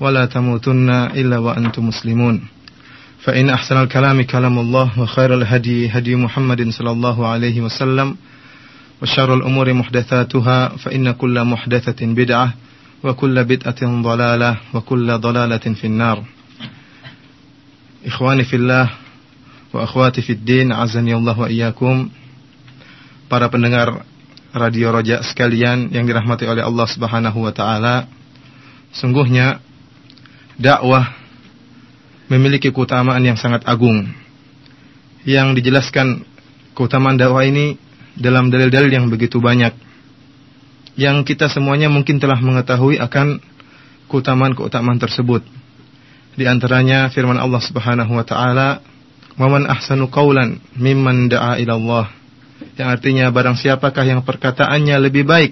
ولا تموتن إلا وأنتم مسلمون فإن أحسن الكلام كلام الله وخير الهدي هدي محمد صلى الله عليه وسلم وشر الأمور محدثاتها فإن كل محدثة بدعة وكل بدعة ضلالة وكل ضلالة في النار إخواني في الله وأخواتي في الدين عزني الله وإياكم para pendengar Radio Roja sekalian yang dirahmati oleh Allah Subhanahu wa taala. Sungguhnya dakwah memiliki keutamaan yang sangat agung. Yang dijelaskan keutamaan dakwah ini dalam dalil-dalil yang begitu banyak. Yang kita semuanya mungkin telah mengetahui akan keutamaan-keutamaan tersebut. Di antaranya firman Allah Subhanahu wa taala, "Wa man ahsanu qawlan mimman da'a ila Allah." Yang artinya barang siapakah yang perkataannya lebih baik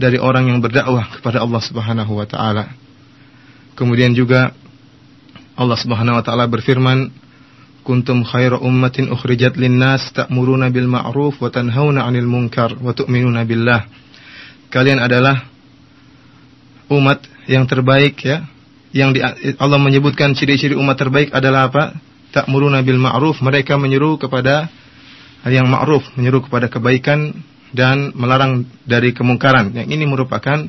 dari orang yang berdakwah kepada Allah Subhanahu wa taala. Kemudian juga Allah Subhanahu wa taala berfirman, "Kuntum khairu ummatin ukhrijat lin-nas ta'muruna bil ma'ruf wa tanhauna 'anil munkar wa tu'minuna billah." Kalian adalah umat yang terbaik ya. Yang di, Allah menyebutkan ciri-ciri umat terbaik adalah apa? Ta'muruna bil ma'ruf, mereka menyeru kepada yang ma'ruf, menyeru kepada kebaikan dan melarang dari kemungkaran. Yang ini merupakan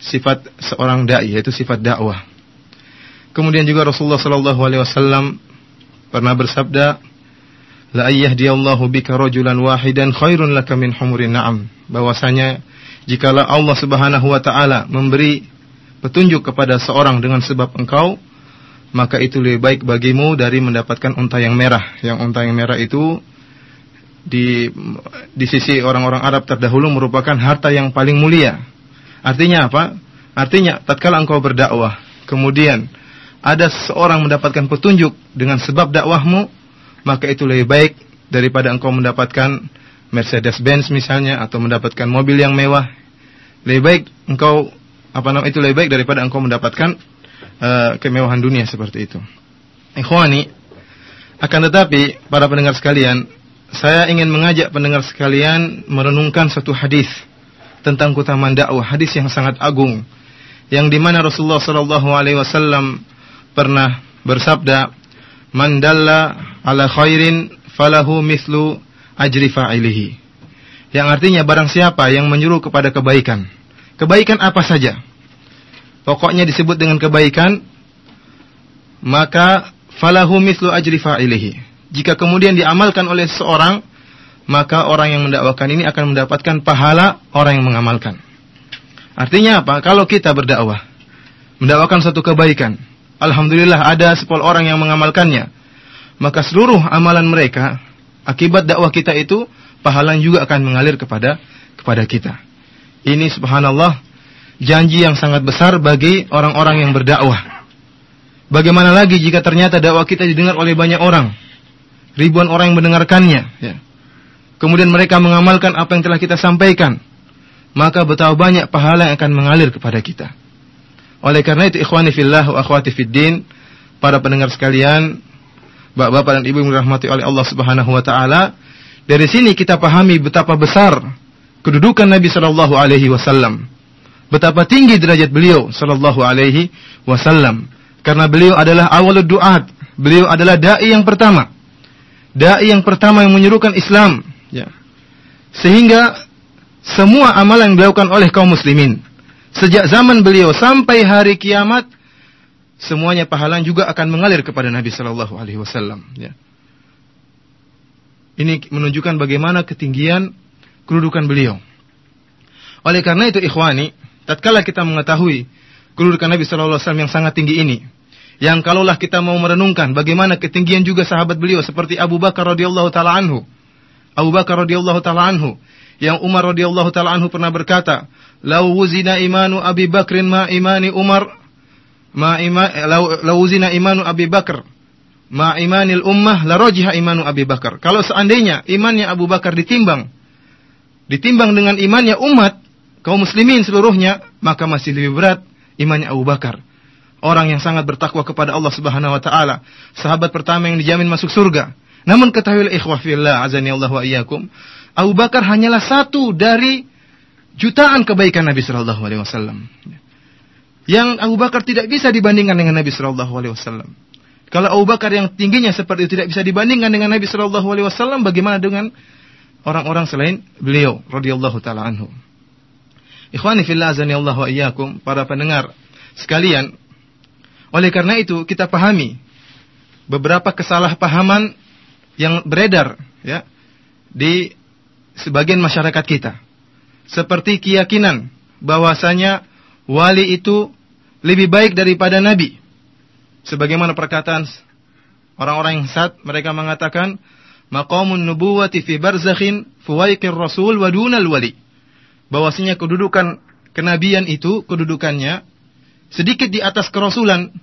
sifat seorang dai yaitu sifat dakwah. Kemudian juga Rasulullah sallallahu alaihi wasallam pernah bersabda, "La ayyadiyallahu bika rajulan wahidan khairun laka min humurin na'am." Bahwasanya jikalau Allah Subhanahu wa taala memberi petunjuk kepada seorang dengan sebab engkau, maka itu lebih baik bagimu dari mendapatkan unta yang merah. Yang unta yang merah itu di di sisi orang-orang Arab terdahulu merupakan harta yang paling mulia Artinya apa? Artinya tatkala engkau berdakwah, kemudian ada seorang mendapatkan petunjuk dengan sebab dakwahmu, maka itu lebih baik daripada engkau mendapatkan Mercedes Benz misalnya atau mendapatkan mobil yang mewah. Lebih baik engkau apa namanya itu lebih baik daripada engkau mendapatkan uh, kemewahan dunia seperti itu. Ikhwani, akan tetapi para pendengar sekalian, saya ingin mengajak pendengar sekalian merenungkan satu hadis tentang keutamaan dakwah, hadis yang sangat agung yang di mana Rasulullah sallallahu alaihi wasallam pernah bersabda, "Man dalla ala khairin falahu mislu ajri fa'ilihi." Yang artinya barang siapa yang menyuruh kepada kebaikan. Kebaikan apa saja? Pokoknya disebut dengan kebaikan, maka falahu mislu ajri fa'ilihi. Jika kemudian diamalkan oleh seorang, maka orang yang mendakwakan ini akan mendapatkan pahala orang yang mengamalkan. Artinya apa? Kalau kita berdakwah, mendakwakan satu kebaikan, alhamdulillah ada 10 orang yang mengamalkannya, maka seluruh amalan mereka akibat dakwah kita itu pahala juga akan mengalir kepada kepada kita. Ini subhanallah janji yang sangat besar bagi orang-orang yang berdakwah. Bagaimana lagi jika ternyata dakwah kita didengar oleh banyak orang? Ribuan orang yang mendengarkannya, ya kemudian mereka mengamalkan apa yang telah kita sampaikan, maka betapa banyak pahala yang akan mengalir kepada kita. Oleh karena itu ikhwani fillah wa akhwati fiddin, para pendengar sekalian, bapak-bapak dan ibu yang dirahmati oleh Allah Subhanahu wa taala, dari sini kita pahami betapa besar kedudukan Nabi sallallahu alaihi wasallam. Betapa tinggi derajat beliau sallallahu alaihi wasallam karena beliau adalah awal duat, beliau adalah dai yang pertama. Dai yang pertama yang menyerukan Islam Ya. Sehingga semua amalan yang dilakukan oleh kaum muslimin sejak zaman beliau sampai hari kiamat semuanya pahala juga akan mengalir kepada Nabi Shallallahu alaihi wasallam ya. Ini menunjukkan bagaimana ketinggian kedudukan beliau. Oleh karena itu ikhwani, tatkala kita mengetahui kedudukan Nabi Shallallahu alaihi wasallam yang sangat tinggi ini, yang kalaulah kita mau merenungkan bagaimana ketinggian juga sahabat beliau seperti Abu Bakar radhiyallahu taala anhu Abu Bakar radhiyallahu taala anhu, yang Umar radhiyallahu taala anhu pernah berkata, "Lau wuzina imanu Abi Bakrin ma imani Umar, ma ima lau zina imanu Abi Bakar ma imanil ummah la rajiha imanu Abi Bakar. Kalau seandainya imannya Abu Bakar ditimbang ditimbang dengan imannya umat kaum muslimin seluruhnya, maka masih lebih berat imannya Abu Bakar. Orang yang sangat bertakwa kepada Allah Subhanahu wa taala, sahabat pertama yang dijamin masuk surga. Namun ketahuilah ikhwah fillah azani Allah wa iyyakum, Abu Bakar hanyalah satu dari jutaan kebaikan Nabi sallallahu alaihi wasallam. Yang Abu Bakar tidak bisa dibandingkan dengan Nabi sallallahu alaihi wasallam. Kalau Abu Bakar yang tingginya seperti itu tidak bisa dibandingkan dengan Nabi sallallahu alaihi wasallam, bagaimana dengan orang-orang selain beliau radhiyallahu taala anhu? Ikhwani fillah azani Allah wa iyyakum, para pendengar sekalian, oleh karena itu kita pahami beberapa kesalahpahaman yang beredar ya di sebagian masyarakat kita. Seperti keyakinan bahwasanya wali itu lebih baik daripada nabi. Sebagaimana perkataan orang-orang yang sat mereka mengatakan maqamun nubuwati fi barzakhin fuwaiqir rasul wa dunal wali. Bahwasanya kedudukan kenabian itu kedudukannya sedikit di atas kerasulan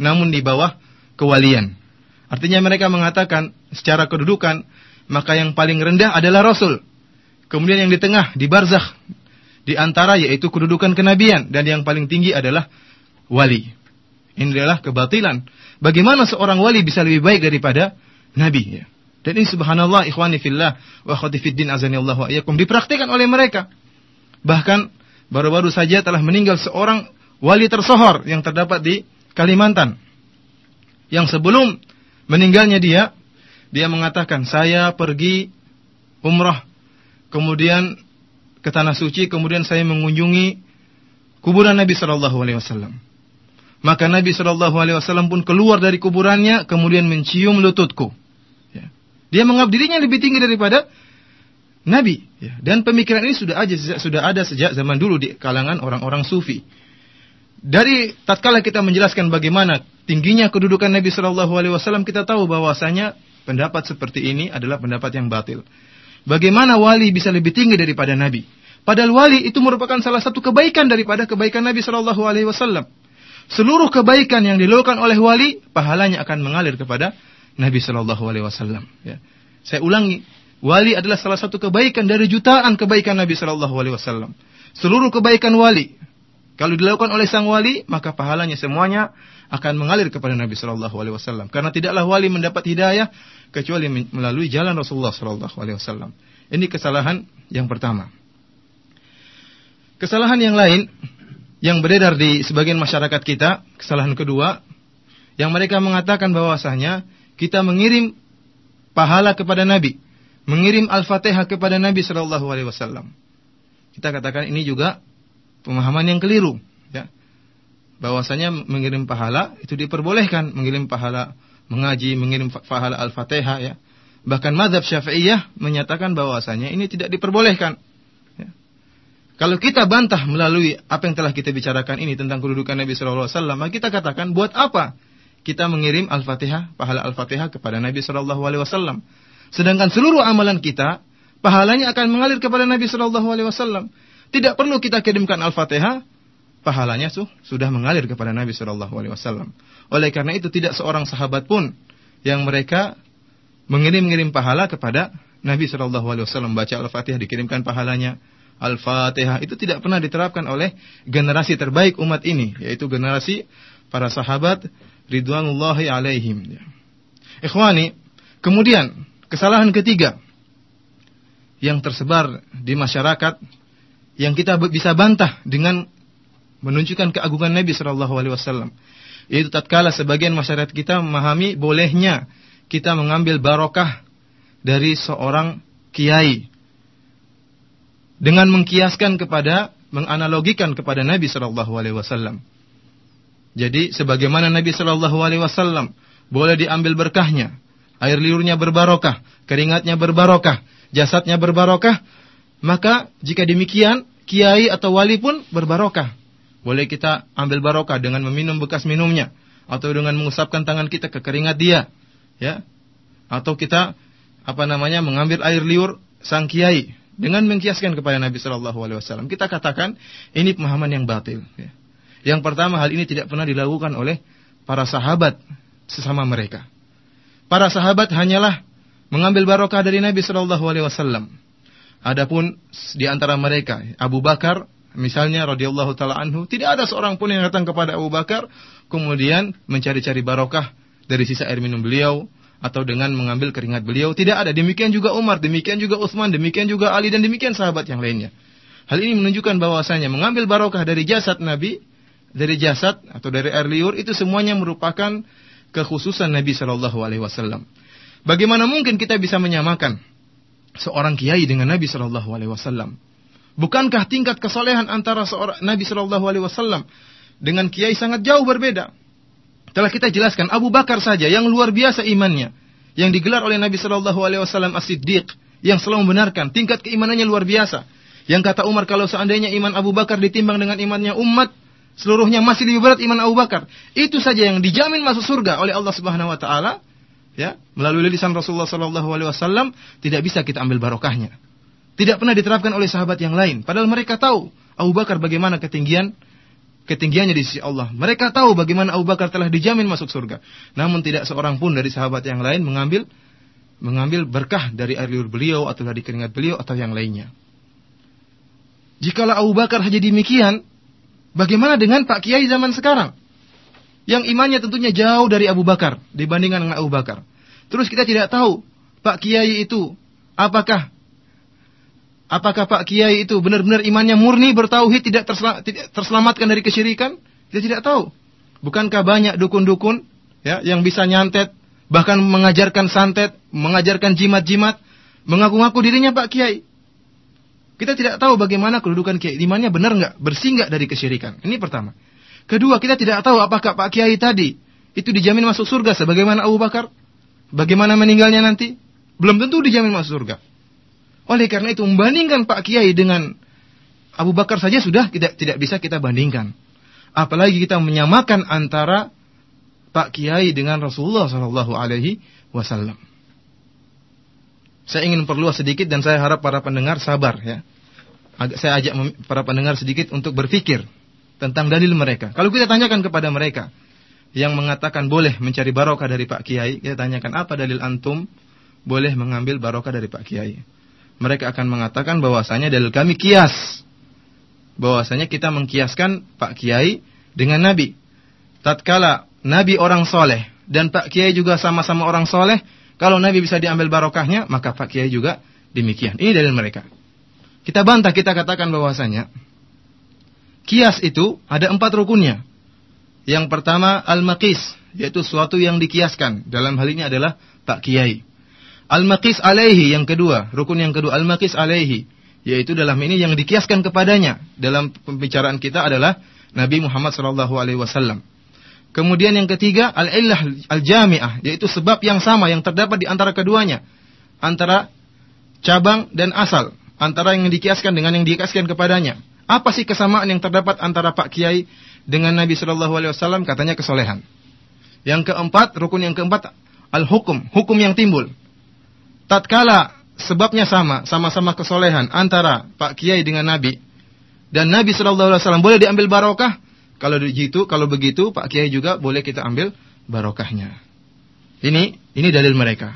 namun di bawah kewalian. Artinya mereka mengatakan secara kedudukan maka yang paling rendah adalah rasul. Kemudian yang di tengah di barzakh di antara yaitu kedudukan kenabian dan yang paling tinggi adalah wali. Ini adalah kebatilan. Bagaimana seorang wali bisa lebih baik daripada nabi. Dan ini subhanallah ikhwani fillah wa akhwati fiddin azani Allah wa iyyakum dipraktikkan oleh mereka. Bahkan baru-baru saja telah meninggal seorang wali tersohor yang terdapat di Kalimantan. Yang sebelum meninggalnya dia, dia mengatakan, saya pergi umrah, kemudian ke tanah suci, kemudian saya mengunjungi kuburan Nabi Shallallahu Alaihi Wasallam. Maka Nabi Shallallahu Alaihi Wasallam pun keluar dari kuburannya, kemudian mencium lututku. Ya. Dia menganggap dirinya lebih tinggi daripada Nabi. Ya. Dan pemikiran ini sudah ada sudah ada sejak zaman dulu di kalangan orang-orang Sufi. Dari tatkala kita menjelaskan bagaimana tingginya kedudukan Nabi Shallallahu Alaihi Wasallam, kita tahu bahwasanya pendapat seperti ini adalah pendapat yang batil. Bagaimana wali bisa lebih tinggi daripada Nabi? Padahal wali itu merupakan salah satu kebaikan daripada kebaikan Nabi Shallallahu Alaihi Wasallam. Seluruh kebaikan yang dilakukan oleh wali, pahalanya akan mengalir kepada Nabi Shallallahu Alaihi Wasallam. Ya. Saya ulangi, wali adalah salah satu kebaikan dari jutaan kebaikan Nabi Shallallahu Alaihi Wasallam. Seluruh kebaikan wali, kalau dilakukan oleh sang wali, maka pahalanya semuanya akan mengalir kepada Nabi Shallallahu Alaihi Wasallam. Karena tidaklah wali mendapat hidayah kecuali melalui jalan Rasulullah Shallallahu Alaihi Wasallam. Ini kesalahan yang pertama. Kesalahan yang lain yang beredar di sebagian masyarakat kita, kesalahan kedua, yang mereka mengatakan bahwasanya kita mengirim pahala kepada Nabi, mengirim al-fatihah kepada Nabi Shallallahu Alaihi Wasallam. Kita katakan ini juga pemahaman yang keliru ya. Bahwasanya mengirim pahala itu diperbolehkan mengirim pahala mengaji mengirim pahala al-fatihah ya. Bahkan madhab syafi'iyah menyatakan bahwasanya ini tidak diperbolehkan ya. kalau kita bantah melalui apa yang telah kita bicarakan ini tentang kedudukan Nabi Shallallahu Alaihi Wasallam kita katakan buat apa kita mengirim al-fatihah pahala al-fatihah kepada Nabi Shallallahu Alaihi Wasallam? Sedangkan seluruh amalan kita pahalanya akan mengalir kepada Nabi Shallallahu Alaihi Wasallam tidak perlu kita kirimkan Al-Fatihah, pahalanya su, sudah mengalir kepada Nabi Shallallahu Alaihi Wasallam. Oleh karena itu tidak seorang sahabat pun yang mereka mengirim-ngirim pahala kepada Nabi Shallallahu Alaihi Wasallam baca Al-Fatihah dikirimkan pahalanya. Al-Fatihah itu tidak pernah diterapkan oleh generasi terbaik umat ini, yaitu generasi para sahabat ridwanullahi alaihim. Ikhwani, kemudian kesalahan ketiga yang tersebar di masyarakat yang kita bisa bantah dengan menunjukkan keagungan Nabi Shallallahu Alaihi Wasallam. Yaitu tatkala sebagian masyarakat kita memahami bolehnya kita mengambil barokah dari seorang kiai dengan mengkiaskan kepada menganalogikan kepada Nabi Shallallahu Alaihi Wasallam. Jadi sebagaimana Nabi Shallallahu Alaihi Wasallam boleh diambil berkahnya, air liurnya berbarokah, keringatnya berbarokah, jasadnya berbarokah, maka jika demikian, kiai atau wali pun berbarokah. Boleh kita ambil barokah dengan meminum bekas minumnya atau dengan mengusapkan tangan kita ke keringat dia, ya. Atau kita apa namanya mengambil air liur sang kiai dengan mengkiaskan kepada Nabi Shallallahu Alaihi Wasallam. Kita katakan ini pemahaman yang batil. Ya. Yang pertama hal ini tidak pernah dilakukan oleh para sahabat sesama mereka. Para sahabat hanyalah mengambil barokah dari Nabi Shallallahu Alaihi Wasallam. Adapun di antara mereka Abu Bakar misalnya radhiyallahu taala anhu tidak ada seorang pun yang datang kepada Abu Bakar kemudian mencari-cari barokah dari sisa air minum beliau atau dengan mengambil keringat beliau. Tidak ada. Demikian juga Umar demikian juga Utsman demikian juga Ali dan demikian sahabat yang lainnya. Hal ini menunjukkan bahwasanya mengambil barokah dari jasad Nabi dari jasad atau dari air liur itu semuanya merupakan kekhususan Nabi Shallallahu Alaihi Wasallam. Bagaimana mungkin kita bisa menyamakan seorang kiai dengan Nabi Shallallahu Alaihi Wasallam bukankah tingkat kesolehan antara seorang Nabi Shallallahu Alaihi Wasallam dengan kiai sangat jauh berbeda telah kita jelaskan Abu Bakar saja yang luar biasa imannya, yang digelar oleh Nabi Shallallahu Alaihi Wasallam as-Siddiq, yang selalu membenarkan tingkat keimanannya luar biasa. Yang kata Umar kalau seandainya iman Abu Bakar ditimbang dengan imannya umat, seluruhnya masih lebih berat iman Abu Bakar. Itu saja yang dijamin masuk surga oleh Allah Subhanahu Wa Taala, ya melalui lisan Rasulullah Shallallahu Alaihi Wasallam tidak bisa kita ambil barokahnya. Tidak pernah diterapkan oleh sahabat yang lain. Padahal mereka tahu Abu Bakar bagaimana ketinggian ketinggiannya di sisi Allah. Mereka tahu bagaimana Abu Bakar telah dijamin masuk surga. Namun tidak seorang pun dari sahabat yang lain mengambil mengambil berkah dari air liur beliau atau dari keringat beliau atau yang lainnya. Jikalau Abu Bakar saja demikian, bagaimana dengan Pak Kiai zaman sekarang? Yang imannya tentunya jauh dari Abu Bakar dibandingkan dengan Abu Bakar. Terus kita tidak tahu Pak Kiai itu apakah Apakah Pak Kiai itu benar-benar imannya murni bertauhid tidak, tidak terselamatkan dari kesyirikan? Kita tidak tahu. Bukankah banyak dukun-dukun ya yang bisa nyantet, bahkan mengajarkan santet, mengajarkan jimat-jimat, mengaku-ngaku dirinya Pak Kiai. Kita tidak tahu bagaimana kedudukan Kiai. Imannya benar nggak, bersih nggak dari kesyirikan. Ini pertama. Kedua, kita tidak tahu apakah Pak Kiai tadi itu dijamin masuk surga sebagaimana Abu Bakar. Bagaimana meninggalnya nanti? Belum tentu dijamin masuk surga. Oleh karena itu membandingkan Pak Kiai dengan Abu Bakar saja sudah tidak tidak bisa kita bandingkan. Apalagi kita menyamakan antara Pak Kiai dengan Rasulullah Shallallahu Alaihi Wasallam. Saya ingin perluas sedikit dan saya harap para pendengar sabar ya. Saya ajak para pendengar sedikit untuk berpikir tentang dalil mereka. Kalau kita tanyakan kepada mereka yang mengatakan boleh mencari barokah dari Pak Kiai, kita tanyakan apa dalil antum boleh mengambil barokah dari Pak Kiai mereka akan mengatakan bahwasanya dalil kami kias. Bahwasanya kita mengkiaskan Pak Kiai dengan Nabi. Tatkala Nabi orang soleh dan Pak Kiai juga sama-sama orang soleh, kalau Nabi bisa diambil barokahnya, maka Pak Kiai juga demikian. Ini dalil mereka. Kita bantah, kita katakan bahwasanya kias itu ada empat rukunnya. Yang pertama al-maqis, yaitu suatu yang dikiaskan. Dalam hal ini adalah Pak Kiai. Al-maqis alaihi yang kedua, rukun yang kedua al-maqis alaihi, yaitu dalam ini yang dikiaskan kepadanya dalam pembicaraan kita adalah Nabi Muhammad sallallahu alaihi wasallam. Kemudian yang ketiga al-illah al-jami'ah, yaitu sebab yang sama yang terdapat di antara keduanya, antara cabang dan asal, antara yang dikiaskan dengan yang dikiaskan kepadanya. Apa sih kesamaan yang terdapat antara Pak Kiai dengan Nabi Shallallahu Alaihi Wasallam? Katanya kesolehan. Yang keempat, rukun yang keempat, al-hukum, hukum yang timbul tatkala sebabnya sama, sama-sama kesolehan antara Pak Kiai dengan Nabi dan Nabi Shallallahu Alaihi Wasallam boleh diambil barokah. Kalau begitu, kalau begitu Pak Kiai juga boleh kita ambil barokahnya. Ini ini dalil mereka.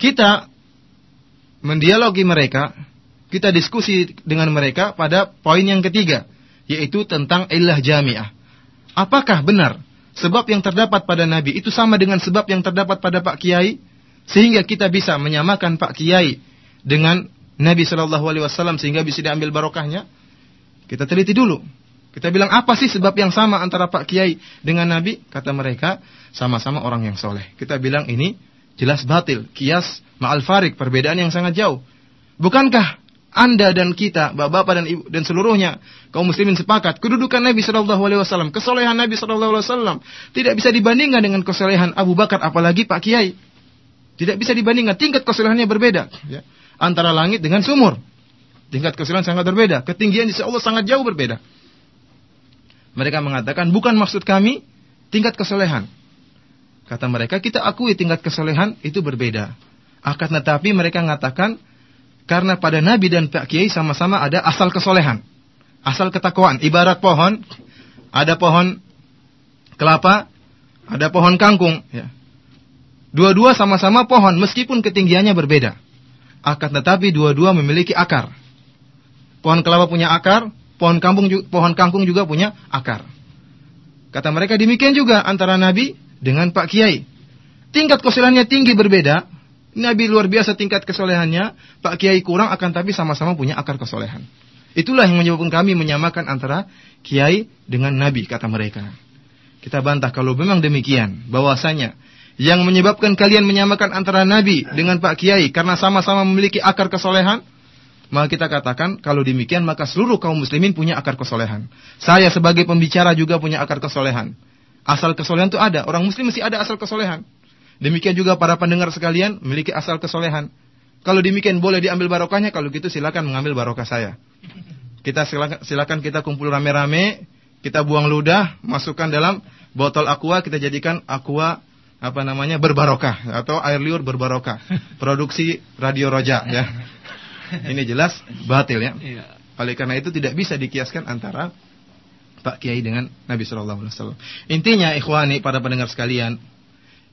Kita mendialogi mereka, kita diskusi dengan mereka pada poin yang ketiga, yaitu tentang ilah jamiah. Apakah benar sebab yang terdapat pada Nabi itu sama dengan sebab yang terdapat pada Pak Kiai? sehingga kita bisa menyamakan Pak Kiai dengan Nabi Shallallahu Alaihi Wasallam sehingga bisa diambil barokahnya. Kita teliti dulu. Kita bilang apa sih sebab yang sama antara Pak Kiai dengan Nabi? Kata mereka sama-sama orang yang soleh. Kita bilang ini jelas batil, kias ma'al farik, perbedaan yang sangat jauh. Bukankah anda dan kita, bapak-bapak dan ibu dan seluruhnya kaum muslimin sepakat kedudukan Nabi Shallallahu Alaihi Wasallam, kesolehan Nabi Shallallahu Alaihi Wasallam tidak bisa dibandingkan dengan kesolehan Abu Bakar, apalagi Pak Kiai. Tidak bisa dibandingkan. Tingkat kesulitannya berbeda. Ya. Antara langit dengan sumur. Tingkat kesulitan sangat berbeda. Ketinggian di Allah sangat jauh berbeda. Mereka mengatakan, bukan maksud kami tingkat kesolehan. Kata mereka, kita akui tingkat kesolehan itu berbeda. Akan tetapi mereka mengatakan, karena pada Nabi dan Pak Kiai sama-sama ada asal kesolehan. Asal ketakwaan. Ibarat pohon, Ada pohon kelapa, ada pohon kangkung. Ya. Dua-dua sama-sama pohon, meskipun ketinggiannya berbeda. Akan tetapi dua-dua memiliki akar. Pohon kelapa punya akar, pohon kangkung, pohon kangkung juga punya akar. Kata mereka demikian juga antara Nabi dengan Pak Kiai. Tingkat kesolehannya tinggi berbeda. Nabi luar biasa tingkat kesolehannya, Pak Kiai kurang akan tapi sama-sama punya akar kesolehan. Itulah yang menyebabkan kami menyamakan antara Kiai dengan Nabi kata mereka. Kita bantah kalau memang demikian, bahwasanya yang menyebabkan kalian menyamakan antara Nabi dengan Pak Kiai karena sama-sama memiliki akar kesolehan, maka kita katakan kalau demikian maka seluruh kaum muslimin punya akar kesolehan. Saya sebagai pembicara juga punya akar kesolehan. Asal kesolehan itu ada. Orang muslim mesti ada asal kesolehan. Demikian juga para pendengar sekalian memiliki asal kesolehan. Kalau demikian boleh diambil barokahnya, kalau gitu silakan mengambil barokah saya. Kita silakan, silakan kita kumpul rame-rame, kita buang ludah, masukkan dalam botol aqua, kita jadikan aqua apa namanya berbarokah atau air liur berbarokah. Produksi Radio Roja ya. Ini jelas batil ya. Iya. Oleh karena itu tidak bisa dikiaskan antara Pak Kiai dengan Nabi Shallallahu Alaihi Wasallam. Intinya, ikhwani, para pendengar sekalian,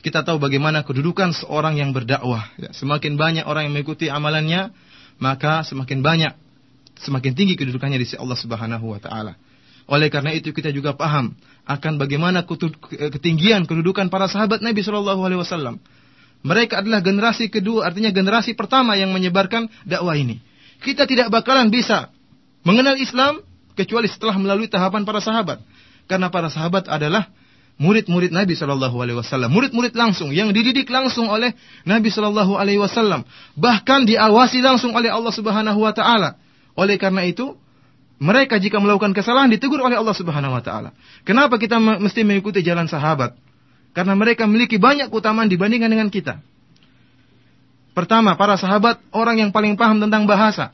kita tahu bagaimana kedudukan seorang yang berdakwah. Ya, semakin banyak orang yang mengikuti amalannya, maka semakin banyak, semakin tinggi kedudukannya di sisi Allah Subhanahu Wa Taala. Oleh karena itu kita juga paham akan bagaimana ketinggian kedudukan para sahabat Nabi Shallallahu Alaihi Wasallam. Mereka adalah generasi kedua, artinya generasi pertama yang menyebarkan dakwah ini. Kita tidak bakalan bisa mengenal Islam kecuali setelah melalui tahapan para sahabat. Karena para sahabat adalah murid-murid Nabi Shallallahu Alaihi Wasallam, murid-murid langsung yang dididik langsung oleh Nabi Shallallahu Alaihi Wasallam, bahkan diawasi langsung oleh Allah Subhanahu Wa Taala. Oleh karena itu, mereka jika melakukan kesalahan ditegur oleh Allah Subhanahu Wa Taala. Kenapa kita mesti mengikuti jalan sahabat? Karena mereka memiliki banyak keutamaan dibandingkan dengan kita. Pertama, para sahabat orang yang paling paham tentang bahasa.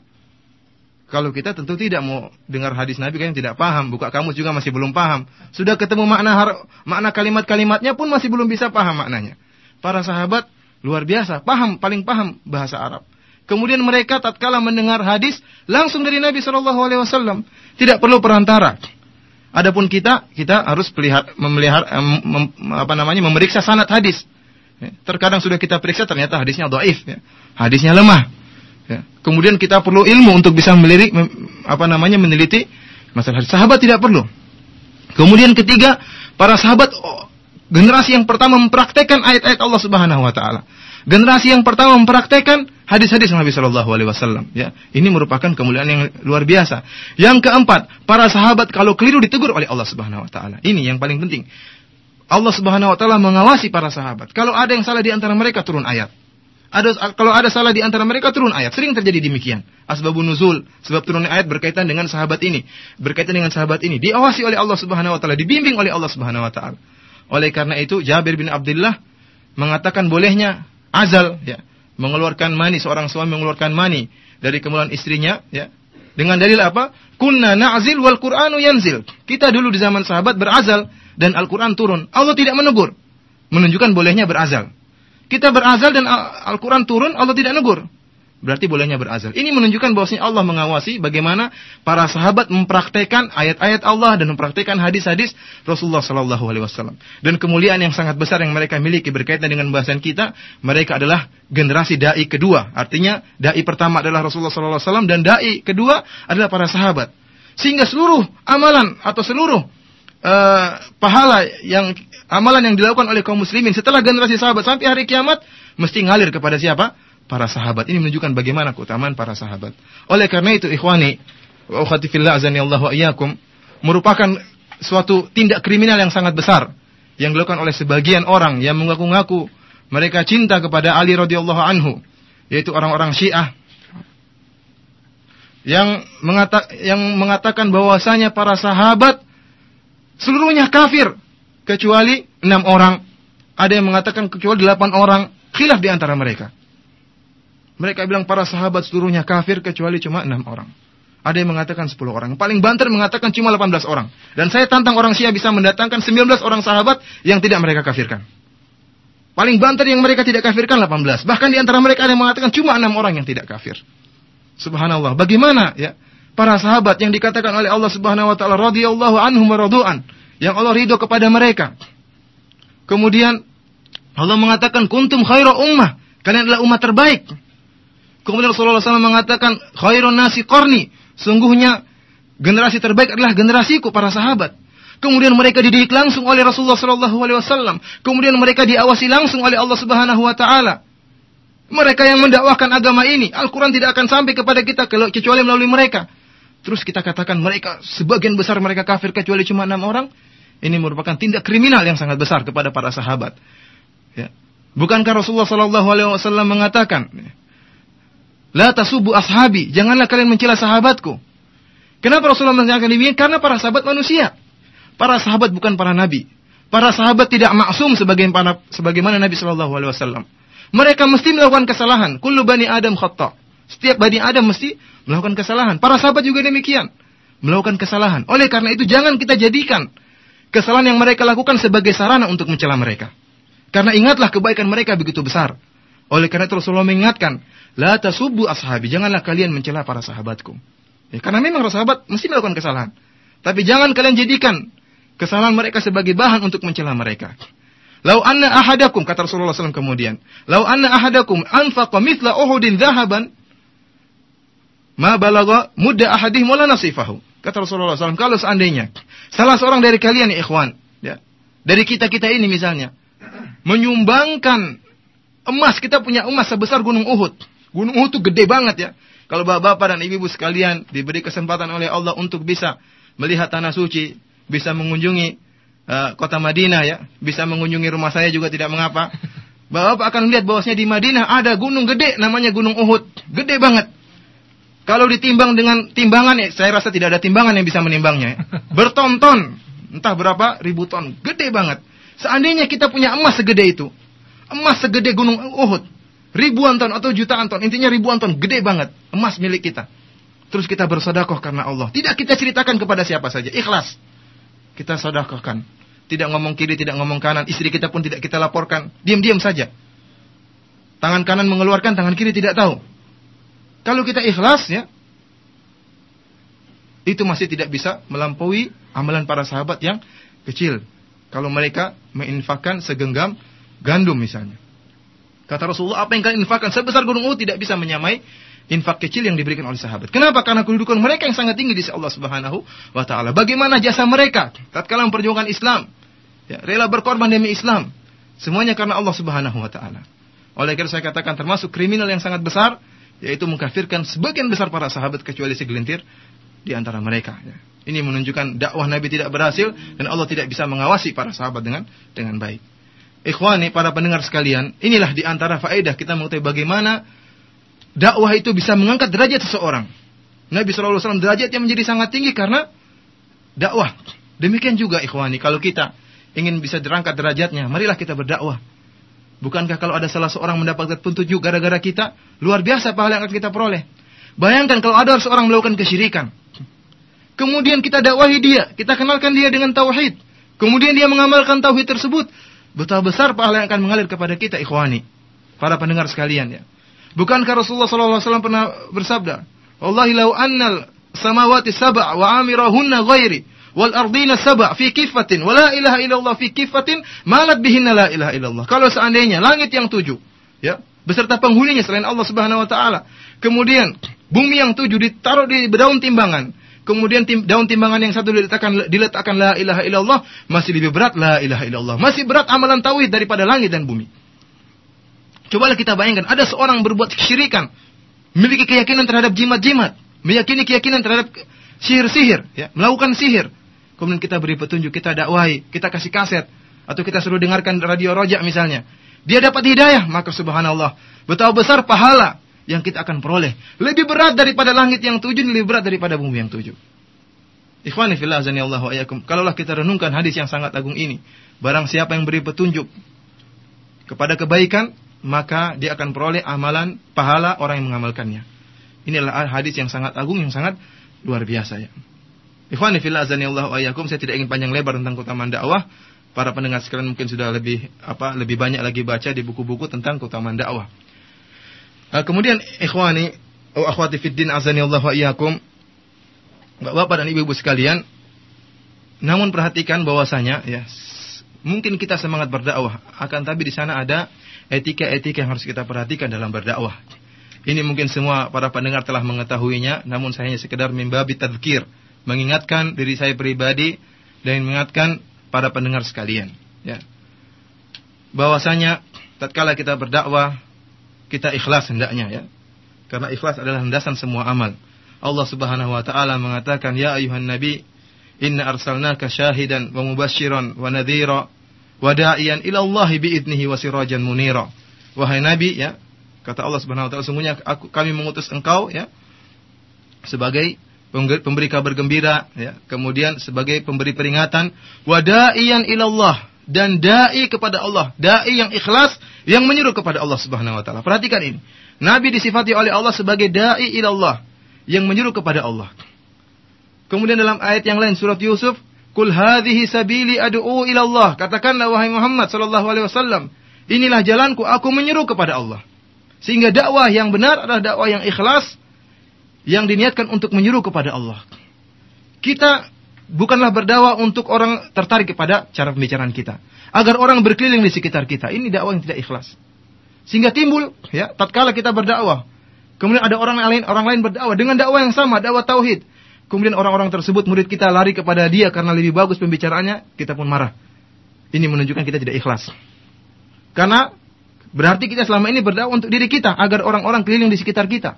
Kalau kita tentu tidak mau dengar hadis Nabi kan tidak paham, buka kamus juga masih belum paham. Sudah ketemu makna makna kalimat-kalimatnya pun masih belum bisa paham maknanya. Para sahabat luar biasa, paham paling paham bahasa Arab. Kemudian mereka tatkala mendengar hadis langsung dari Nabi Shallallahu alaihi wasallam, tidak perlu perantara. Adapun kita, kita harus pelihara, memelihara, mem, apa namanya, memeriksa sanad hadis. Ya, terkadang sudah kita periksa ternyata hadisnya doif, ya. hadisnya lemah. Ya. Kemudian kita perlu ilmu untuk bisa melirik, apa namanya, meneliti masalah. Sahabat tidak perlu. Kemudian ketiga, para sahabat oh, generasi yang pertama mempraktekkan ayat-ayat Allah Subhanahu Wa Taala. Generasi yang pertama mempraktekkan hadis-hadis Nabi Shallallahu Alaihi Wasallam. Ya, ini merupakan kemuliaan yang luar biasa. Yang keempat, para sahabat kalau keliru ditegur oleh Allah Subhanahu Wa Taala. Ini yang paling penting. Allah Subhanahu Wa Taala mengawasi para sahabat. Kalau ada yang salah di antara mereka turun ayat. Ada kalau ada salah di antara mereka turun ayat. Sering terjadi demikian. Asbabun nuzul, sebab turunnya ayat berkaitan dengan sahabat ini, berkaitan dengan sahabat ini, diawasi oleh Allah Subhanahu wa taala, dibimbing oleh Allah Subhanahu wa taala. Oleh karena itu Jabir bin Abdullah mengatakan bolehnya azal ya mengeluarkan mani seorang suami mengeluarkan mani dari kemuliaan istrinya ya. Dengan dalil apa? Kunna na'zil wal qur'anu yanzil. Kita dulu di zaman sahabat berazal dan Al-Qur'an turun. Allah tidak menegur. Menunjukkan bolehnya berazal kita berazal dan Al-Qur'an turun Allah tidak menegur Berarti bolehnya berazal. Ini menunjukkan bahwasanya Allah mengawasi bagaimana para sahabat mempraktekkan ayat-ayat Allah dan mempraktekkan hadis-hadis Rasulullah Shallallahu Alaihi Wasallam. Dan kemuliaan yang sangat besar yang mereka miliki berkaitan dengan bahasan kita, mereka adalah generasi dai kedua. Artinya dai pertama adalah Rasulullah Shallallahu Alaihi Wasallam dan dai kedua adalah para sahabat. Sehingga seluruh amalan atau seluruh uh, pahala yang amalan yang dilakukan oleh kaum muslimin setelah generasi sahabat sampai hari kiamat mesti ngalir kepada siapa? para sahabat. Ini menunjukkan bagaimana keutamaan para sahabat. Oleh karena itu ikhwani wa ukhati fillah wa merupakan suatu tindak kriminal yang sangat besar yang dilakukan oleh sebagian orang yang mengaku-ngaku mereka cinta kepada Ali radhiyallahu anhu yaitu orang-orang Syiah yang mengata yang mengatakan bahwasanya para sahabat seluruhnya kafir kecuali enam orang ada yang mengatakan kecuali delapan orang khilaf di antara mereka mereka bilang para sahabat seluruhnya kafir kecuali cuma enam orang. Ada yang mengatakan sepuluh orang. Paling banter mengatakan cuma delapan belas orang. Dan saya tantang orang Syiah bisa mendatangkan sembilan belas orang sahabat yang tidak mereka kafirkan. Paling banter yang mereka tidak kafirkan delapan belas. Bahkan di antara mereka ada yang mengatakan cuma enam orang yang tidak kafir. Subhanallah. Bagaimana ya? Para sahabat yang dikatakan oleh Allah Subhanahu wa taala radhiyallahu anhum wa yang Allah ridho kepada mereka. Kemudian Allah mengatakan kuntum khairu ummah, kalian adalah umat terbaik. Kemudian Rasulullah SAW mengatakan khairun nasi qarni, sungguhnya generasi terbaik adalah generasiku para sahabat. Kemudian mereka dididik langsung oleh Rasulullah SAW. Kemudian mereka diawasi langsung oleh Allah Subhanahu Wa Taala. Mereka yang mendakwahkan agama ini, Al-Quran tidak akan sampai kepada kita kecuali melalui mereka. Terus kita katakan mereka sebagian besar mereka kafir kecuali cuma enam orang. Ini merupakan tindak kriminal yang sangat besar kepada para sahabat. Ya. Bukankah Rasulullah Sallallahu Alaihi Wasallam mengatakan, La tasubu ashabi, janganlah kalian mencela sahabatku. Kenapa Rasulullah mengatakan demikian? Karena para sahabat manusia. Para sahabat bukan para nabi. Para sahabat tidak maksum sebagaimana, sebagaimana Nabi Shallallahu Alaihi Wasallam. Mereka mesti melakukan kesalahan. Kullu bani Adam khata. Setiap bani Adam mesti melakukan kesalahan. Para sahabat juga demikian. Melakukan kesalahan. Oleh karena itu jangan kita jadikan kesalahan yang mereka lakukan sebagai sarana untuk mencela mereka. Karena ingatlah kebaikan mereka begitu besar. Oleh karena itu Rasulullah mengingatkan, La tasubu ashabi, janganlah kalian mencela para sahabatku. Ya, karena memang para sahabat mesti melakukan kesalahan. Tapi jangan kalian jadikan kesalahan mereka sebagai bahan untuk mencela mereka. Lau anna ahadakum kata Rasulullah SAW kemudian, lau anna ahadakum anfaqa mithla uhudin dhahaban ma balagha mudda ahadihim wala nasifahu. Kata Rasulullah SAW, kalau seandainya salah seorang dari kalian ya ikhwan, ya, dari kita-kita ini misalnya, menyumbangkan emas, kita punya emas sebesar gunung Uhud. Gunung Uhud itu gede banget ya. Kalau bapak-bapak dan ibu-ibu sekalian diberi kesempatan oleh Allah untuk bisa melihat tanah suci, bisa mengunjungi uh, kota Madinah ya, bisa mengunjungi rumah saya juga tidak mengapa. Bapak akan lihat bahwasanya di Madinah ada gunung gede namanya Gunung Uhud, gede banget. Kalau ditimbang dengan timbangan ya, saya rasa tidak ada timbangan yang bisa menimbangnya. Ya. Bertonton, entah berapa ribu ton, gede banget. Seandainya kita punya emas segede itu, emas segede Gunung Uhud, ribuan ton atau jutaan ton, intinya ribuan ton, gede banget, emas milik kita. Terus kita bersodakoh karena Allah. Tidak kita ceritakan kepada siapa saja, ikhlas kita sedekahkan. Tidak ngomong kiri, tidak ngomong kanan. Istri kita pun tidak kita laporkan. Diam-diam saja. Tangan kanan mengeluarkan, tangan kiri tidak tahu. Kalau kita ikhlas ya, itu masih tidak bisa melampaui amalan para sahabat yang kecil. Kalau mereka menginfakkan segenggam gandum misalnya. Kata Rasulullah, apa yang kalian infakkan sebesar gunung Uhud tidak bisa menyamai infak kecil yang diberikan oleh sahabat. Kenapa? Karena kedudukan mereka yang sangat tinggi di sisi Allah Subhanahu wa taala. Bagaimana jasa mereka tatkala memperjuangkan Islam? Ya, rela berkorban demi Islam. Semuanya karena Allah Subhanahu wa taala. Oleh karena saya katakan termasuk kriminal yang sangat besar yaitu mengkafirkan sebagian besar para sahabat kecuali segelintir di antara mereka. Ya. Ini menunjukkan dakwah Nabi tidak berhasil dan Allah tidak bisa mengawasi para sahabat dengan dengan baik. Ikhwani, para pendengar sekalian, inilah di antara faedah kita mengetahui bagaimana dakwah itu bisa mengangkat derajat seseorang. Nabi SAW derajatnya menjadi sangat tinggi karena dakwah. Demikian juga ikhwani, kalau kita ingin bisa dirangkat derajatnya, marilah kita berdakwah. Bukankah kalau ada salah seorang mendapatkan petunjuk gara-gara kita, luar biasa pahala yang akan kita peroleh. Bayangkan kalau ada seorang melakukan kesyirikan. Kemudian kita dakwahi dia, kita kenalkan dia dengan tauhid. Kemudian dia mengamalkan tauhid tersebut. Betapa besar pahala yang akan mengalir kepada kita ikhwani. Para pendengar sekalian ya. Bukankah Rasulullah SAW pernah bersabda, Wallahi lau annal samawati sab'a wa amirahunna ghairi wal ardina sab'a fi kifatin wa la ilaha illallah fi kifatin malat bihinna la ilaha illallah. Kalau seandainya langit yang tujuh, ya, beserta penghuninya selain Allah Subhanahu wa taala, kemudian bumi yang tujuh ditaruh di daun timbangan, kemudian tim, daun timbangan yang satu diletakkan diletakkan la ilaha illallah, masih lebih berat la ilaha illallah. Masih berat amalan tauhid daripada langit dan bumi. Cobalah kita bayangkan, ada seorang berbuat kesyirikan, memiliki keyakinan terhadap jimat-jimat, meyakini keyakinan terhadap sihir-sihir, ya, melakukan sihir. Kemudian kita beri petunjuk, kita dakwahi, kita kasih kaset, atau kita suruh dengarkan radio rojak misalnya. Dia dapat hidayah, maka subhanallah, betapa besar pahala yang kita akan peroleh. Lebih berat daripada langit yang tujuh, lebih berat daripada bumi yang tujuh. Ikhwani fillah Allah wa ayakum. Kalaulah kita renungkan hadis yang sangat agung ini, barang siapa yang beri petunjuk kepada kebaikan, maka dia akan peroleh amalan pahala orang yang mengamalkannya. Inilah hadis yang sangat agung, yang sangat luar biasa ya. Ikhwani fillah azanillahu ayyakum, saya tidak ingin panjang lebar tentang keutamaan dakwah. Para pendengar sekalian mungkin sudah lebih apa lebih banyak lagi baca di buku-buku tentang keutamaan dakwah. Uh, kemudian ikhwani wa akhwati fid din azanillahu ayyakum. Bapak dan ibu-ibu sekalian, namun perhatikan bahwasanya ya mungkin kita semangat berdakwah, akan tapi di sana ada etika-etika yang harus kita perhatikan dalam berdakwah. Ini mungkin semua para pendengar telah mengetahuinya, namun saya hanya sekedar membabi tadkir, mengingatkan diri saya pribadi dan mengingatkan para pendengar sekalian, ya. Bahwasanya tatkala kita berdakwah, kita ikhlas hendaknya ya. Karena ikhlas adalah landasan semua amal. Allah Subhanahu wa taala mengatakan, "Ya ayuhan nabi, inna arsalnaka syahidan wa mubasysyiran wa nadhira wa da'iyan ila Allah biidnihi wa sirajan munira." Wahai nabi ya, kata Allah Subhanahu wa taala, sungguhnya aku, kami mengutus engkau ya sebagai pemberi kabar gembira ya, kemudian sebagai pemberi peringatan wa da'iyan ila Allah dan dai kepada Allah, dai yang ikhlas yang menyeru kepada Allah Subhanahu wa taala. Perhatikan ini. Nabi disifati oleh Allah sebagai dai ila Allah yang menyeru kepada Allah. Kemudian dalam ayat yang lain surat Yusuf, "Kul hadhihi sabili ad'u ila Allah." Katakanlah wahai Muhammad sallallahu alaihi wasallam, inilah jalanku, aku menyeru kepada Allah. Sehingga dakwah yang benar adalah dakwah yang ikhlas yang diniatkan untuk menyeru kepada Allah. Kita bukanlah berdakwah untuk orang tertarik kepada cara pembicaraan kita. Agar orang berkeliling di sekitar kita. Ini dakwah yang tidak ikhlas. Sehingga timbul, ya, tatkala kita berdakwah. Kemudian ada orang lain orang lain berdakwah dengan dakwah yang sama, dakwah tauhid. Kemudian orang-orang tersebut murid kita lari kepada dia karena lebih bagus pembicaraannya, kita pun marah. Ini menunjukkan kita tidak ikhlas. Karena berarti kita selama ini berdakwah untuk diri kita agar orang-orang keliling di sekitar kita.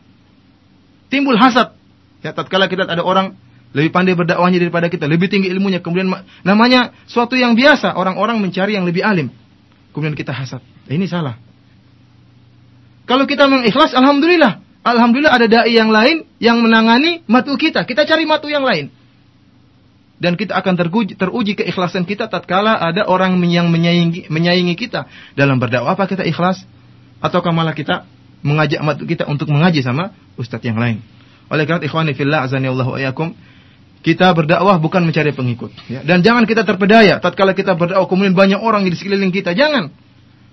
Timbul hasad. Ya, tatkala kita ada orang lebih pandai berdakwahnya daripada kita, lebih tinggi ilmunya. Kemudian namanya suatu yang biasa, orang-orang mencari yang lebih alim. Kemudian kita hasad. Ini salah. Kalau kita mengikhlas, alhamdulillah. Alhamdulillah ada dai yang lain yang menangani matu kita. Kita cari matu yang lain. Dan kita akan teruji, teruji keikhlasan kita tatkala ada orang yang menyaingi, menyaingi kita dalam berdakwah. Apa kita ikhlas? Ataukah malah kita mengajak matu kita untuk mengaji sama ustadz yang lain? Oleh karena ikhwani fillah Allahu ayakum kita berdakwah bukan mencari pengikut. Ya. Dan jangan kita terpedaya. Tatkala kita berdakwah kemudian banyak orang di sekeliling kita. Jangan.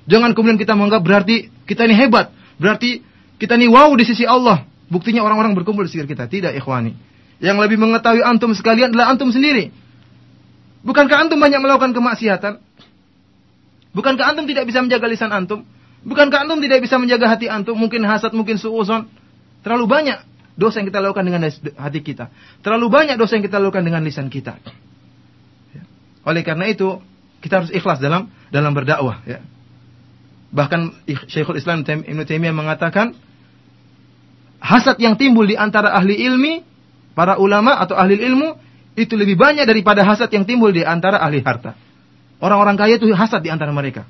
Jangan kemudian kita menganggap berarti kita ini hebat. Berarti kita ini wow di sisi Allah. Buktinya orang-orang berkumpul di sekitar kita. Tidak ikhwani. Yang lebih mengetahui antum sekalian adalah antum sendiri. Bukankah antum banyak melakukan kemaksiatan? Bukankah antum tidak bisa menjaga lisan antum? Bukankah antum tidak bisa menjaga hati antum? Mungkin hasad, mungkin suuzon. Terlalu banyak dosa yang kita lakukan dengan hati kita. Terlalu banyak dosa yang kita lakukan dengan lisan kita. Ya. Oleh karena itu, kita harus ikhlas dalam dalam berdakwah. Ya. Bahkan Syekhul Islam Ibn Taimiyah mengatakan, hasad yang timbul di antara ahli ilmi, para ulama atau ahli ilmu, itu lebih banyak daripada hasad yang timbul di antara ahli harta. Orang-orang kaya itu hasad di antara mereka.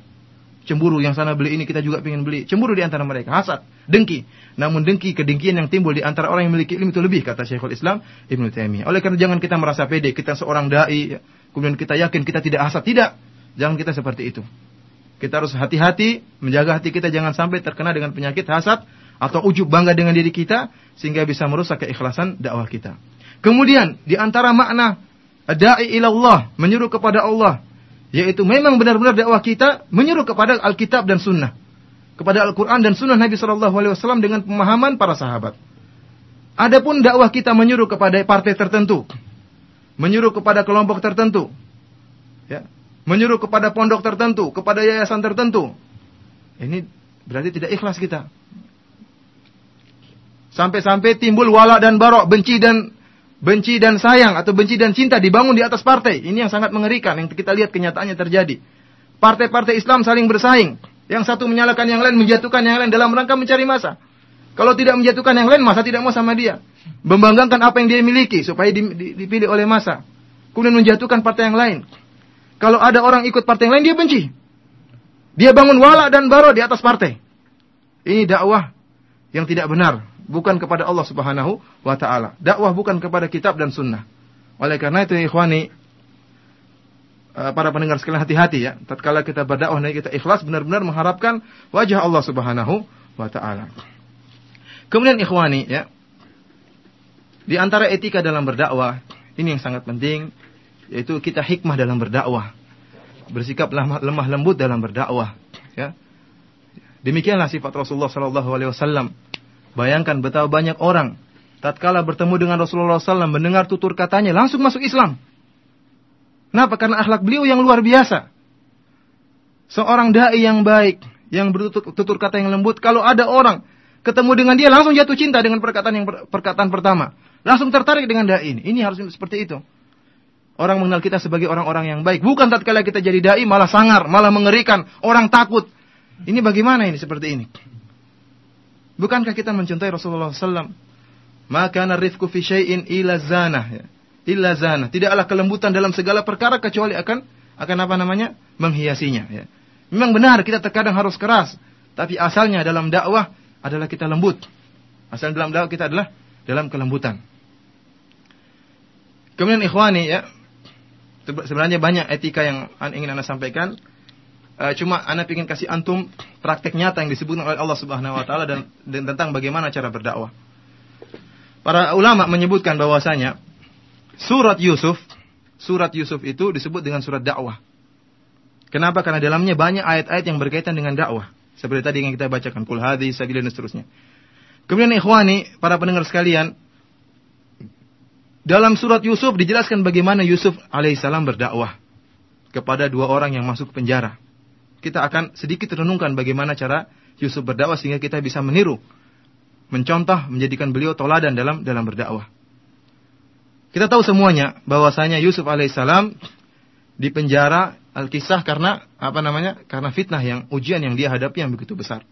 Cemburu yang sana beli ini kita juga ingin beli. Cemburu di antara mereka. Hasad. Dengki. Namun dengki, kedengkian yang timbul di antara orang yang memiliki ilmu itu lebih. Kata Syekhul Islam Ibn Taimiyah. Oleh karena jangan kita merasa pede. Kita seorang da'i. Ya. Kemudian kita yakin kita tidak hasad. Tidak. Jangan kita seperti itu. Kita harus hati-hati. Menjaga hati kita jangan sampai terkena dengan penyakit hasad. Atau ujub bangga dengan diri kita. Sehingga bisa merusak keikhlasan dakwah kita. Kemudian di antara makna da'i ilallah. Menyuruh kepada Allah yaitu memang benar-benar dakwah kita menyuruh kepada Alkitab dan Sunnah, kepada Al-Quran dan Sunnah Nabi Shallallahu Alaihi Wasallam dengan pemahaman para sahabat. Adapun dakwah kita menyuruh kepada partai tertentu, menyuruh kepada kelompok tertentu, ya, menyuruh kepada pondok tertentu, kepada yayasan tertentu, ini berarti tidak ikhlas kita. Sampai-sampai timbul wala dan barok, benci dan benci dan sayang atau benci dan cinta dibangun di atas partai. Ini yang sangat mengerikan yang kita lihat kenyataannya terjadi. Partai-partai Islam saling bersaing. Yang satu menyalahkan yang lain, menjatuhkan yang lain dalam rangka mencari masa. Kalau tidak menjatuhkan yang lain, masa tidak mau sama dia. Membanggakan apa yang dia miliki supaya dipilih oleh masa. Kemudian menjatuhkan partai yang lain. Kalau ada orang ikut partai yang lain, dia benci. Dia bangun wala dan baro di atas partai. Ini dakwah yang tidak benar bukan kepada Allah Subhanahu wa taala. Dakwah bukan kepada kitab dan sunnah. Oleh karena itu ikhwani eh, para pendengar sekalian hati-hati ya. Tatkala kita berdakwah dan kita ikhlas benar-benar mengharapkan wajah Allah Subhanahu wa taala. Kemudian ikhwani ya. Di antara etika dalam berdakwah ini yang sangat penting yaitu kita hikmah dalam berdakwah. Bersikap lemah, lembut dalam berdakwah, ya. Demikianlah sifat Rasulullah sallallahu alaihi wasallam Bayangkan betapa banyak orang tatkala bertemu dengan Rasulullah SAW mendengar tutur katanya langsung masuk Islam. Kenapa? Karena akhlak beliau yang luar biasa. Seorang dai yang baik, yang bertutur kata yang lembut, kalau ada orang ketemu dengan dia langsung jatuh cinta dengan perkataan yang perkataan pertama. Langsung tertarik dengan dai ini. Ini harus seperti itu. Orang mengenal kita sebagai orang-orang yang baik. Bukan tatkala kita jadi dai malah sangar, malah mengerikan, orang takut. Ini bagaimana ini seperti ini? Bukankah kita mencintai Rasulullah SAW? Maka narifku fi syai'in ila zanah. Ya. Illa zanah. Tidaklah kelembutan dalam segala perkara kecuali akan akan apa namanya? Menghiasinya. Ya. Memang benar kita terkadang harus keras. Tapi asalnya dalam dakwah adalah kita lembut. Asal dalam dakwah kita adalah dalam kelembutan. Kemudian ikhwani ya, sebenarnya banyak etika yang ingin anda sampaikan. Uh, cuma anda ingin kasih antum praktek nyata yang disebut oleh Allah Subhanahu Wa Taala dan, dan tentang bagaimana cara berdakwah. Para ulama menyebutkan bahwasanya surat Yusuf, surat Yusuf itu disebut dengan surat dakwah. Kenapa? Karena dalamnya banyak ayat-ayat yang berkaitan dengan dakwah. Seperti tadi yang kita bacakan, kul hadhi sabila dan seterusnya. Kemudian ikhwani, para pendengar sekalian, dalam surat Yusuf dijelaskan bagaimana Yusuf alaihissalam berdakwah kepada dua orang yang masuk penjara. Kita akan sedikit renungkan bagaimana cara Yusuf berdakwah sehingga kita bisa meniru, mencontoh, menjadikan beliau toladan dalam dalam berdakwah. Kita tahu semuanya bahwasanya Yusuf alaihissalam di penjara al-kisah karena apa namanya? Karena fitnah yang ujian yang dia hadapi yang begitu besar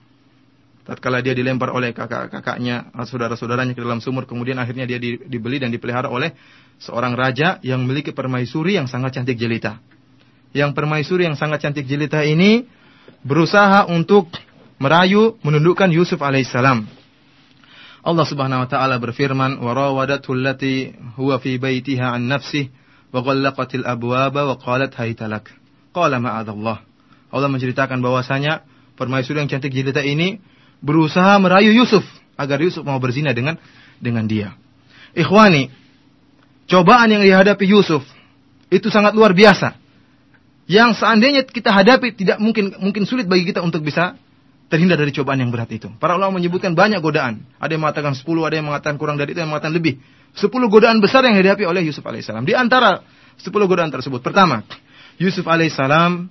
tatkala dia dilempar oleh kakak-kakaknya, saudara-saudaranya ke dalam sumur, kemudian akhirnya dia dibeli dan dipelihara oleh seorang raja yang memiliki permaisuri yang sangat cantik jelita. Yang permaisuri yang sangat cantik jelita ini berusaha untuk merayu menundukkan Yusuf alaihissalam. Allah Subhanahu wa taala berfirman, "Wa rawadathu allati huwa fi baitiha an nafsihi wa ghallaqatil abwaba wa qalat haytalak." Qala ma'adallah. Allah menceritakan bahwasanya permaisuri yang cantik jelita ini berusaha merayu Yusuf agar Yusuf mau berzina dengan dengan dia. Ikhwani, cobaan yang dihadapi Yusuf itu sangat luar biasa. Yang seandainya kita hadapi tidak mungkin mungkin sulit bagi kita untuk bisa terhindar dari cobaan yang berat itu. Para ulama menyebutkan banyak godaan. Ada yang mengatakan 10, ada yang mengatakan kurang dari itu, yang mengatakan lebih. 10 godaan besar yang dihadapi oleh Yusuf alaihissalam. Di antara 10 godaan tersebut. Pertama, Yusuf alaihissalam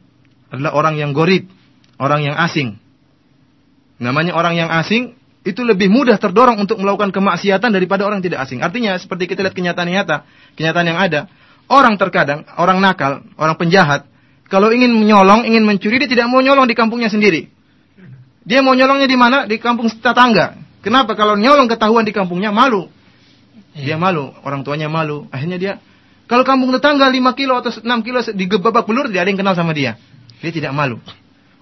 adalah orang yang gorib, orang yang asing. Namanya orang yang asing itu lebih mudah terdorong untuk melakukan kemaksiatan daripada orang tidak asing. Artinya seperti kita lihat kenyataan nyata, kenyataan yang ada. Orang terkadang, orang nakal, orang penjahat, kalau ingin menyolong, ingin mencuri, dia tidak mau nyolong di kampungnya sendiri. Dia mau nyolongnya di mana? Di kampung tetangga. Kenapa? Kalau nyolong ketahuan di kampungnya, malu. Dia malu, orang tuanya malu. Akhirnya dia, kalau kampung tetangga 5 kilo atau 6 kilo digebabak belur, tidak ada yang kenal sama dia. Dia tidak malu.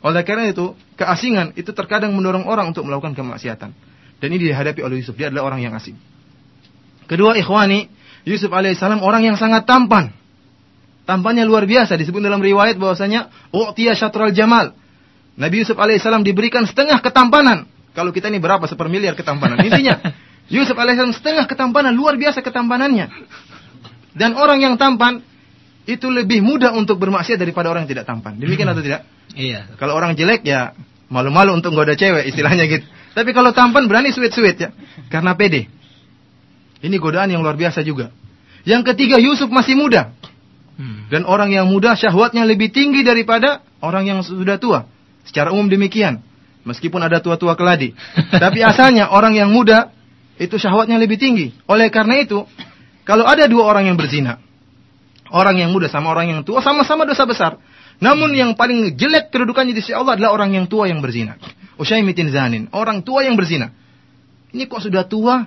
Oleh karena itu, keasingan itu terkadang mendorong orang untuk melakukan kemaksiatan. Dan ini dihadapi oleh Yusuf. Dia adalah orang yang asing. Kedua, ikhwani, Yusuf alaihissalam orang yang sangat tampan. Tampannya luar biasa. Disebut dalam riwayat bahwasanya, U'tiya syatral jamal. Nabi Yusuf alaihissalam diberikan setengah ketampanan. Kalau kita ini berapa? Sepermiliar ketampanan. Intinya, Yusuf alaihissalam setengah ketampanan. Luar biasa ketampanannya. Dan orang yang tampan, itu lebih mudah untuk bermaksiat daripada orang yang tidak tampan. Demikian atau tidak? Iya. Kalau orang jelek ya malu-malu untuk goda cewek istilahnya gitu. Tapi kalau tampan berani sweet-sweet ya. Karena pede. Ini godaan yang luar biasa juga. Yang ketiga Yusuf masih muda. Hmm. Dan orang yang muda syahwatnya lebih tinggi daripada orang yang sudah tua. Secara umum demikian. Meskipun ada tua-tua keladi. Tapi asalnya orang yang muda itu syahwatnya lebih tinggi. Oleh karena itu, kalau ada dua orang yang berzina, orang yang muda sama orang yang tua sama-sama dosa besar. Namun yang paling jelek kedudukannya di sisi Allah adalah orang yang tua yang berzina. Usyaimitin zanin, orang tua yang berzina. Ini kok sudah tua,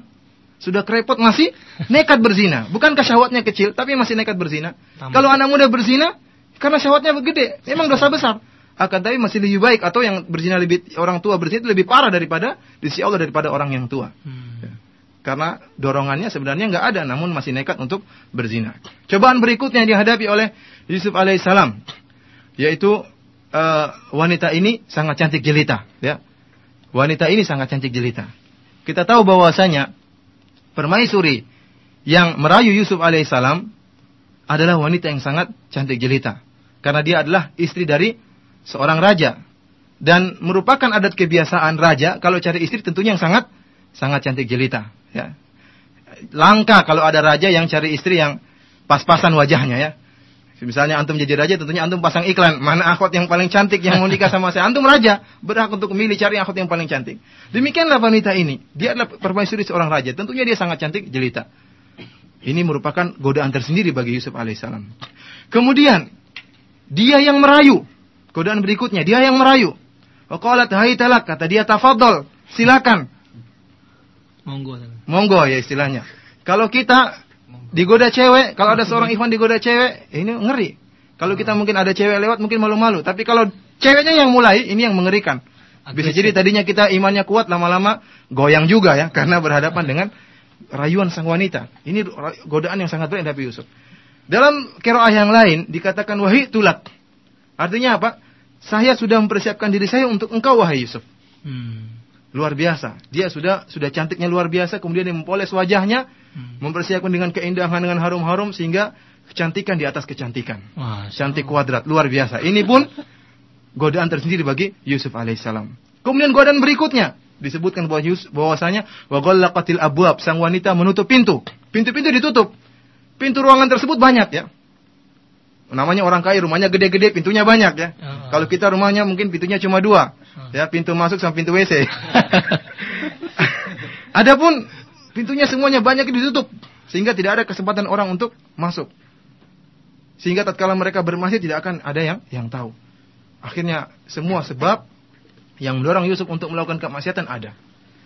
sudah kerepot masih nekat berzina. Bukankah syahwatnya kecil, tapi masih nekat berzina. Kalau anak muda berzina, karena syahwatnya gede, memang dosa besar. Akan tapi masih lebih baik atau yang berzina lebih orang tua berzina itu lebih parah daripada di sisi Allah daripada orang yang tua. Hmm. Karena dorongannya sebenarnya nggak ada, namun masih nekat untuk berzina. Cobaan berikutnya yang dihadapi oleh Yusuf alaihissalam yaitu uh, wanita ini sangat cantik jelita, ya. Wanita ini sangat cantik jelita. Kita tahu bahwasanya permaisuri yang merayu Yusuf alaihissalam adalah wanita yang sangat cantik jelita. Karena dia adalah istri dari seorang raja. Dan merupakan adat kebiasaan raja kalau cari istri tentunya yang sangat sangat cantik jelita. Ya. Langka kalau ada raja yang cari istri yang pas-pasan wajahnya ya. Misalnya antum jadi raja, tentunya antum pasang iklan. Mana akhwat yang paling cantik yang mau nikah sama saya? Antum raja, berhak untuk memilih cari akhwat yang paling cantik. Demikianlah wanita ini. Dia adalah permaisuri seorang raja. Tentunya dia sangat cantik, jelita. Ini merupakan godaan tersendiri bagi Yusuf alaihissalam. Kemudian, dia yang merayu. Godaan berikutnya, dia yang merayu. Waqalat hai talak, kata dia tafadhol, silakan. Monggo. Monggo ya istilahnya. Kalau kita digoda cewek, kalau ada seorang ikhwan digoda cewek, ini ngeri. Kalau kita mungkin ada cewek lewat mungkin malu-malu, tapi kalau ceweknya yang mulai, ini yang mengerikan. Bisa jadi tadinya kita imannya kuat lama-lama goyang juga ya karena berhadapan dengan rayuan sang wanita. Ini godaan yang sangat berat Nabi Yusuf. Dalam kiroah yang lain dikatakan wahai tulak. Artinya apa? Saya sudah mempersiapkan diri saya untuk engkau wahai Yusuf. Hmm. Luar biasa. Dia sudah sudah cantiknya luar biasa. Kemudian dia mempoles wajahnya, hmm. mempersiapkan dengan keindahan dengan harum-harum sehingga kecantikan di atas kecantikan. Wah, Cantik kuadrat luar biasa. Ini pun godaan tersendiri bagi Yusuf alaihissalam. Kemudian godaan berikutnya disebutkan bahwa Yusuf bahwasanya wa ghallaqatil abwab sang wanita menutup pintu. Pintu-pintu ditutup. Pintu ruangan tersebut banyak ya. Namanya orang kaya rumahnya gede-gede, pintunya banyak ya. Uh, Kalau kita rumahnya mungkin pintunya cuma dua. Ya, pintu masuk sama pintu WC. Adapun pintunya semuanya banyak ditutup sehingga tidak ada kesempatan orang untuk masuk. Sehingga tatkala mereka bermaksiat tidak akan ada yang yang tahu. Akhirnya semua sebab yang mendorong Yusuf untuk melakukan kemaksiatan ada.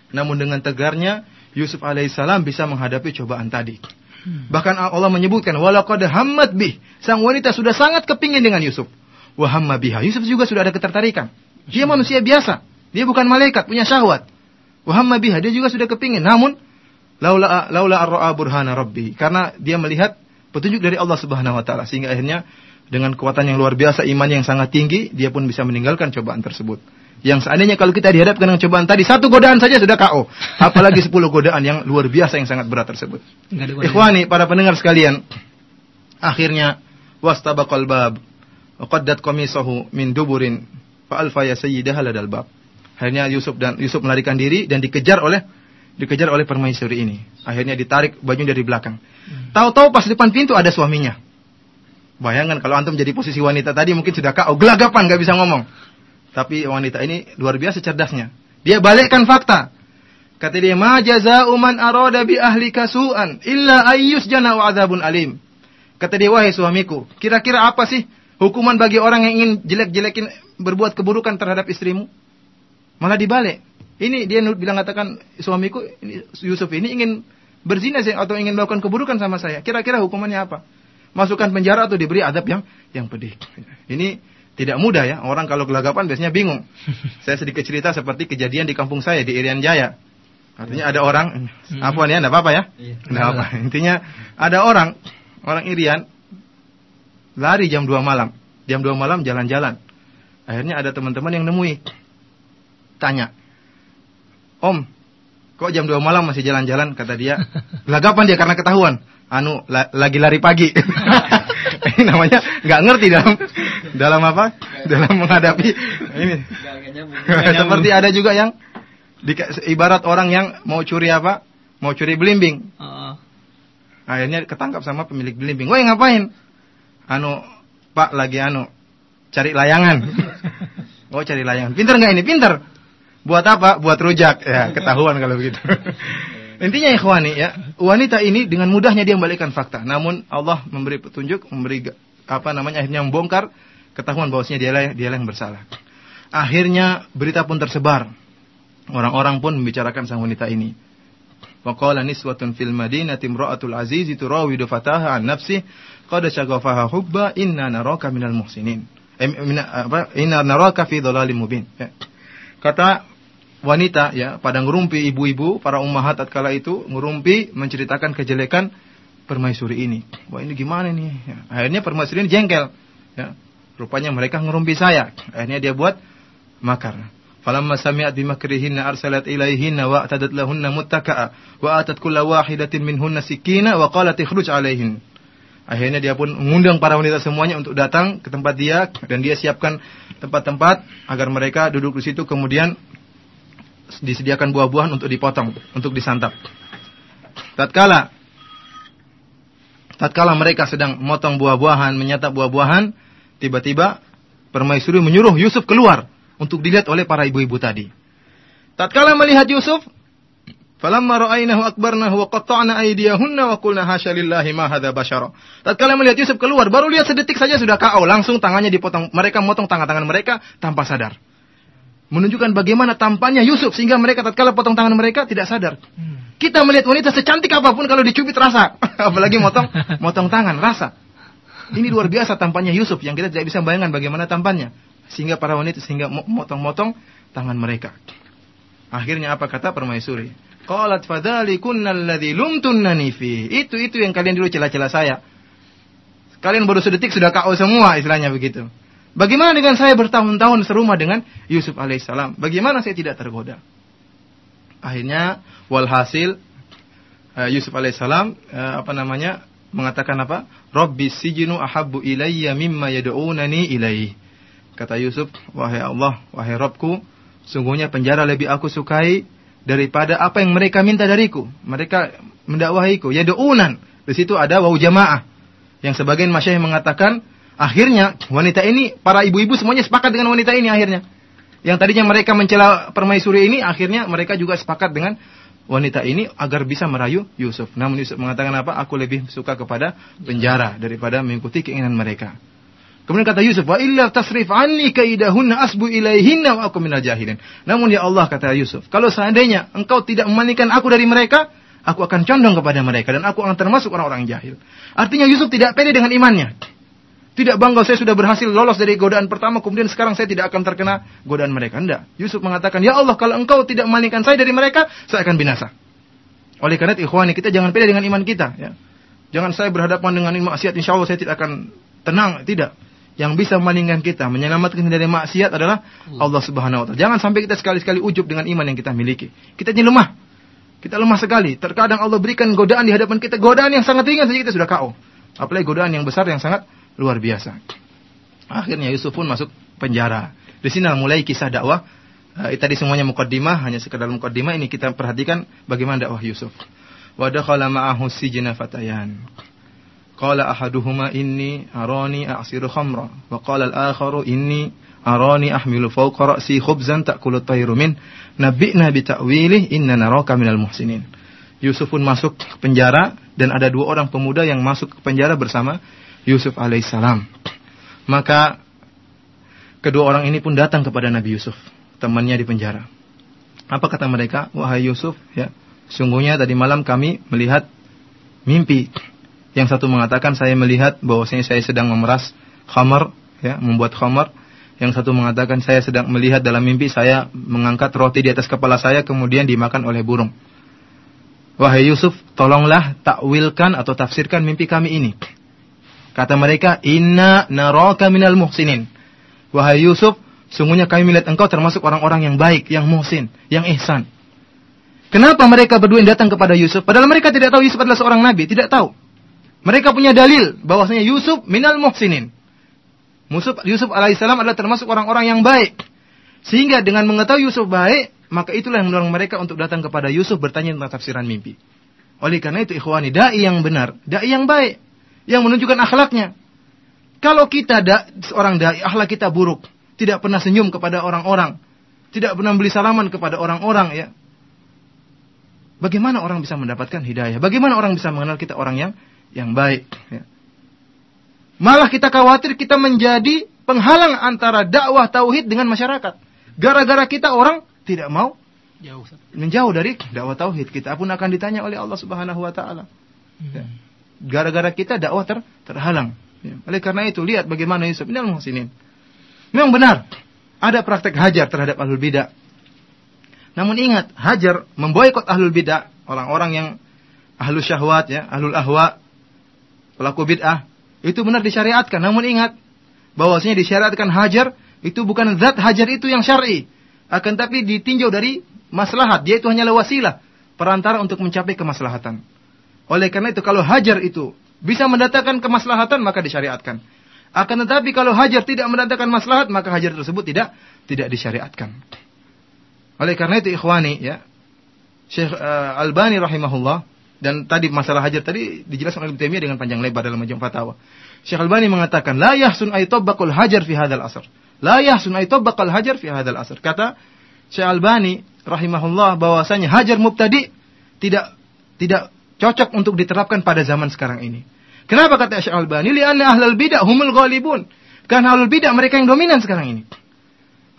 Namun dengan tegarnya Yusuf alaihissalam bisa menghadapi cobaan tadi. Hmm. Bahkan Allah menyebutkan walaqad hammat bih. Sang wanita sudah sangat kepingin dengan Yusuf. Wa hamma biha. Yusuf juga sudah ada ketertarikan. Dia manusia biasa. Dia bukan malaikat, punya syahwat. Wahamma biha, dia juga sudah kepingin. Namun, laula laula arra'a burhana rabbi. Karena dia melihat petunjuk dari Allah Subhanahu wa taala sehingga akhirnya dengan kekuatan yang luar biasa, iman yang sangat tinggi, dia pun bisa meninggalkan cobaan tersebut. Yang seandainya kalau kita dihadapkan dengan cobaan tadi, satu godaan saja sudah KO. Apalagi sepuluh godaan yang luar biasa yang sangat berat tersebut. Ikhwani, para pendengar sekalian. Akhirnya, wastabaqal bab. Qaddat qamisahu min duburin fa alfa ya sayyidaha ladal bab. Akhirnya Yusuf dan Yusuf melarikan diri dan dikejar oleh dikejar oleh permaisuri ini. Akhirnya ditarik baju dari belakang. Hmm. Tahu-tahu pas depan pintu ada suaminya. Bayangkan kalau antum jadi posisi wanita tadi mungkin sudah kau gelagapan nggak bisa ngomong. Tapi wanita ini luar biasa cerdasnya. Dia balikkan fakta. Kata dia, "Ma jaza'u man arada bi ahli kasu'an illa ayyus jana wa adzabun alim." Kata dia, "Wahai suamiku, kira-kira apa sih hukuman bagi orang yang ingin jelek-jelekin berbuat keburukan terhadap istrimu? Malah dibalik. Ini dia bilang katakan suamiku Yusuf ini ingin berzina atau ingin melakukan keburukan sama saya. Kira-kira hukumannya apa? Masukkan penjara atau diberi adab yang yang pedih. Ini tidak mudah ya. Orang kalau gelagapan biasanya bingung. saya sedikit cerita seperti kejadian di kampung saya di Irian Jaya. Artinya ada orang, hmm. apa nih? Tidak apa-apa ya? Tidak iya. apa. Intinya ada orang, orang Irian lari jam 2 malam. Jam 2 malam jalan-jalan. Akhirnya ada teman-teman yang nemui. Tanya. Om, kok jam 2 malam masih jalan-jalan? Kata dia. Lagapan dia karena ketahuan. Anu, la lagi lari pagi. ini namanya nggak ngerti dalam dalam apa? Dalam menghadapi ini. Seperti ada juga yang di, ibarat orang yang mau curi apa? Mau curi belimbing. Akhirnya ketangkap sama pemilik belimbing. Woi ngapain? Anu, Pak lagi anu cari layangan. Oh cari layangan. Pinter nggak ini? Pinter. Buat apa? Buat rujak. Ya ketahuan kalau begitu. Intinya ikhwani ya, wanita ini dengan mudahnya dia membalikkan fakta. Namun Allah memberi petunjuk, memberi apa namanya akhirnya membongkar ketahuan bahwasanya dia lah dia yang bersalah. Akhirnya berita pun tersebar. Orang-orang pun membicarakan sang wanita ini. Waqala niswatun fil madinati imra'atul aziz turawidu fataha an nafsi qad hubba inna naraka minal muhsinin eh, inna naraka fi dhalalim mubin. Ya. Kata wanita ya pada ngerumpi ibu-ibu para ummahat tatkala itu ngerumpi menceritakan kejelekan permaisuri ini. Wah ini gimana nih? Ya. Akhirnya permaisuri ini jengkel. Ya. Rupanya mereka ngerumpi saya. Akhirnya dia buat makar. Falamma sami'at bimakrihinna arsalat ilaihinna wa atadat lahunna muttaka'a wa atat kulla wahidatin minhunna sikina wa qalat ikhruj alaihin. Akhirnya dia pun mengundang para wanita semuanya untuk datang ke tempat dia dan dia siapkan tempat-tempat agar mereka duduk di situ kemudian disediakan buah-buahan untuk dipotong, untuk disantap. Tatkala tatkala mereka sedang motong buah-buahan, menyantap buah-buahan, tiba-tiba permaisuri menyuruh Yusuf keluar untuk dilihat oleh para ibu-ibu tadi. Tatkala melihat Yusuf, Falamma ra'ainahu akbarnahu wa qatta'na aydiyahunna wa qulna hasya lillahi ma hadza bashara. Tatkala melihat Yusuf keluar, baru lihat sedetik saja sudah KO, langsung tangannya dipotong. Mereka memotong tangan-tangan mereka tanpa sadar. Menunjukkan bagaimana tampannya Yusuf sehingga mereka tatkala potong tangan mereka tidak sadar. Kita melihat wanita secantik apa pun kalau dicubit rasa, apalagi motong motong tangan rasa. Ini luar biasa tampannya Yusuf yang kita tidak bisa bayangkan bagaimana tampannya. Sehingga para wanita sehingga motong-motong tangan mereka. Akhirnya apa kata permaisuri? Qalat fadzalikunna alladzi lumtunnani fi. Itu itu yang kalian dulu celah-celah saya. Kalian baru sedetik sudah KO semua istilahnya begitu. Bagaimana dengan saya bertahun-tahun serumah dengan Yusuf alaihissalam? Bagaimana saya tidak tergoda? Akhirnya walhasil uh, Yusuf alaihissalam uh, apa namanya mengatakan apa? Rabbi sijinu ahabbu ilayya mimma yad'unani ilaih. Kata Yusuf, wahai Allah, wahai Rabbku, sungguhnya penjara lebih aku sukai daripada apa yang mereka minta dariku. Mereka mendakwahiku. Ya do'unan. Di situ ada wau jamaah. Yang sebagian masyayikh mengatakan, akhirnya wanita ini, para ibu-ibu semuanya sepakat dengan wanita ini akhirnya. Yang tadinya mereka mencela permaisuri ini, akhirnya mereka juga sepakat dengan wanita ini agar bisa merayu Yusuf. Namun Yusuf mengatakan apa? Aku lebih suka kepada penjara daripada mengikuti keinginan mereka. Kemudian kata Yusuf, "Wa illa tasrif anni kaidahunna asbu ilaihinna wa aku minal jahilin." Namun ya Allah kata Yusuf, kalau seandainya engkau tidak memalingkan aku dari mereka, aku akan condong kepada mereka dan aku akan termasuk orang-orang jahil. Artinya Yusuf tidak pede dengan imannya. Tidak bangga saya sudah berhasil lolos dari godaan pertama kemudian sekarang saya tidak akan terkena godaan mereka. Tidak. Yusuf mengatakan, "Ya Allah, kalau engkau tidak memalingkan saya dari mereka, saya akan binasa." Oleh karena itu ikhwani, kita jangan pede dengan iman kita, ya. Jangan saya berhadapan dengan maksiat, insya Allah saya tidak akan tenang. Tidak yang bisa memalingkan kita, menyelamatkan dari maksiat adalah Allah Subhanahu wa taala. Jangan sampai kita sekali-sekali ujub dengan iman yang kita miliki. Kita ini lemah. Kita lemah sekali. Terkadang Allah berikan godaan di hadapan kita, godaan yang sangat ringan saja kita sudah KO. Apalagi godaan yang besar yang sangat luar biasa. Akhirnya Yusuf pun masuk penjara. Di sini mulai kisah dakwah. Uh, tadi semuanya mukaddimah, hanya sekedar mukaddimah ini kita perhatikan bagaimana dakwah Yusuf. Wa dakhala ma'ahu sijna fatayan. Qala ahaduhuma inni arani a'siru khamra wa qala al-akharu inni arani ahmilu fawqa ra'si khubzan ta'kulu tayru min nabbi'na bi ta'wilih inna naraka minal muhsinin. Yusuf pun masuk penjara dan ada dua orang pemuda yang masuk ke penjara bersama Yusuf alaihissalam. Maka kedua orang ini pun datang kepada Nabi Yusuf, temannya di penjara. Apa kata mereka? Wahai Yusuf, ya, sungguhnya tadi malam kami melihat mimpi yang satu mengatakan saya melihat bahwasanya saya sedang memeras khamar, ya, membuat khamar. Yang satu mengatakan saya sedang melihat dalam mimpi saya mengangkat roti di atas kepala saya kemudian dimakan oleh burung. Wahai Yusuf, tolonglah takwilkan atau tafsirkan mimpi kami ini. Kata mereka, Inna naraka minal muhsinin. Wahai Yusuf, sungguhnya kami melihat engkau termasuk orang-orang yang baik, yang muhsin, yang ihsan. Kenapa mereka berdua datang kepada Yusuf? Padahal mereka tidak tahu Yusuf adalah seorang nabi, tidak tahu. Mereka punya dalil bahwasanya Yusuf minal muhsinin. Yusuf, Yusuf alaihissalam adalah termasuk orang-orang yang baik. Sehingga dengan mengetahui Yusuf baik, maka itulah yang mendorong mereka untuk datang kepada Yusuf bertanya tentang tafsiran mimpi. Oleh karena itu ikhwani, dai yang benar, dai yang baik, yang menunjukkan akhlaknya. Kalau kita da, seorang dai, akhlak kita buruk, tidak pernah senyum kepada orang-orang, tidak pernah beli salaman kepada orang-orang ya. Bagaimana orang bisa mendapatkan hidayah? Bagaimana orang bisa mengenal kita orang yang yang baik. Ya. Malah kita khawatir kita menjadi penghalang antara dakwah tauhid dengan masyarakat. Gara-gara kita orang tidak mau jauh menjauh dari dakwah tauhid, kita pun akan ditanya oleh Allah Subhanahu wa taala. Ya. Gara-gara kita dakwah ter terhalang. Ya. Oleh karena itu lihat bagaimana Yusuf ini muhsinin. Memang benar ada praktek hajar terhadap ahlul bidah. Namun ingat, hajar memboikot ahlul bidah, orang-orang yang ahlul syahwat ya, ahlul ahwa, pelaku bid'ah, itu benar disyariatkan. Namun ingat, bahwasanya disyariatkan hajar, itu bukan zat hajar itu yang syar'i. Akan tapi ditinjau dari maslahat. Dia itu hanyalah wasilah. Perantara untuk mencapai kemaslahatan. Oleh karena itu, kalau hajar itu bisa mendatangkan kemaslahatan, maka disyariatkan. Akan tetapi kalau hajar tidak mendatangkan maslahat, maka hajar tersebut tidak tidak disyariatkan. Oleh karena itu ikhwani ya, Syekh uh, Albani rahimahullah dan tadi masalah hajar tadi dijelaskan oleh Ibnu dengan panjang lebar dalam majmu' fatawa. Syekh Albani mengatakan la yahsun ay tabbaqul hajar fi hadzal asr. La yahsun ay tabbaqal hajar fi hadzal asr. Kata Syekh Albani rahimahullah bahwasanya hajar mubtadi tidak tidak cocok untuk diterapkan pada zaman sekarang ini. Kenapa kata Syekh Albani? Lianna ahlul bidah humul ghalibun. Karena ahlul bidah mereka yang dominan sekarang ini.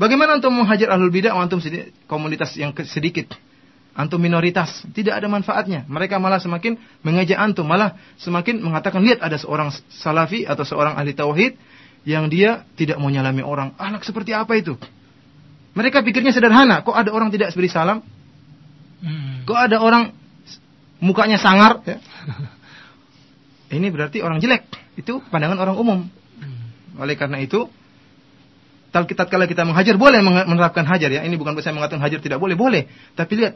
Bagaimana untuk menghajar ahlul bidah antum komunitas yang sedikit? Antum minoritas, tidak ada manfaatnya. Mereka malah semakin mengejek antum, malah semakin mengatakan lihat ada seorang salafi atau seorang ahli tauhid yang dia tidak mau nyalami orang. Anak seperti apa itu? Mereka pikirnya sederhana. Kok ada orang tidak beri salam? Hmm. Kok ada orang mukanya sangar? Ya? Ini berarti orang jelek. Itu pandangan orang umum. Hmm. Oleh karena itu, kita kala kita menghajar boleh menerapkan hajar ya. Ini bukan saya mengatakan hajar tidak boleh, boleh. Tapi lihat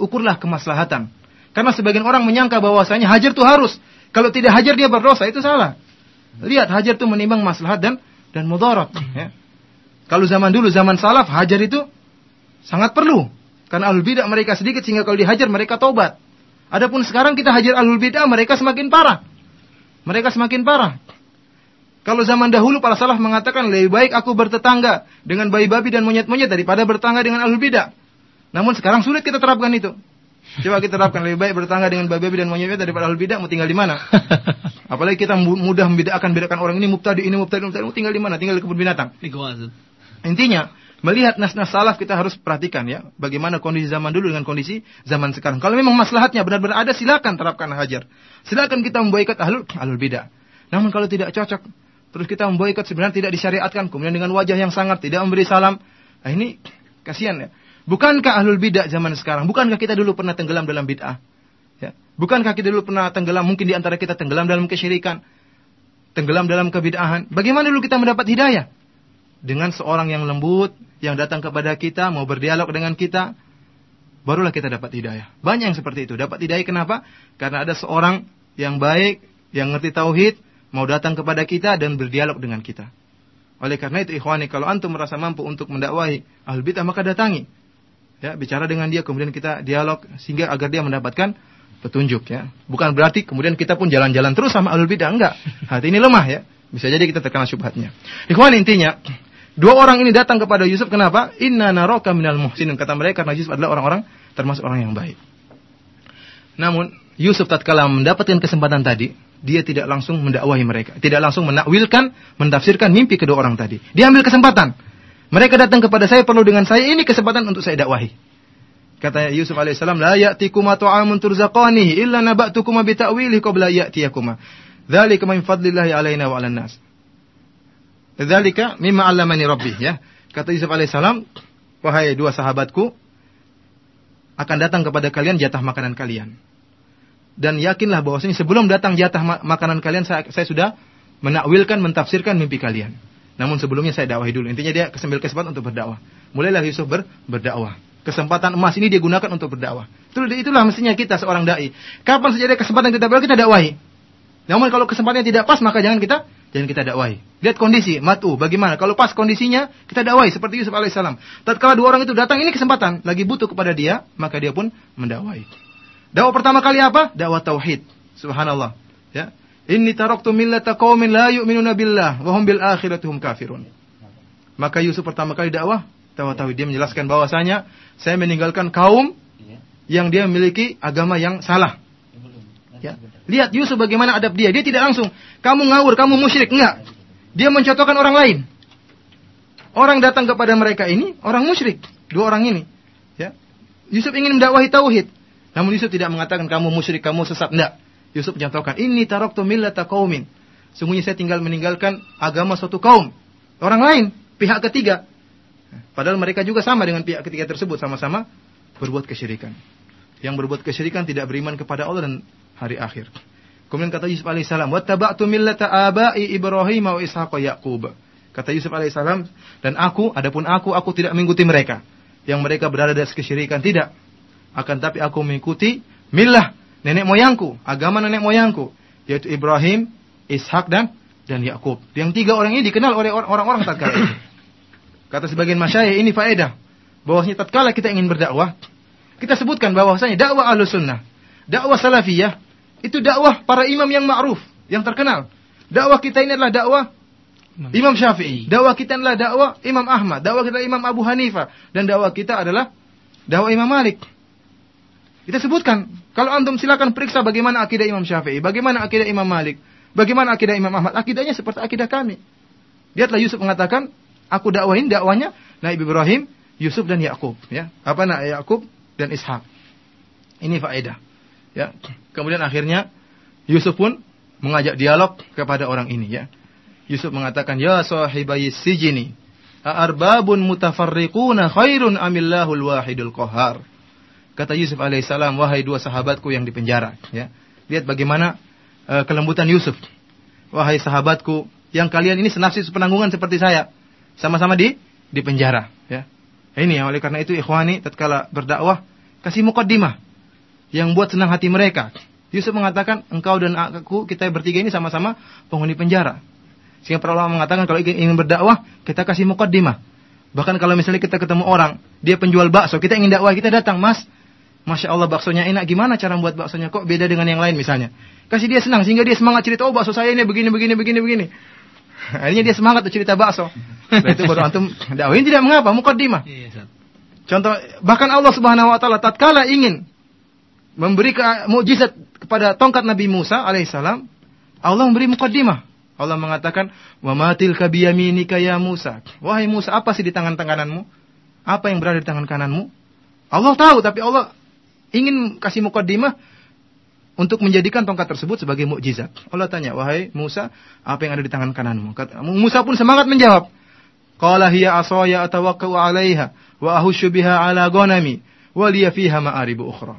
ukurlah kemaslahatan. Karena sebagian orang menyangka bahwasanya hajar itu harus. Kalau tidak hajar dia berdosa, itu salah. Lihat hajar itu menimbang maslahat dan dan mudarat ya. Kalau zaman dulu zaman salaf hajar itu sangat perlu. Karena alul bidah mereka sedikit sehingga kalau dihajar mereka tobat. Adapun sekarang kita hajar alul bidah mereka semakin parah. Mereka semakin parah. Kalau zaman dahulu para salaf mengatakan lebih baik aku bertetangga dengan bayi-babi dan monyet-monyet daripada bertetangga dengan ahlul bidah. Namun sekarang sulit kita terapkan itu. Coba kita terapkan lebih baik bertetangga dengan bayi-babi dan monyet-monyet daripada ahlul bidah mau tinggal di mana? Apalagi kita mudah membedakan bedakan orang ini mubtadi, ini mubtadi, mubtadi, mau tinggal di mana? Tinggal di kebun binatang. Intinya, melihat nas-nas salaf kita harus perhatikan ya, bagaimana kondisi zaman dulu dengan kondisi zaman sekarang. Kalau memang maslahatnya benar-benar ada, silakan terapkan hajar. Silakan kita memboikot ahlul ahlul bidah. Namun kalau tidak cocok, Terus kita memboikot sebenarnya tidak disyariatkan. Kemudian dengan wajah yang sangat tidak memberi salam. Nah ini kasihan ya. Bukankah ahlul bid'ah zaman sekarang? Bukankah kita dulu pernah tenggelam dalam bid'ah? Ya. Bukankah kita dulu pernah tenggelam? Mungkin di antara kita tenggelam dalam kesyirikan. Tenggelam dalam kebid'ahan. Bagaimana dulu kita mendapat hidayah? Dengan seorang yang lembut, yang datang kepada kita, mau berdialog dengan kita, barulah kita dapat hidayah. Banyak yang seperti itu. Dapat hidayah kenapa? Karena ada seorang yang baik, yang ngerti tauhid, mau datang kepada kita dan berdialog dengan kita. Oleh karena itu ikhwani kalau antum merasa mampu untuk mendakwahi ahlul bidah maka datangi. Ya, bicara dengan dia kemudian kita dialog sehingga agar dia mendapatkan petunjuk ya. Bukan berarti kemudian kita pun jalan-jalan terus sama ahlul bidah enggak. Hati ini lemah ya. Bisa jadi kita terkena syubhatnya. Ikhwan intinya dua orang ini datang kepada Yusuf kenapa? Inna naraka minal muhsinin kata mereka karena Yusuf adalah orang-orang termasuk orang yang baik. Namun Yusuf tatkala mendapatkan kesempatan tadi, dia tidak langsung mendakwahi mereka, tidak langsung menakwilkan, mentafsirkan mimpi kedua orang tadi. Dia ambil kesempatan. Mereka datang kepada saya perlu dengan saya ini kesempatan untuk saya dakwahi. Kata Yusuf alaihissalam, la ya'tikuma ta'amun turzaqanihi illa naba'tukuma bi ta'wilihi qabla ya'tiyakuma. Dzalika min fadlillahi alaina wa 'alan nas. Dzalika mimma 'allamani rabbi ya. Kata Yusuf alaihissalam, wahai dua sahabatku, akan datang kepada kalian jatah makanan kalian dan yakinlah bahwasanya sebelum datang jatah makanan kalian saya, saya sudah menakwilkan mentafsirkan mimpi kalian. Namun sebelumnya saya dakwahi dulu. Intinya dia kesembil kesempatan untuk berdakwah. Mulailah Yusuf ber, berdakwah. Kesempatan emas ini dia gunakan untuk berdakwah. Itulah, itulah mestinya kita seorang dai. Kapan saja ada kesempatan kita berdakwah kita dakwahi. Namun kalau kesempatannya tidak pas maka jangan kita jangan kita dakwahi. Lihat kondisi, matu, bagaimana? Kalau pas kondisinya, kita dakwahi seperti Yusuf alaihissalam. Tatkala dua orang itu datang, ini kesempatan, lagi butuh kepada dia, maka dia pun mendakwahi. Dakwah pertama kali apa? Dakwah tauhid. Subhanallah. Ya. Inni taraktu millata qaumin la yu'minuna billah wa hum bil akhirati hum kafirun. Maka Yusuf pertama kali dakwah, dakwah tauhid dia menjelaskan bahwasanya saya meninggalkan kaum yang dia memiliki agama yang salah. Ya. Lihat Yusuf bagaimana adab dia. Dia tidak langsung, kamu ngawur, kamu musyrik. Enggak. Dia mencontohkan orang lain. Orang datang kepada mereka ini, orang musyrik. Dua orang ini. Ya. Yusuf ingin mendakwahi tauhid. Namun Yusuf tidak mengatakan kamu musyrik, kamu sesat. Tidak. Yusuf menyatakan, ini taraktu millata kaumin. Sungguhnya saya tinggal meninggalkan agama suatu kaum. Orang lain, pihak ketiga. Padahal mereka juga sama dengan pihak ketiga tersebut. Sama-sama berbuat kesyirikan. Yang berbuat kesyirikan tidak beriman kepada Allah dan hari akhir. Kemudian kata Yusuf alaihissalam, "Wattaba'tu millata abai Ibrahim wa Ishaq Yaqub." Kata Yusuf alaihissalam, dan aku, adapun aku, aku tidak mengikuti mereka. Yang mereka berada di kesyirikan. Tidak akan tapi aku mengikuti milah nenek moyangku, agama nenek moyangku, yaitu Ibrahim, Ishak dan dan Yakub. Yang tiga orang ini dikenal oleh orang-orang tatkala itu. Kata sebagian masyayikh ini faedah bahwasanya tatkala kita ingin berdakwah, kita sebutkan bahwasanya dakwah Ahlus Sunnah Dakwah salafiyah itu dakwah para imam yang ma'ruf, yang terkenal. Dakwah kita ini adalah dakwah Imam Syafi'i. Dakwah kita adalah dakwah Imam Ahmad. Dakwah kita Imam Abu Hanifah. Dan dakwah kita adalah dakwah Imam Malik. Kita sebutkan. Kalau antum silakan periksa bagaimana akidah Imam Syafi'i. Bagaimana akidah Imam Malik. Bagaimana akidah Imam Ahmad. Akidahnya seperti akidah kami. Lihatlah Yusuf mengatakan. Aku dakwahin dakwanya Nabi Ibrahim, Yusuf dan Yakub. Ya. Apa nak Yakub dan Ishak. Ini faedah. Ya. Kemudian akhirnya Yusuf pun mengajak dialog kepada orang ini. Ya. Yusuf mengatakan, Ya sahibai sijini, arbabun mutafarriquna khairun amillahul wahidul qahar. Kata Yusuf alaihissalam, wahai dua sahabatku yang dipenjara. Ya. Lihat bagaimana uh, kelembutan Yusuf. Wahai sahabatku, yang kalian ini senasib penanggungan seperti saya. Sama-sama di di penjara. Ya. Ini ya, oleh karena itu ikhwani, tatkala berdakwah, kasih mukaddimah. Yang buat senang hati mereka. Yusuf mengatakan, engkau dan aku, kita bertiga ini sama-sama penghuni penjara. Sehingga para ulama mengatakan kalau ingin berdakwah, kita kasih mukaddimah. Bahkan kalau misalnya kita ketemu orang, dia penjual bakso, kita ingin dakwah, kita datang, Mas, Masya Allah baksonya enak, gimana cara membuat baksonya? Kok beda dengan yang lain misalnya? Kasih dia senang, sehingga dia semangat cerita, oh bakso saya ini begini, begini, begini, begini. Akhirnya dia semangat tuh cerita bakso. Nah, itu baru antum dakwahin tidak mengapa, mukaddimah. Iya, Contoh, bahkan Allah Subhanahu wa taala tatkala ingin memberi mukjizat kepada tongkat Nabi Musa alaihissalam, Allah memberi mukaddimah. Allah mengatakan, "Wa matil kabiyaminika ya Musa." Wahai Musa, apa sih di tangan kananmu? Apa yang berada di tangan kananmu? Allah tahu, tapi Allah ingin kasih mukaddimah untuk menjadikan tongkat tersebut sebagai mukjizat. Allah tanya, "Wahai Musa, apa yang ada di tangan kananmu?" Musa pun semangat menjawab. Qala hiya asaya atawakkau 'alaiha wa ahushu biha 'ala ghanami wa liya fiha ma'aribu ukhra.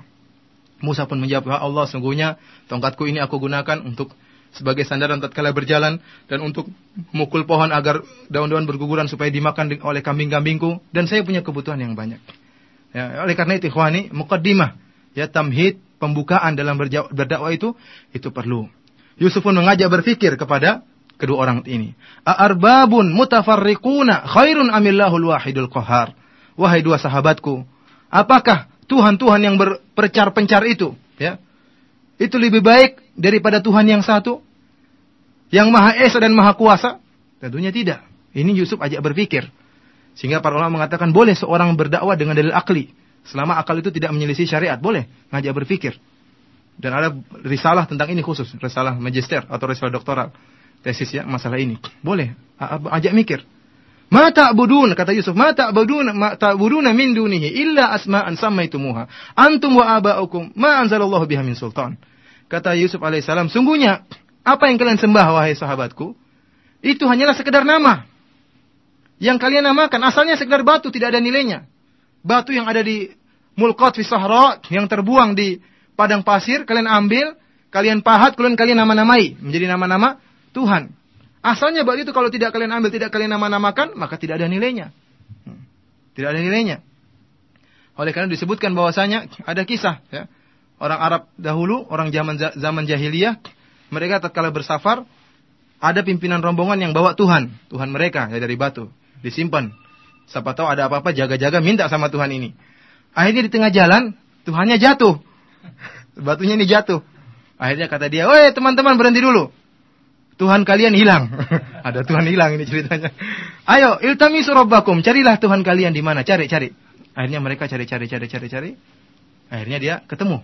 Musa pun menjawab, "Ya Allah, sungguhnya tongkatku ini aku gunakan untuk sebagai sandaran tatkala berjalan dan untuk memukul pohon agar daun-daun berguguran supaya dimakan oleh kambing-kambingku dan saya punya kebutuhan yang banyak. Ya, oleh karena itu ikhwani, mukaddimah ya tamhid pembukaan dalam berdakwah itu itu perlu. Yusuf pun mengajak berfikir kepada kedua orang ini. A'arbabun mutafarriquna khairun amillahul wahidul qahar. Wahai dua sahabatku, apakah Tuhan-Tuhan yang berpencar-pencar itu, ya, itu lebih baik daripada Tuhan yang satu? Yang Maha Esa dan Maha Kuasa? Tentunya tidak. Ini Yusuf ajak berpikir. Sehingga para ulama mengatakan boleh seorang berdakwah dengan dalil akli. Selama akal itu tidak menyelisih syariat, boleh ngajak berpikir. Dan ada risalah tentang ini khusus, risalah magister atau risalah doktoral. Tesis ya, masalah ini. Boleh, ajak mikir. Ma ta'budun kata Yusuf, ma ta'budun ma ta'buduna min dunihi illa asma'an sammaitumuha antum wa aba'ukum ma anzalallahu biha min sultan. Kata Yusuf alaihissalam, sungguhnya apa yang kalian sembah wahai sahabatku, itu hanyalah sekedar nama. Yang kalian namakan asalnya sekedar batu, tidak ada nilainya. Batu yang ada di mulqat fi sahra, yang terbuang di padang pasir, kalian ambil, kalian pahat, kalian kalian nama-namai, menjadi nama-nama Tuhan. Asalnya batu itu kalau tidak kalian ambil, tidak kalian nama-namakan, maka tidak ada nilainya. Hmm. Tidak ada nilainya. Oleh karena disebutkan bahwasanya ada kisah ya orang Arab dahulu, orang zaman zaman jahiliyah, mereka tatkala bersafar ada pimpinan rombongan yang bawa Tuhan, Tuhan mereka ya dari batu, disimpan. Siapa tahu ada apa-apa jaga-jaga minta sama Tuhan ini. Akhirnya di tengah jalan Tuhannya jatuh. Batunya ini jatuh. Akhirnya kata dia, "Woi, teman-teman berhenti dulu. Tuhan kalian hilang." ada Tuhan hilang ini ceritanya. Ayo, iltami surabbakum, carilah Tuhan kalian di mana? Cari, cari. Akhirnya mereka cari, cari, cari, cari, cari. Akhirnya dia ketemu.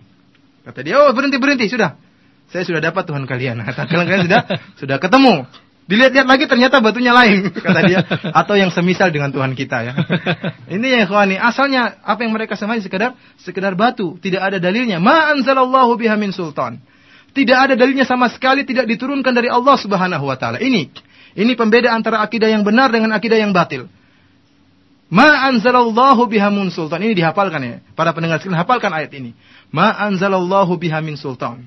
Kata dia, oh berhenti berhenti sudah. Saya sudah dapat Tuhan kalian. Kata kalian sudah sudah ketemu. Dilihat-lihat lagi ternyata batunya lain kata dia atau yang semisal dengan Tuhan kita ya. Ini ya ikhwani, asalnya apa yang mereka sembah sekedar sekedar batu, tidak ada dalilnya. Ma anzalallahu biha min sultan. Tidak ada dalilnya sama sekali tidak diturunkan dari Allah Subhanahu wa taala. Ini ini pembeda antara akidah yang benar dengan akidah yang batil. Ma anzalallahu biha min sultan. Ini dihafalkan ya. Para pendengar sekalian hafalkan ayat ini. Ma anzalallahu biha min sultan.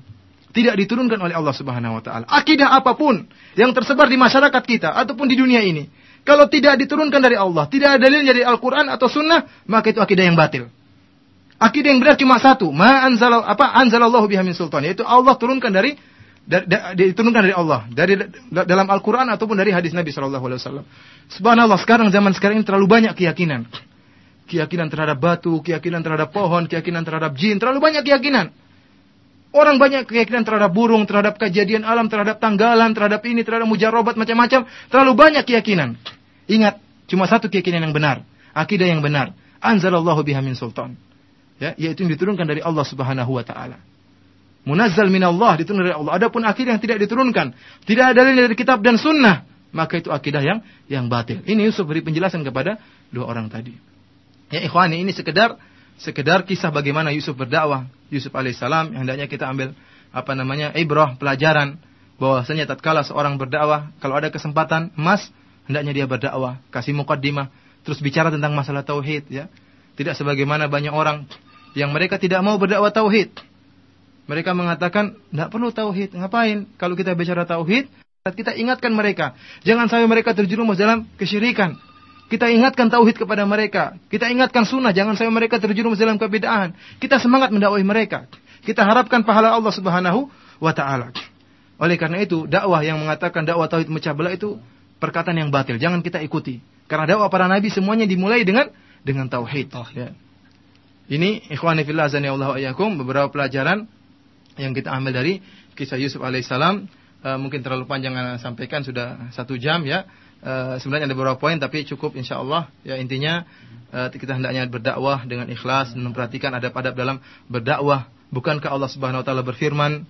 Tidak diturunkan oleh Allah Subhanahu wa taala. Akidah apa pun yang tersebar di masyarakat kita ataupun di dunia ini, kalau tidak diturunkan dari Allah, tidak ada dalilnya dari Al-Qur'an atau sunnah, maka itu akidah yang batil. Akidah yang benar cuma satu, ma anzal apa anzalallahu biha min sultan, yaitu Allah turunkan dari diturunkan dari Allah dari dalam Al-Qur'an ataupun dari hadis Nabi sallallahu alaihi wasallam. Subhanallah, sekarang zaman sekarang ini terlalu banyak keyakinan. Keyakinan terhadap batu, keyakinan terhadap pohon, keyakinan terhadap jin, terlalu banyak keyakinan. Orang banyak keyakinan terhadap burung, terhadap kejadian alam, terhadap tanggalan, terhadap ini, terhadap mujarobat, macam-macam. Terlalu banyak keyakinan. Ingat, cuma satu keyakinan yang benar. Akidah yang benar. Anzalallahu biha min sultan. Ya, yaitu yang diturunkan dari Allah Subhanahu wa taala. Munazzal min Allah diturunkan dari Allah. Adapun akidah yang tidak diturunkan, tidak ada dari kitab dan sunnah, maka itu akidah yang yang batil. Ini Yusuf beri penjelasan kepada dua orang tadi. Ya ikhwani, ini sekedar sekedar kisah bagaimana Yusuf berdakwah. Yusuf alaihissalam yang hendaknya kita ambil apa namanya ibrah pelajaran bahwasanya tatkala seorang berdakwah kalau ada kesempatan emas hendaknya dia berdakwah kasih mukaddimah terus bicara tentang masalah tauhid ya. Tidak sebagaimana banyak orang yang mereka tidak mau berdakwah tauhid. Mereka mengatakan tidak perlu tauhid ngapain? Kalau kita bicara tauhid kita ingatkan mereka. Jangan sampai mereka terjerumus dalam kesyirikan kita ingatkan tauhid kepada mereka. Kita ingatkan sunnah. Jangan sampai mereka terjerumus dalam kebedaan. Kita semangat mendakwahi mereka. Kita harapkan pahala Allah subhanahu wa ta'ala. Oleh karena itu, dakwah yang mengatakan dakwah tauhid mecah belah itu perkataan yang batil. Jangan kita ikuti. Karena dakwah para nabi semuanya dimulai dengan dengan tauhid. Ya. Ini ikhwani fillah azani Allah ayakum beberapa pelajaran yang kita ambil dari kisah Yusuf alaihissalam. Uh, mungkin terlalu panjang saya sampaikan sudah satu jam ya. Uh, sebenarnya ada beberapa poin tapi cukup insya Allah ya intinya uh, kita hendaknya berdakwah dengan ikhlas dan memperhatikan adab-adab dalam berdakwah. Bukankah Allah Subhanahu wa taala berfirman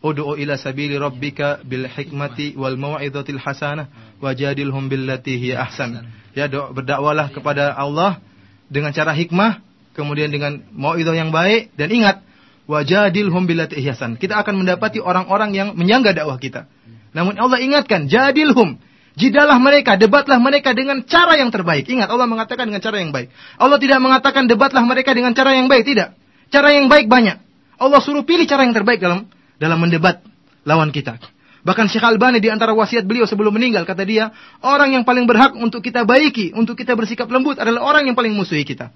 Ud'u ila sabili rabbika bil hikmati wal mau'izatil hasanah wajadilhum billati hiya ahsan. Ya berdakwalah kepada Allah dengan cara hikmah kemudian dengan mau'izah yang baik dan ingat wajadilhum billati ihsan kita akan mendapati orang-orang yang menyangga dakwah kita. Namun Allah ingatkan jadilhum Jidalah mereka, debatlah mereka dengan cara yang terbaik. Ingat, Allah mengatakan dengan cara yang baik. Allah tidak mengatakan debatlah mereka dengan cara yang baik, tidak. Cara yang baik banyak. Allah suruh pilih cara yang terbaik dalam dalam mendebat lawan kita. Bahkan Syekh Albani di antara wasiat beliau sebelum meninggal kata dia, orang yang paling berhak untuk kita baiki, untuk kita bersikap lembut adalah orang yang paling musuhi kita.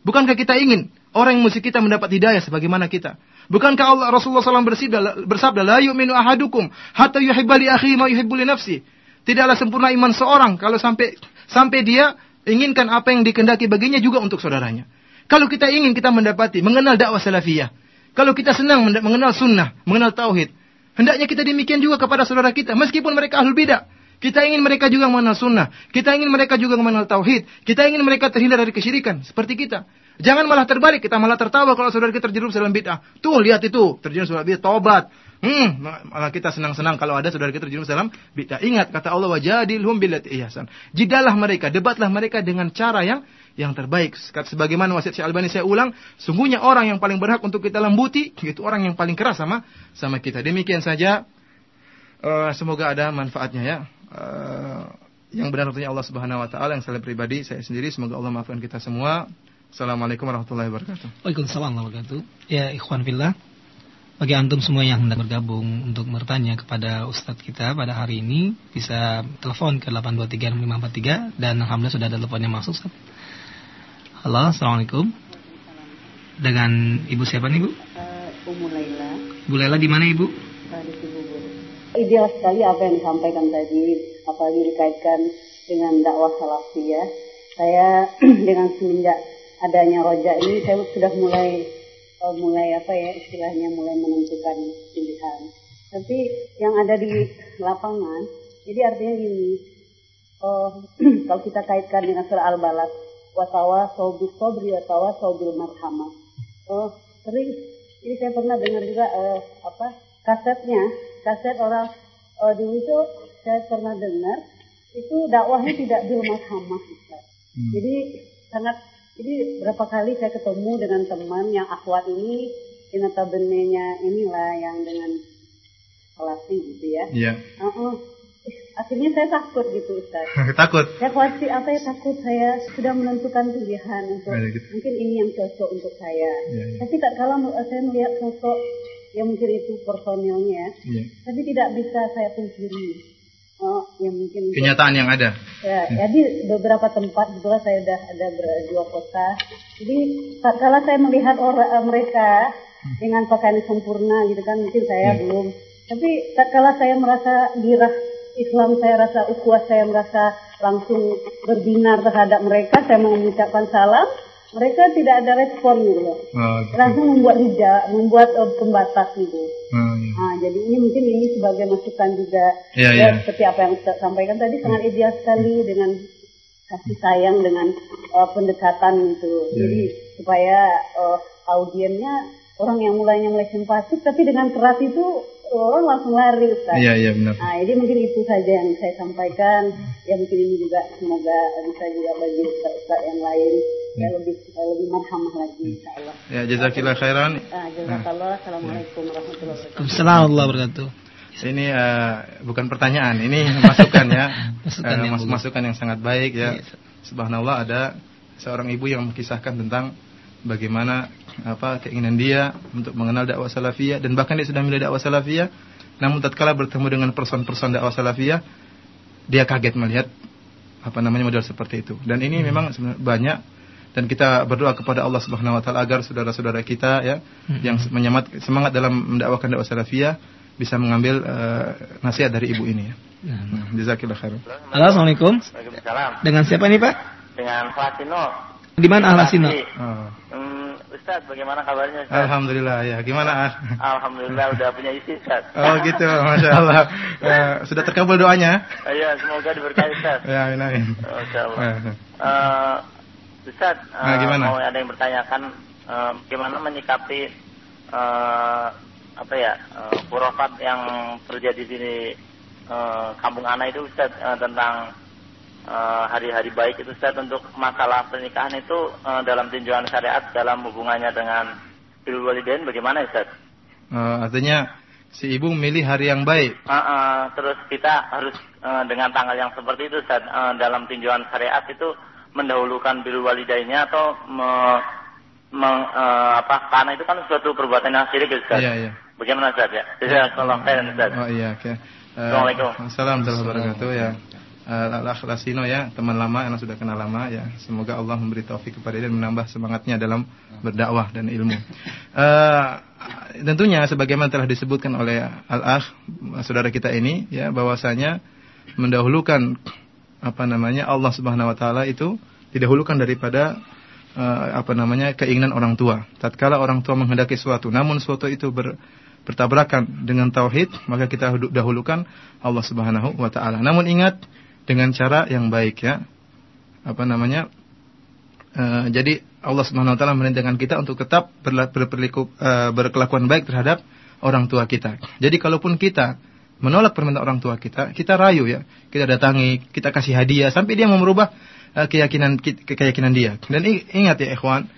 Bukankah kita ingin orang yang musuh kita mendapat hidayah sebagaimana kita? Bukankah Allah Rasulullah SAW bersabda, bersabda la yu'minu ahadukum hatta yuhibba li akhihi ma yuhibbu li nafsi. Tidaklah sempurna iman seorang kalau sampai sampai dia inginkan apa yang dikendaki baginya juga untuk saudaranya. Kalau kita ingin kita mendapati, mengenal dakwah salafiyah. Kalau kita senang mengenal sunnah, mengenal tauhid. Hendaknya kita demikian juga kepada saudara kita. Meskipun mereka ahlul bidah. Kita ingin mereka juga mengenal sunnah. Kita ingin mereka juga mengenal tauhid. Kita ingin mereka terhindar dari kesyirikan. Seperti kita. Jangan malah terbalik. Kita malah tertawa kalau saudara kita terjerumus dalam bid'ah. Tuh, lihat itu. Terjerumus dalam bid'ah. Tobat. Hmm, malah kita senang-senang kalau ada saudara kita terjerumus dalam bid'ah. Ingat kata Allah wajadilhum billati ihsan. Jidalah mereka, debatlah mereka dengan cara yang yang terbaik. Sebagaimana wasiat Syekh Albani saya ulang, sungguhnya orang yang paling berhak untuk kita lembuti itu orang yang paling keras sama sama kita. Demikian saja. Uh, semoga ada manfaatnya ya. Uh, yang benar tentunya Allah Subhanahu wa taala, yang saya pribadi saya sendiri semoga Allah maafkan kita semua. Assalamualaikum warahmatullahi wabarakatuh. Waalaikumsalam warahmatullahi wabarakatuh. Ya ikhwan fillah, bagi antum semua yang hendak bergabung untuk bertanya kepada Ustadz kita pada hari ini bisa telepon ke 8236543 dan alhamdulillah sudah ada teleponnya masuk Ustaz. Halo, Assalamualaikum. Dengan Ibu siapa nih Bu? Uh, Umu Laila. Bu Laila di mana Ibu? Uh, di Cibubur. Ideal sekali apa yang disampaikan tadi, apalagi dikaitkan dengan dakwah salafiyah. Saya dengan semenjak adanya roja ini saya sudah mulai uh, mulai apa ya istilahnya mulai menentukan pilihan. Tapi yang ada di lapangan, jadi artinya gini, uh, kalau kita kaitkan dengan surah Al-Balad, watawa sobil sobri watawa sobil marhamah. Oh, sering, jadi saya pernah dengar juga uh, apa kasetnya, kaset orang uh, dulu itu saya pernah dengar itu dakwahnya tidak bil marhamah. Hmm. Jadi sangat jadi berapa kali saya ketemu dengan teman yang akhwat ini, notabene-nya inilah yang dengan kelasnya gitu ya. Iya. Uh -uh. Akhirnya saya takut gitu Ustaz. takut? Saya khawatir apa ya takut saya sudah menentukan pilihan untuk nah, gitu. mungkin ini yang cocok untuk saya. Ya, ya. Tapi tak kalah saya melihat sosok yang mungkin itu personilnya, ya. tapi tidak bisa saya pungkiri Oh, ya mungkin kenyataan yang ada. Ya, hmm. jadi beberapa tempat gitu saya sudah ada dua kota. Jadi kalau saya melihat orang uh, mereka hmm. dengan pakaian sempurna gitu kan, mungkin saya hmm. belum. Tapi kalau saya merasa dirah Islam saya rasa ukhuwah saya merasa langsung berbinar terhadap mereka, saya mengucapkan salam. Mereka tidak ada respon gitu loh. Oh, gitu. Langsung membuat hijab, membuat uh, pembatas gitu. Hmm, iya. Nah, jadi ini mungkin ini sebagai masukan juga ya, ya, ya. seperti apa yang saya sampaikan tadi sangat ideal sekali dengan kasih sayang dengan uh, pendekatan itu. Ya, jadi ya. supaya uh, audiennya orang yang mulainya mulai simpatik tapi dengan keras itu orang langsung lari Ustaz. Iya, iya benar. Nah, jadi mungkin itu saja yang saya sampaikan. Ya mungkin ini juga semoga bisa juga bagi Ustaz-Ustaz yang lain ya. ya lebih lebih marhamah lagi insyaallah. Ya, jazakillah khairan. Ah, jazakallah. Assalamualaikum warahmatullahi wabarakatuh. Assalamualaikum wabarakatuh. Ini uh, bukan pertanyaan, ini masukan ya. masukan, uh, yang mas masukan yang sangat baik ya. Yes. Subhanallah ada seorang ibu yang mengisahkan tentang bagaimana apa keinginan dia untuk mengenal dakwah salafiyah dan bahkan dia sudah milih dakwah salafiyah namun tatkala bertemu dengan person-person dakwah salafiyah dia kaget melihat apa namanya model seperti itu dan ini hmm. memang banyak dan kita berdoa kepada Allah Subhanahu wa taala agar saudara-saudara kita ya hmm. yang menyemat semangat dalam mendakwakan dakwah salafiyah bisa mengambil uh, nasihat dari ibu ini ya. Hmm. Jazakallahu khairan. Assalamualaikum. Waalaikumsalam. Dengan siapa nih, Pak? Dengan Fasino. Di mana Ahlasino? Oh. Ustaz, bagaimana kabarnya Ustaz? Alhamdulillah ya. Gimana ah? Alhamdulillah udah punya istri Ustaz. Oh gitu, Masya Allah. uh, sudah terkabul doanya? Iya, semoga diberkahi Ustaz. ya, amin amin. Masya Allah. Uh, Ustaz, uh, nah, gimana? mau ada yang bertanyakan uh, gimana menyikapi uh, apa ya uh, kurofat yang terjadi di uh, kampung Ana itu Ustaz uh, tentang Eh, hari-hari uh, baik itu Ustaz untuk masalah pernikahan itu uh, dalam tinjauan syariat dalam hubungannya dengan bil walidain bagaimana Ustaz? Uh, artinya si ibu memilih hari yang baik. Uh, uh, terus kita harus uh, dengan tanggal yang seperti itu Ustaz uh, dalam tinjauan syariat itu mendahulukan bil walidainnya atau me, me, uh, apa karena itu kan suatu perbuatan yang syirik Ustaz. Iya, iya. Bagaimana Ustaz ya? Jazakallahu khairan Ustaz. Oh iya, oke. Okay. Uh, Assalamualaikum. Assalamualaikum warahmatullahi wabarakatuh ya uh, Al Lasino ya, teman lama yang sudah kenal lama ya. Semoga Allah memberi taufik kepada dia dan menambah semangatnya dalam berdakwah dan ilmu. Uh, tentunya sebagaimana telah disebutkan oleh Al-Akh saudara kita ini ya bahwasanya mendahulukan apa namanya Allah Subhanahu wa taala itu didahulukan daripada uh, apa namanya keinginan orang tua. Tatkala orang tua menghendaki suatu namun suatu itu ber, bertabrakan dengan tauhid, maka kita dahulukan Allah Subhanahu wa taala. Namun ingat dengan cara yang baik ya. Apa namanya? Uh, jadi Allah Subhanahu wa taala merintahkan kita untuk tetap berperilaku uh, berkelakuan baik terhadap orang tua kita. Jadi kalaupun kita menolak permintaan orang tua kita, kita rayu ya. Kita datangi, kita kasih hadiah sampai dia mau merubah uh, keyakinan keyakinan dia. Dan ingat ya ikhwan,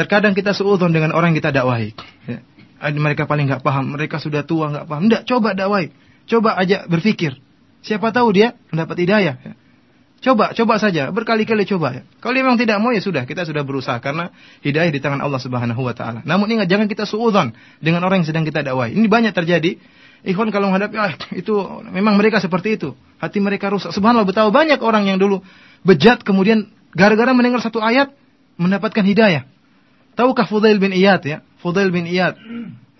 terkadang kita seudon dengan orang yang kita dakwahi. Ya. Mereka paling nggak paham, mereka sudah tua nggak paham. Tidak, coba dakwai. Coba aja berpikir. Siapa tahu dia mendapat hidayah. Ya. Coba, coba saja, berkali-kali coba ya. Kalau memang tidak mau ya sudah, kita sudah berusaha karena hidayah di tangan Allah Subhanahu wa taala. Namun ingat jangan kita suudzon dengan orang yang sedang kita dakwai. Ini banyak terjadi. Ikhwan kalau menghadapi ah, itu memang mereka seperti itu. Hati mereka rusak. Subhanallah betapa banyak orang yang dulu bejat kemudian gara-gara mendengar satu ayat mendapatkan hidayah. Tahukah Fudail bin Iyad ya? Fudail bin Iyad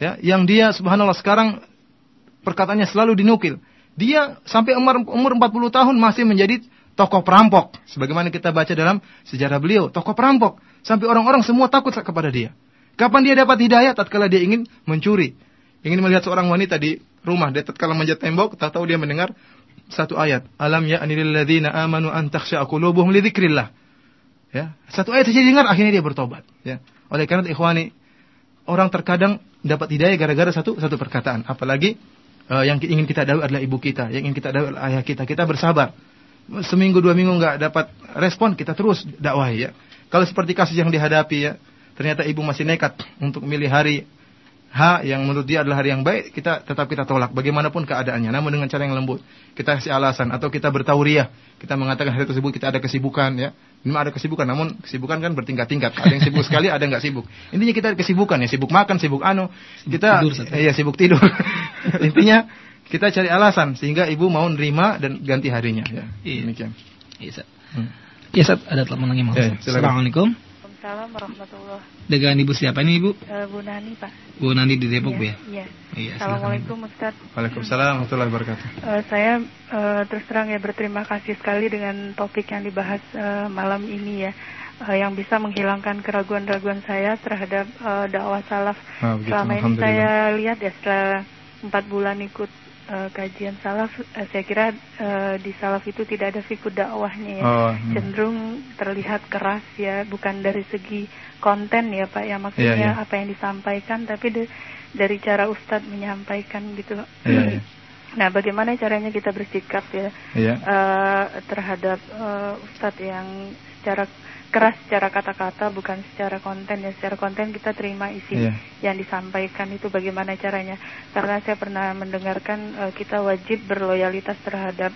ya, yang dia subhanallah sekarang perkataannya selalu dinukil. Dia sampai umur, umur 40 tahun masih menjadi tokoh perampok. Sebagaimana kita baca dalam sejarah beliau, tokoh perampok. Sampai orang-orang semua takut kepada dia. Kapan dia dapat hidayah? Tatkala dia ingin mencuri. Ingin melihat seorang wanita di rumah. Dia tatkala manjat tembok, tak tahu dia mendengar satu ayat. Alam ya ladzina amanu an takhsha'a qulubuhum li. Ya, satu ayat saja dengar akhirnya dia bertobat, ya. Oleh karena itu ikhwani, orang terkadang dapat hidayah gara-gara satu satu perkataan, apalagi uh, yang ingin kita dakwah adalah ibu kita, yang ingin kita dakwah adalah ayah kita. Kita bersabar. Seminggu dua minggu nggak dapat respon, kita terus dakwah ya. Kalau seperti kasus yang dihadapi ya, ternyata ibu masih nekat untuk memilih hari H yang menurut dia adalah hari yang baik, kita tetap kita tolak bagaimanapun keadaannya. Namun dengan cara yang lembut. Kita kasih alasan atau kita bertauriah. Kita mengatakan hari tersebut kita ada kesibukan ya. Memang ada kesibukan, namun kesibukan kan bertingkat-tingkat. Ada yang sibuk sekali, ada yang nggak sibuk. Intinya kita ada kesibukan ya, sibuk makan, sibuk anu. Kita tidur, iya sibuk tidur. Intinya kita cari alasan sehingga ibu mau nerima dan ganti harinya ya. Iya. Demikian. Iya, Hmm. Iya, ada telepon lagi mau. Ya, Assalamualaikum. Waalaikumsalam warahmatullahi Dengan Ibu siapa ini Ibu? Uh, Bu Nani Pak. Bu Nani di Depok iya, Bu ya? Iya. iya Assalamualaikum Ustaz. Waalaikumsalam warahmatullahi wabarakatuh. Uh, saya uh, terus terang ya berterima kasih sekali dengan topik yang dibahas uh, malam ini ya. uh, yang bisa menghilangkan keraguan-raguan saya terhadap uh, dakwah salaf. Oh, Selama ini saya lihat ya setelah empat bulan ikut uh, kajian salaf, uh, saya kira uh, di salaf itu tidak ada fikih dakwahnya ya, oh, hmm. cenderung terlihat keras ya, bukan dari segi konten ya Pak, ya maksudnya yeah, yeah. apa yang disampaikan, tapi de dari cara Ustadz menyampaikan gitu. Yeah, yeah. Nah, bagaimana caranya kita bersikap ya yeah. uh, terhadap uh, Ustadz yang secara keras secara kata-kata bukan secara konten ya secara konten kita terima isi yeah. yang disampaikan itu bagaimana caranya karena saya pernah mendengarkan uh, kita wajib berloyalitas terhadap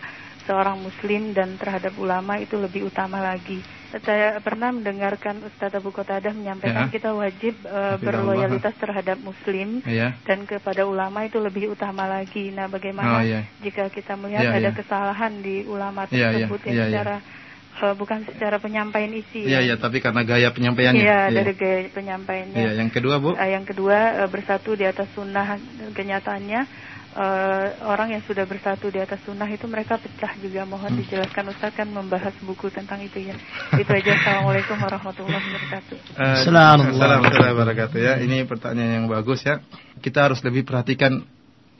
seorang muslim dan terhadap ulama itu lebih utama lagi. Saya pernah mendengarkan Ustadz Abu Qatadah menyampaikan yeah. kita wajib uh, berloyalitas terhadap muslim yeah. dan kepada ulama itu lebih utama lagi. Nah, bagaimana oh, yeah. jika kita melihat yeah, ada yeah. kesalahan di ulama iya, iya. tersebut yeah, yeah. yang yeah, secara uh, bukan secara penyampaian isi. Iya, iya, tapi karena gaya penyampaiannya. Iya, ya. dari gaya penyampaiannya. Iya, yang kedua, Bu? Uh, yang kedua, uh, bersatu di atas sunnah kenyataannya uh, orang yang sudah bersatu di atas sunnah itu mereka pecah juga. Mohon hmm. dijelaskan Ustaz kan membahas buku tentang itu ya. itu aja. Assalamualaikum warahmatullahi wabarakatuh. Uh, Assalamualaikum warahmatullahi wabarakatuh ya. Ini pertanyaan yang bagus ya. Kita harus lebih perhatikan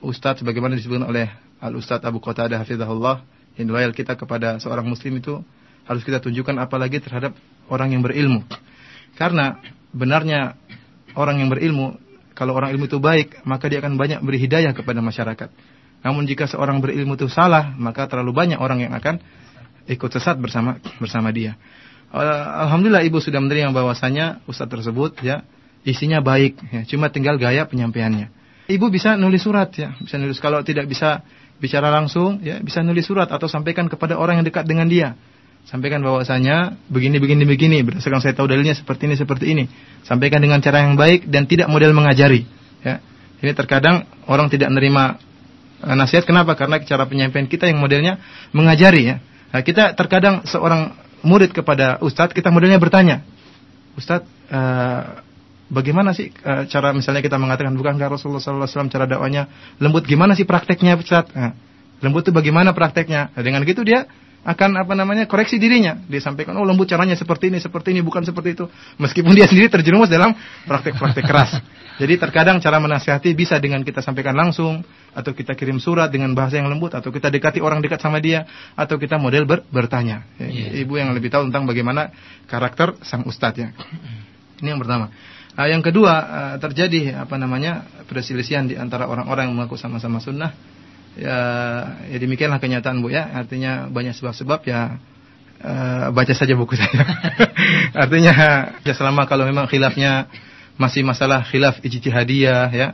Ustadz sebagaimana disebutkan oleh Al Ustadz Abu Qatadah Hafizahullah loyal kita kepada seorang muslim itu harus kita tunjukkan apalagi terhadap orang yang berilmu. Karena benarnya orang yang berilmu, kalau orang ilmu itu baik, maka dia akan banyak beri hidayah kepada masyarakat. Namun jika seorang berilmu itu salah, maka terlalu banyak orang yang akan ikut sesat bersama bersama dia. Alhamdulillah ibu sudah menerima bahwasanya ustaz tersebut ya isinya baik, ya, cuma tinggal gaya penyampaiannya. Ibu bisa nulis surat ya, bisa nulis kalau tidak bisa bicara langsung ya bisa nulis surat atau sampaikan kepada orang yang dekat dengan dia Sampaikan bahwasanya begini begini begini berdasarkan saya tahu dalilnya seperti ini seperti ini. Sampaikan dengan cara yang baik dan tidak model mengajari. Ya. Ini terkadang orang tidak menerima eh, nasihat kenapa? Karena cara penyampaian kita yang modelnya mengajari ya. Nah, kita terkadang seorang murid kepada ustadz kita modelnya bertanya, Ustadz uh, bagaimana sih uh, cara misalnya kita mengatakan bukankah Rasulullah SAW cara dakwanya lembut gimana sih prakteknya Ustadz? Nah, lembut itu bagaimana prakteknya? Nah, dengan gitu dia akan apa namanya koreksi dirinya. Dia sampaikan, oh lembut caranya seperti ini, seperti ini, bukan seperti itu. Meskipun dia sendiri terjerumus dalam praktek-praktek keras. Jadi terkadang cara menasihati bisa dengan kita sampaikan langsung, atau kita kirim surat dengan bahasa yang lembut, atau kita dekati orang dekat sama dia, atau kita model ber bertanya. Ya, yeah. Ibu yang lebih tahu tentang bagaimana karakter sang ustadz ya. Ini yang pertama. Uh, yang kedua uh, terjadi apa namanya perselisihan di antara orang-orang yang mengaku sama-sama sunnah ya, ya demikianlah kenyataan Bu ya. Artinya banyak sebab-sebab ya uh, baca saja buku saya. Artinya ya selama kalau memang khilafnya masih masalah khilaf ijtihadiyah ya.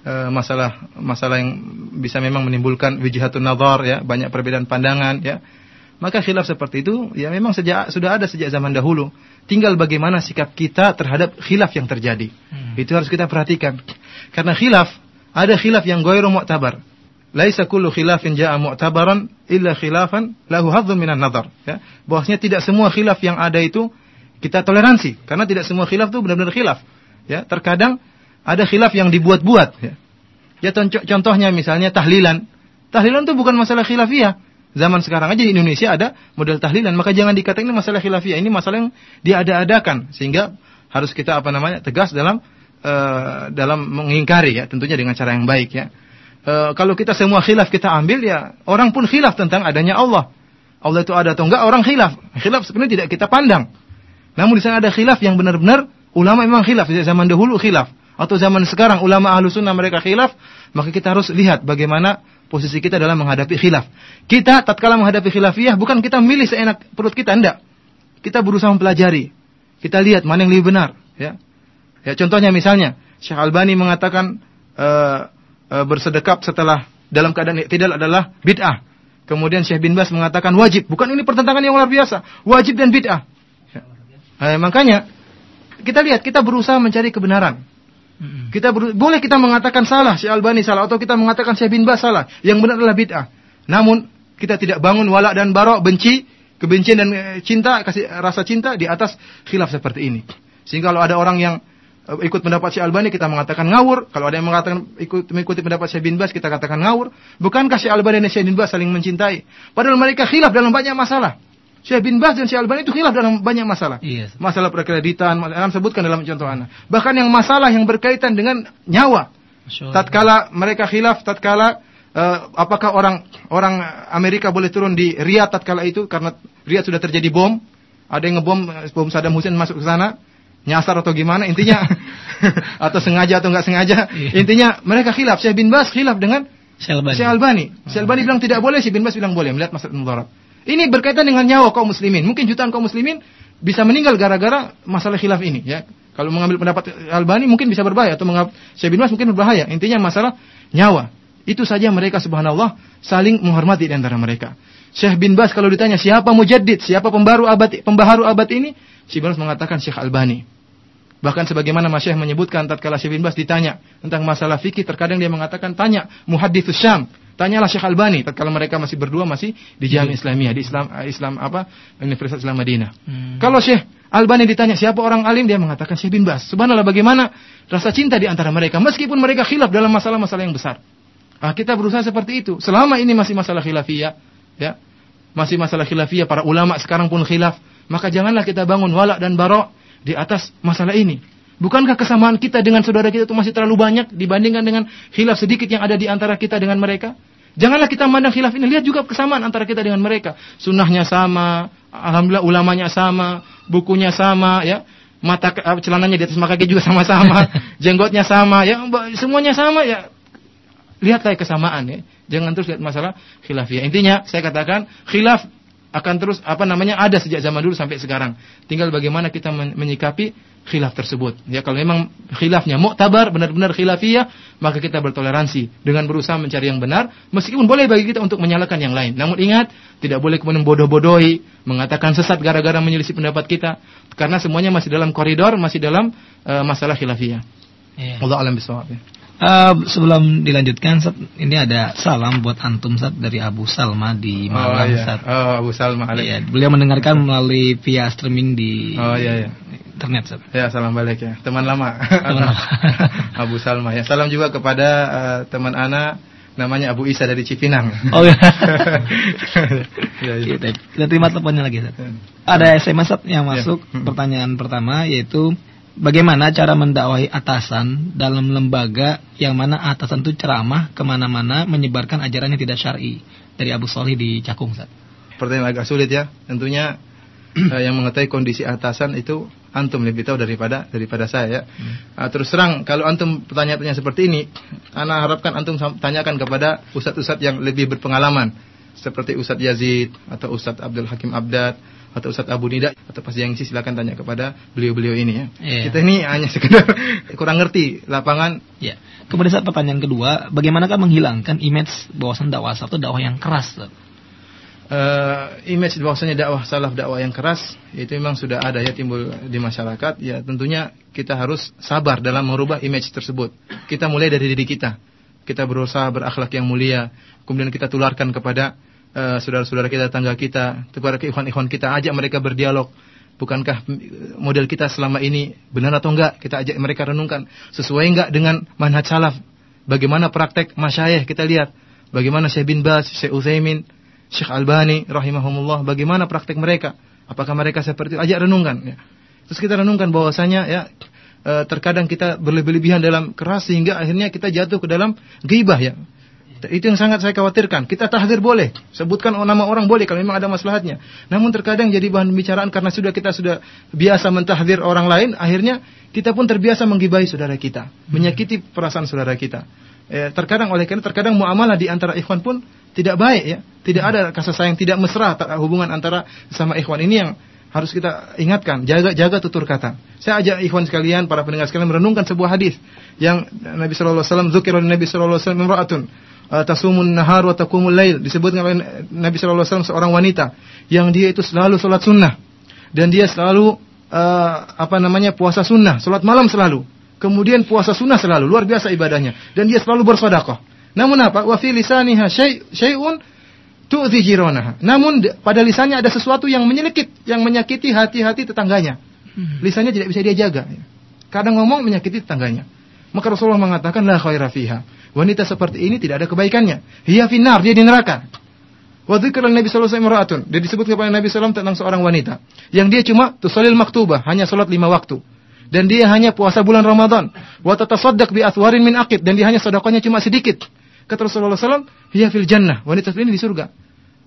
Uh, masalah masalah yang bisa memang menimbulkan wijihatun nazar ya, banyak perbedaan pandangan ya. Maka khilaf seperti itu ya memang sejak sudah ada sejak zaman dahulu. Tinggal bagaimana sikap kita terhadap khilaf yang terjadi. Hmm. Itu harus kita perhatikan. Karena khilaf ada khilaf yang ghairu mu'tabar laisa kullu khilafin jaa mu'tabaran illa khilafan lahu hadzun minan nadar ya. Bahwasanya tidak semua khilaf yang ada itu kita toleransi karena tidak semua khilaf itu benar-benar khilaf. Ya terkadang ada khilaf yang dibuat-buat ya. Ya contohnya misalnya tahlilan. Tahlilan itu bukan masalah khilafiyah. Zaman sekarang aja di Indonesia ada model tahlilan maka jangan dikatakan ini masalah khilafiyah ini masalah yang diada-adakan sehingga harus kita apa namanya tegas dalam uh, dalam mengingkari ya tentunya dengan cara yang baik ya e, kalau kita semua khilaf kita ambil ya orang pun khilaf tentang adanya Allah. Allah itu ada atau enggak orang khilaf. Khilaf sebenarnya tidak kita pandang. Namun di sana ada khilaf yang benar-benar ulama memang khilaf zaman dahulu khilaf atau zaman sekarang ulama ahlu sunnah mereka khilaf maka kita harus lihat bagaimana posisi kita dalam menghadapi khilaf. Kita tatkala menghadapi khilafiyah bukan kita milih seenak perut kita enggak. Kita berusaha mempelajari. Kita lihat mana yang lebih benar, ya. Ya contohnya misalnya Syekh Albani mengatakan uh, e, bersedekap setelah dalam keadaan tidak adalah bid'ah. Kemudian Syekh bin Bas mengatakan wajib. Bukan ini pertentangan yang luar biasa. Wajib dan bid'ah. Ya. Eh, makanya kita lihat kita berusaha mencari kebenaran. Kita ber, boleh kita mengatakan salah Syekh Albani salah atau kita mengatakan Syekh bin Bas salah. Yang benar adalah bid'ah. Namun kita tidak bangun wala dan barok benci, kebencian dan eh, cinta, kasih rasa cinta di atas khilaf seperti ini. Sehingga kalau ada orang yang Eh, ikut pendapat Syekh Albani kita mengatakan ngawur. Kalau ada yang mengatakan ikut mengikuti pendapat Syekh bin Bas kita katakan ngawur. Bukankah Syekh Albani dan Syekh bin Bas saling mencintai? Padahal mereka khilaf dalam banyak masalah. Syekh bin Baz dan Syekh Albani itu khilaf dalam banyak masalah. Yes. Iya. Masalah perkreditan, akan sebutkan dalam contoh anak. Bahkan yang masalah yang berkaitan dengan nyawa. Tatkala mereka khilaf, tatkala uh, apakah orang orang Amerika boleh turun di Riyadh tatkala itu karena Riyadh sudah terjadi bom, ada yang ngebom bom Saddam Hussein masuk ke sana, nyasar atau gimana intinya atau sengaja atau nggak sengaja. Iya. Intinya mereka khilaf. Syekh bin Baz khilaf dengan Syekh Albani. Syekh Albani. Syekh Albani bilang tidak boleh, Syekh bin Baz bilang boleh melihat masalah mudarat. Ini berkaitan dengan nyawa kaum muslimin. Mungkin jutaan kaum muslimin bisa meninggal gara-gara masalah khilaf ini ya. Kalau mengambil pendapat Albani mungkin bisa berbahaya atau mengambil Syekh bin Baz mungkin berbahaya. Intinya masalah nyawa. Itu saja mereka subhanallah saling menghormati di antara mereka. Syekh bin Baz kalau ditanya siapa mujaddid, siapa pembaru abad pembaharu abad ini, Syekh bin Baz mengatakan Syekh Albani. Bahkan sebagaimana Syekh menyebutkan tatkala Syekh bin Baz ditanya tentang masalah fikih, terkadang dia mengatakan tanya muhadditsus Syam, Tanyalah Syekh Albani kalau mereka masih berdua masih di Jami iya. Islamiyah di Islam eh, Islam apa Universitas Islam Madinah. Hmm. Kalau Syekh Albani ditanya siapa orang alim dia mengatakan Syekh bin Bas. Subhanallah bagaimana rasa cinta di antara mereka meskipun mereka khilaf dalam masalah-masalah yang besar. Nah, kita berusaha seperti itu. Selama ini masih masalah khilafiyah, ya. Masih masalah khilafiyah para ulama sekarang pun khilaf, maka janganlah kita bangun walak dan barok di atas masalah ini. Bukankah kesamaan kita dengan saudara kita itu masih terlalu banyak dibandingkan dengan khilaf sedikit yang ada di antara kita dengan mereka? Janganlah kita memandang khilaf ini. Lihat juga kesamaan antara kita dengan mereka. Sunnahnya sama, alhamdulillah ulamanya sama, bukunya sama, ya. Mata celananya di atas mata kaki juga sama-sama, jenggotnya sama, ya. Semuanya sama, ya. Lihatlah kesamaan, ya. Jangan terus lihat masalah khilafiyah. Intinya saya katakan khilaf akan terus apa namanya ada sejak zaman dulu sampai sekarang. Tinggal bagaimana kita menyikapi khilaf tersebut. Ya kalau memang khilafnya muktabar benar-benar khilafiyah, maka kita bertoleransi dengan berusaha mencari yang benar, meskipun boleh bagi kita untuk menyalahkan yang lain. Namun ingat, tidak boleh kemudian bodoh-bodohi, mengatakan sesat gara-gara menyelisih pendapat kita, karena semuanya masih dalam koridor, masih dalam uh, masalah khilafiyah. Yeah. Allah alam bisawab. Ya. Uh, sebelum dilanjutkan, Sat, ini ada salam buat antum Sat dari Abu Salma di Malang. Oh, iya. Sat. oh Abu Salma. Iya, beliau mendengarkan melalui via streaming di oh, iya, iya. internet. Sat. Ya, salam balik ya, teman lama. Teman lama. Abu Salma ya. Salam juga kepada uh, teman Ana namanya Abu Isa dari Cipinang. Oh iya. ya, ya. Kita, kita terima teleponnya lagi. Sat. Ada SMS Sat, yang ya. masuk. Ya. Pertanyaan pertama yaitu bagaimana cara mendakwahi atasan dalam lembaga yang mana atasan itu ceramah ke mana-mana menyebarkan ajaran yang tidak syari dari Abu Solih di Cakung Sat. Pertanyaan agak sulit ya. Tentunya uh, yang mengetahui kondisi atasan itu antum lebih tahu daripada daripada saya ya. Hmm. Uh, terus terang kalau antum pertanyaannya seperti ini, ana harapkan antum tanyakan kepada ustadz-ustadz yang lebih berpengalaman seperti Ustadz Yazid atau Ustadz Abdul Hakim Abdad atau Ustadz Abu Nida atau Pas Yangsi silakan tanya kepada beliau-beliau ini ya. Yeah. Kita ini hanya sekedar kurang ngerti lapangan. Ya. Yeah. Kemudian saat pertanyaan kedua, bagaimanakah menghilangkan image bahwasan dakwah salaf itu dakwah yang keras? Uh, image bahwasanya dakwah salaf dakwah yang keras itu memang sudah ada ya timbul di masyarakat ya tentunya kita harus sabar dalam merubah image tersebut kita mulai dari diri kita kita berusaha berakhlak yang mulia kemudian kita tularkan kepada saudara-saudara uh, kita, tangga kita, kepada ikhwan-ikhwan kita, ajak mereka berdialog. Bukankah model kita selama ini benar atau enggak? Kita ajak mereka renungkan. Sesuai enggak dengan manhaj salaf? Bagaimana praktek masyayikh kita lihat. Bagaimana Syekh bin Baz, Syekh Utsaimin, Syekh Albani rahimahumullah, bagaimana praktek mereka? Apakah mereka seperti itu? Ajak renungkan ya. Terus kita renungkan bahwasanya ya eh, terkadang kita berlebih-lebihan dalam keras sehingga akhirnya kita jatuh ke dalam ghibah ya. Itu yang sangat saya khawatirkan. Kita tahdir boleh, sebutkan nama orang boleh kalau memang ada maslahatnya. Namun terkadang jadi bahan pembicaraan karena sudah kita sudah biasa mentahdir orang lain, akhirnya kita pun terbiasa menggibahi saudara kita, menyakiti perasaan saudara kita. Eh, terkadang oleh karena terkadang muamalah di antara ikhwan pun tidak baik ya. Tidak ada kasih sayang, tidak mesra hubungan antara sama ikhwan ini yang harus kita ingatkan, jaga jaga tutur kata. Saya ajak ikhwan sekalian, para pendengar sekalian merenungkan sebuah hadis yang Nabi sallallahu alaihi wasallam zikir Nabi sallallahu alaihi wasallam imra'atun tasumun nahar wa taqumul lail disebutkan oleh Nabi sallallahu alaihi wasallam seorang wanita yang dia itu selalu salat sunnah dan dia selalu uh, apa namanya puasa sunnah, salat malam selalu. Kemudian puasa sunnah selalu, luar biasa ibadahnya dan dia selalu bersedekah. Namun apa? Wa fi lisaniha syai'un jiranaha. Namun pada lisannya ada sesuatu yang menyelekit, yang menyakiti hati-hati tetangganya. Hmm. Lisannya tidak bisa dia jaga. Kadang ngomong menyakiti tetangganya. Maka Rasulullah mengatakan la khaira fiha. Wanita seperti ini tidak ada kebaikannya. Hiya finar, dia di neraka. Wa dzikra Nabi sallallahu alaihi wasallam Dia disebut kepada Nabi sallallahu tentang seorang wanita yang dia cuma tusallil maktubah, hanya salat lima waktu. Dan dia hanya puasa bulan Ramadan. Wa tatasaddaq bi athwarin min aqid dan dia hanya sedekahnya cuma sedikit. Kata Rasulullah SAW, "Hiya fil jannah." Wanita ini di surga.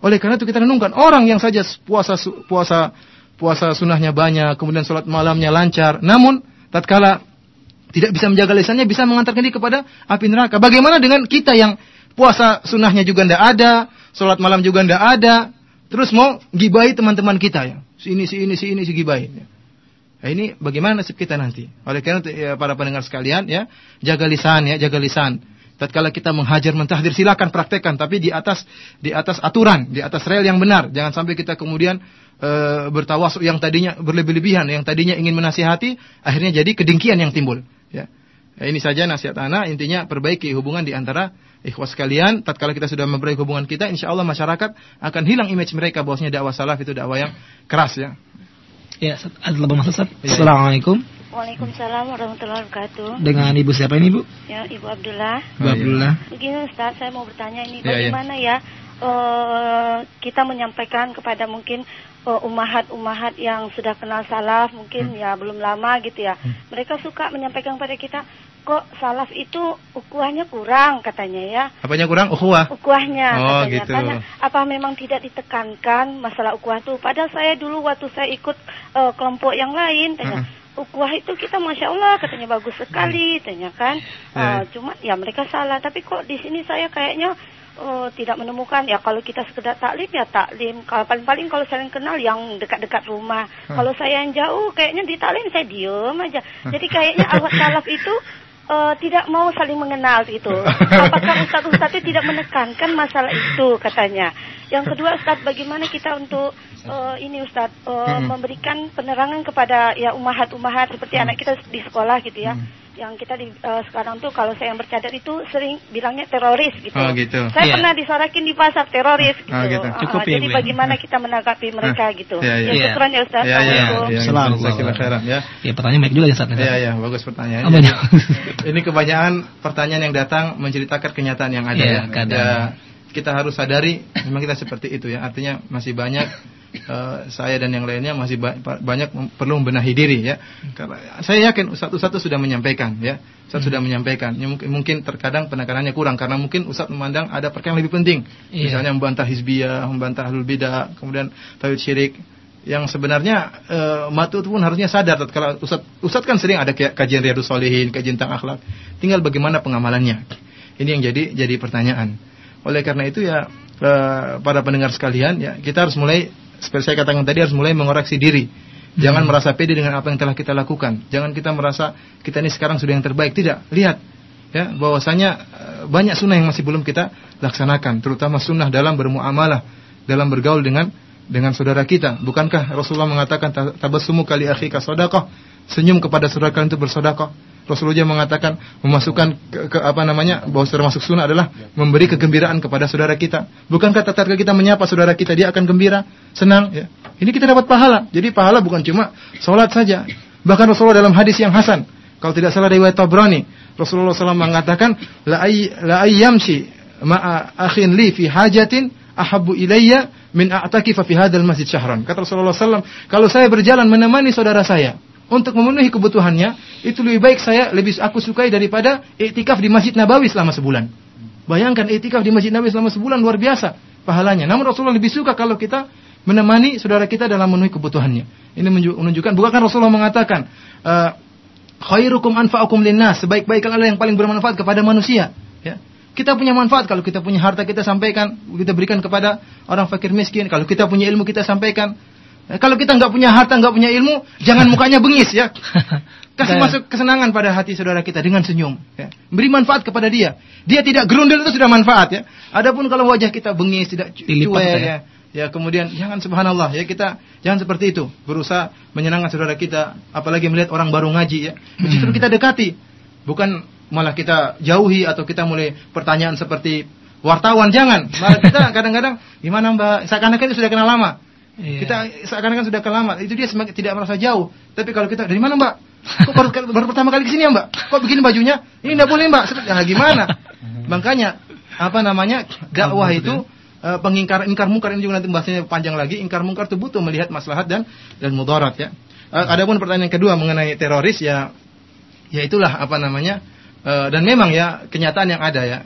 Oleh karena itu kita renungkan orang yang saja puasa puasa puasa sunnahnya banyak, kemudian sholat malamnya lancar, namun tatkala tidak bisa menjaga lisannya bisa mengantarkan dia kepada api neraka. Bagaimana dengan kita yang puasa sunnahnya juga tidak ada, sholat malam juga tidak ada, terus mau gibai teman-teman kita ya. Si ini, si ini, si ini, si gibai. Ya. Nah, ini bagaimana nasib kita nanti? Oleh karena itu ya, para pendengar sekalian ya, jaga lisan ya, jaga lisan. Tatkala kita menghajar mentahdir silakan praktekkan tapi di atas di atas aturan, di atas rel yang benar. Jangan sampai kita kemudian e, bertawas yang tadinya berlebih-lebihan, yang tadinya ingin menasihati, akhirnya jadi kedengkian yang timbul, ya. Nah, ini saja nasihat anak, intinya perbaiki hubungan di antara ikhwas sekalian, tatkala kita sudah memperbaiki hubungan kita, insya Allah masyarakat akan hilang image mereka bahwasanya dakwah salaf itu dakwah yang keras ya. Ya, ada lebih Ustaz. Assalamualaikum. Waalaikumsalam warahmatullahi wabarakatuh. Dengan Ibu siapa ini, Bu? Ya, Ibu Abdullah. Ibu Abdullah. Begini Ustaz, saya mau bertanya ini ya, ya. bagaimana ya, ya uh, kita menyampaikan kepada mungkin uh, umahat-umahat yang sudah kenal salaf mungkin hmm. ya belum lama gitu ya. Hmm. Mereka suka menyampaikan kepada kita kok salaf itu ukuahnya kurang katanya ya. Apanya kurang? Ukuah. Ukuahnya oh, katanya. Gitu. Tanya, apa memang tidak ditekankan masalah ukuah itu? Padahal saya dulu waktu saya ikut uh, kelompok yang lain tanya. Uh Ukuah itu kita masya Allah katanya bagus sekali, tanya kan. Uh, cuma ya mereka salah. Tapi kok di sini saya kayaknya uh, tidak menemukan ya kalau kita sekedar taklim ya taklim kalau paling-paling kalau saling kenal yang dekat-dekat rumah hmm. kalau saya yang jauh kayaknya di taklim saya diem aja jadi kayaknya awak salaf itu uh, tidak mau saling mengenal itu. Apakah Ustadz Ustadz itu tidak menekankan masalah itu katanya. Yang kedua Ustadz bagaimana kita untuk uh, ini Ustadz uh, hmm. memberikan penerangan kepada ya umahat-umahat seperti hmm. anak kita di sekolah gitu ya. Hmm yang kita di uh, sekarang tuh kalau saya yang bercadar itu sering bilangnya teroris gitu. Oh gitu. Saya yeah. pernah disorakin di pasar teroris gitu. Oh, gitu. Cukup uh, ya, jadi bagaimana kita menanggapi mereka gitu. Yeah, yeah. Ya syukuran ya Ustaz. Ya, ya, ya. Selalu. Ya. Ya pertanyaan baik juga ya Ustaz. Ya ya, bagus pertanyaan. Oh, Ini kebanyakan pertanyaan yang datang menceritakan kenyataan yang ada yeah, ya. ya. Kita harus sadari memang kita seperti itu ya. Artinya masih banyak uh, saya dan yang lainnya masih ba banyak perlu membenahi diri ya. Karena saya yakin satu-satu sudah menyampaikan ya. Ustaz hmm. sudah menyampaikan. Ya, mungkin, mungkin terkadang penekanannya kurang karena mungkin Ustaz memandang ada perkara yang lebih penting. Iya. Misalnya membantah hizbiyah, membantah ahlul bidah, kemudian tauhid syirik yang sebenarnya e, matu itu pun harusnya sadar kalau Ustaz Ustaz kan sering ada kajian riyadhus shalihin, kajian tentang akhlak. Tinggal bagaimana pengamalannya. Ini yang jadi jadi pertanyaan. Oleh karena itu ya e, para pendengar sekalian ya kita harus mulai seperti saya katakan tadi harus mulai mengoreksi diri. Jangan hmm. merasa pede dengan apa yang telah kita lakukan. Jangan kita merasa kita ini sekarang sudah yang terbaik. Tidak, lihat ya bahwasanya eh, banyak sunnah yang masih belum kita laksanakan, terutama sunnah dalam bermuamalah, dalam bergaul dengan dengan saudara kita. Bukankah Rasulullah mengatakan tabassumu kali akhika sedekah? Senyum kepada saudara kalian itu bersedekah. Rasulullah mengatakan memasukkan ke, ke apa namanya bahwa termasuk sunnah adalah memberi kegembiraan kepada saudara kita. Bukankah tatkala kita menyapa saudara kita dia akan gembira, senang ya. Ini kita dapat pahala. Jadi pahala bukan cuma sholat saja. Bahkan Rasulullah dalam hadis yang hasan, kalau tidak salah riwayat Tabrani, Rasulullah SAW mengatakan la ay la ayyamshi ma'a akhin li fi hajatin ahabbu ilayya min a'takifa fi hadzal masjid syahran. Kata Rasulullah SAW, kalau saya berjalan menemani saudara saya untuk memenuhi kebutuhannya, itu lebih baik saya lebih aku sukai daripada iktikaf di Masjid Nabawi selama sebulan. Bayangkan iktikaf di Masjid Nabawi selama sebulan luar biasa pahalanya. Namun Rasulullah lebih suka kalau kita menemani saudara kita dalam memenuhi kebutuhannya. Ini menunjukkan bukan Rasulullah mengatakan uh, khairukum anfa'ukum linnas, sebaik-baik adalah yang paling bermanfaat kepada manusia, ya. Kita punya manfaat kalau kita punya harta kita sampaikan, kita berikan kepada orang fakir miskin. Kalau kita punya ilmu kita sampaikan. Eh, kalau kita nggak punya harta, nggak punya ilmu, jangan mukanya bengis ya. Kasih masuk kesenangan pada hati saudara kita dengan senyum. Ya. Beri manfaat kepada dia. Dia tidak gerundel itu sudah manfaat ya. Adapun kalau wajah kita bengis, tidak cuek ya. ya. Ya kemudian jangan subhanallah ya kita jangan seperti itu berusaha menyenangkan saudara kita apalagi melihat orang baru ngaji ya justru hmm. kita dekati bukan malah kita jauhi atau kita mulai pertanyaan seperti wartawan jangan malah kita kadang-kadang gimana mbak seakan-akan sudah kenal lama Iya. Kita seakan-akan sudah kelamat. Itu dia semakin tidak merasa jauh. Tapi kalau kita dari mana mbak? Kok baru, baru pertama kali ke sini ya mbak? Kok begini bajunya? Ini tidak boleh mbak. Nah, gimana? Makanya apa namanya dakwah itu uh, pengingkar ingkar mungkar ini juga nanti bahasanya panjang lagi. Ingkar mungkar itu butuh melihat maslahat dan dan mudarat ya. Uh, adapun pertanyaan kedua mengenai teroris ya ya itulah apa namanya uh, dan memang ya kenyataan yang ada ya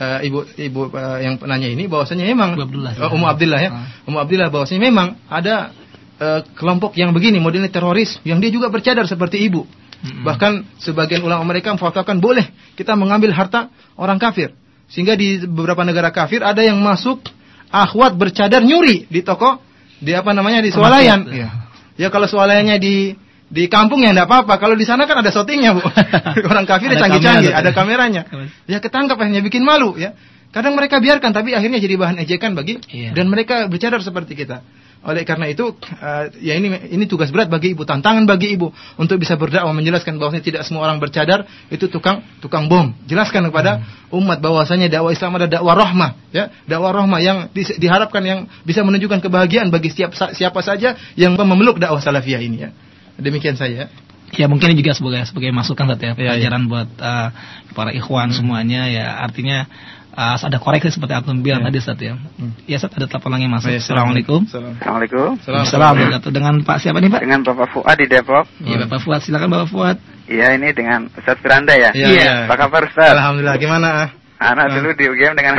uh, ibu ibu uh, yang penanya ini bahwasanya memang Abdullah, ya. uh, Ummu Abdullah ya. Uh. Ummu Abdullah bahwasanya memang ada uh, kelompok yang begini modelnya teroris yang dia juga bercadar seperti ibu. Hmm. Bahkan sebagian ulama mereka memfatwakan boleh kita mengambil harta orang kafir. Sehingga di beberapa negara kafir ada yang masuk akhwat bercadar nyuri di toko di apa namanya di swalayan. Ya. ya kalau swalayannya di di kampung ya enggak apa-apa. Kalau di sana kan ada shootingnya, Bu. Orang kafir canggih-canggih, ada kameranya. Ya ketangkap akhirnya bikin malu ya. Kadang mereka biarkan tapi akhirnya jadi bahan ejekan bagi iya. dan mereka bercadar seperti kita. Oleh karena itu, uh, ya ini ini tugas berat bagi ibu, tantangan bagi ibu untuk bisa berdakwah menjelaskan bahwasanya tidak semua orang bercadar itu tukang tukang bom. Jelaskan kepada hmm. umat bahwasanya dakwah Islam ada dakwah rahmah, ya, dakwah rahmah yang di, diharapkan yang bisa menunjukkan kebahagiaan bagi siapa siapa saja yang memeluk dakwah salafiyah ini ya. Demikian saya. Ya mungkin juga sebagai sebagai masukan ya, ya pelajaran ya. buat uh, para ikhwan hmm. semuanya ya artinya uh, ada koreksi seperti Antum bilang ya. tadi Ustaz ya. Hmm. Ya Ustaz ada telepon lagi masuk. Ya, Assalamualaikum. Assalamualaikum. Assalamualaikum. Dengan Pak siapa nih Pak? Dengan Bapak Fuad di Depok. Iya Bapak Fuad silakan Bapak Fuad. Iya ini dengan Ustaz Firanda ya. Iya. Ya. Apa kabar Ustaz? Alhamdulillah gimana? Anak dulu di UGM dengan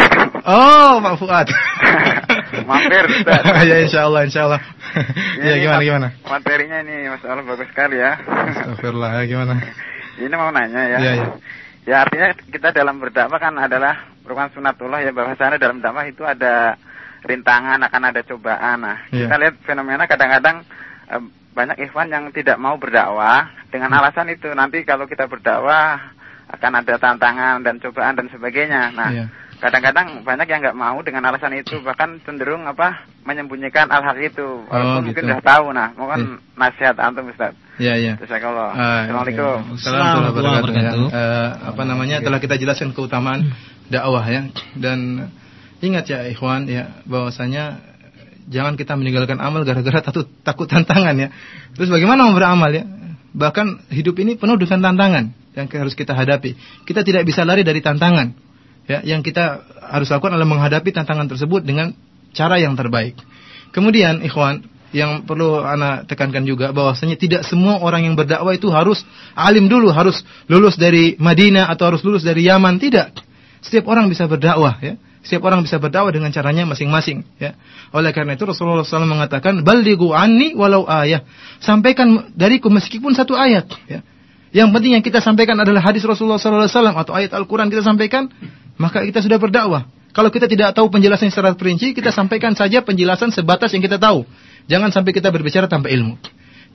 Oh, Pak Fuad. Mampir, Ustaz. ya insya Allah, insya Allah. ya gimana, gimana? Materinya ini masalah bagus sekali ya. Astagfirullah, ya gimana? Ini mau nanya ya. Iya, iya. Ya artinya kita dalam berdakwah kan adalah merupakan sunatullah ya bahwasanya dalam dakwah itu ada rintangan, akan ada cobaan. Nah, yeah. kita lihat fenomena kadang-kadang eh, banyak ikhwan yang tidak mau berdakwah dengan hmm. alasan itu nanti kalau kita berdakwah akan ada tantangan dan cobaan dan sebagainya. Nah, yeah. Kadang-kadang banyak yang nggak mau dengan alasan itu, bahkan cenderung apa menyembunyikan hal-hal itu. Walaupun oh, gitu. mungkin sudah tahu. Nah, mohon yeah. nasihat antum Ustaz. Iya, iya. kalau uh, Assalamualaikum. Ya. Assalamualaikum warahmatullahi wabarakatuh. Uh, apa namanya? Telah kita jelaskan keutamaan dakwah ya dan ingat ya ikhwan ya bahwasanya jangan kita meninggalkan amal gara-gara takut takut tantangan ya. Terus bagaimana mau beramal ya? Bahkan hidup ini penuh dengan tantangan yang harus kita hadapi. Kita tidak bisa lari dari tantangan. Ya, yang kita harus lakukan adalah menghadapi tantangan tersebut dengan cara yang terbaik. Kemudian, ikhwan, yang perlu anak tekankan juga bahwasanya tidak semua orang yang berdakwah itu harus alim dulu, harus lulus dari Madinah atau harus lulus dari Yaman, tidak. Setiap orang bisa berdakwah, ya. Setiap orang bisa berdakwah dengan caranya masing-masing, ya. Oleh karena itu Rasulullah SAW mengatakan, "Balighu anni walau ayah." Sampaikan dariku meskipun satu ayat, ya. Yang penting yang kita sampaikan adalah hadis Rasulullah SAW atau ayat Al-Quran kita sampaikan, maka kita sudah berdakwah. Kalau kita tidak tahu penjelasan secara perinci, kita sampaikan saja penjelasan sebatas yang kita tahu. Jangan sampai kita berbicara tanpa ilmu.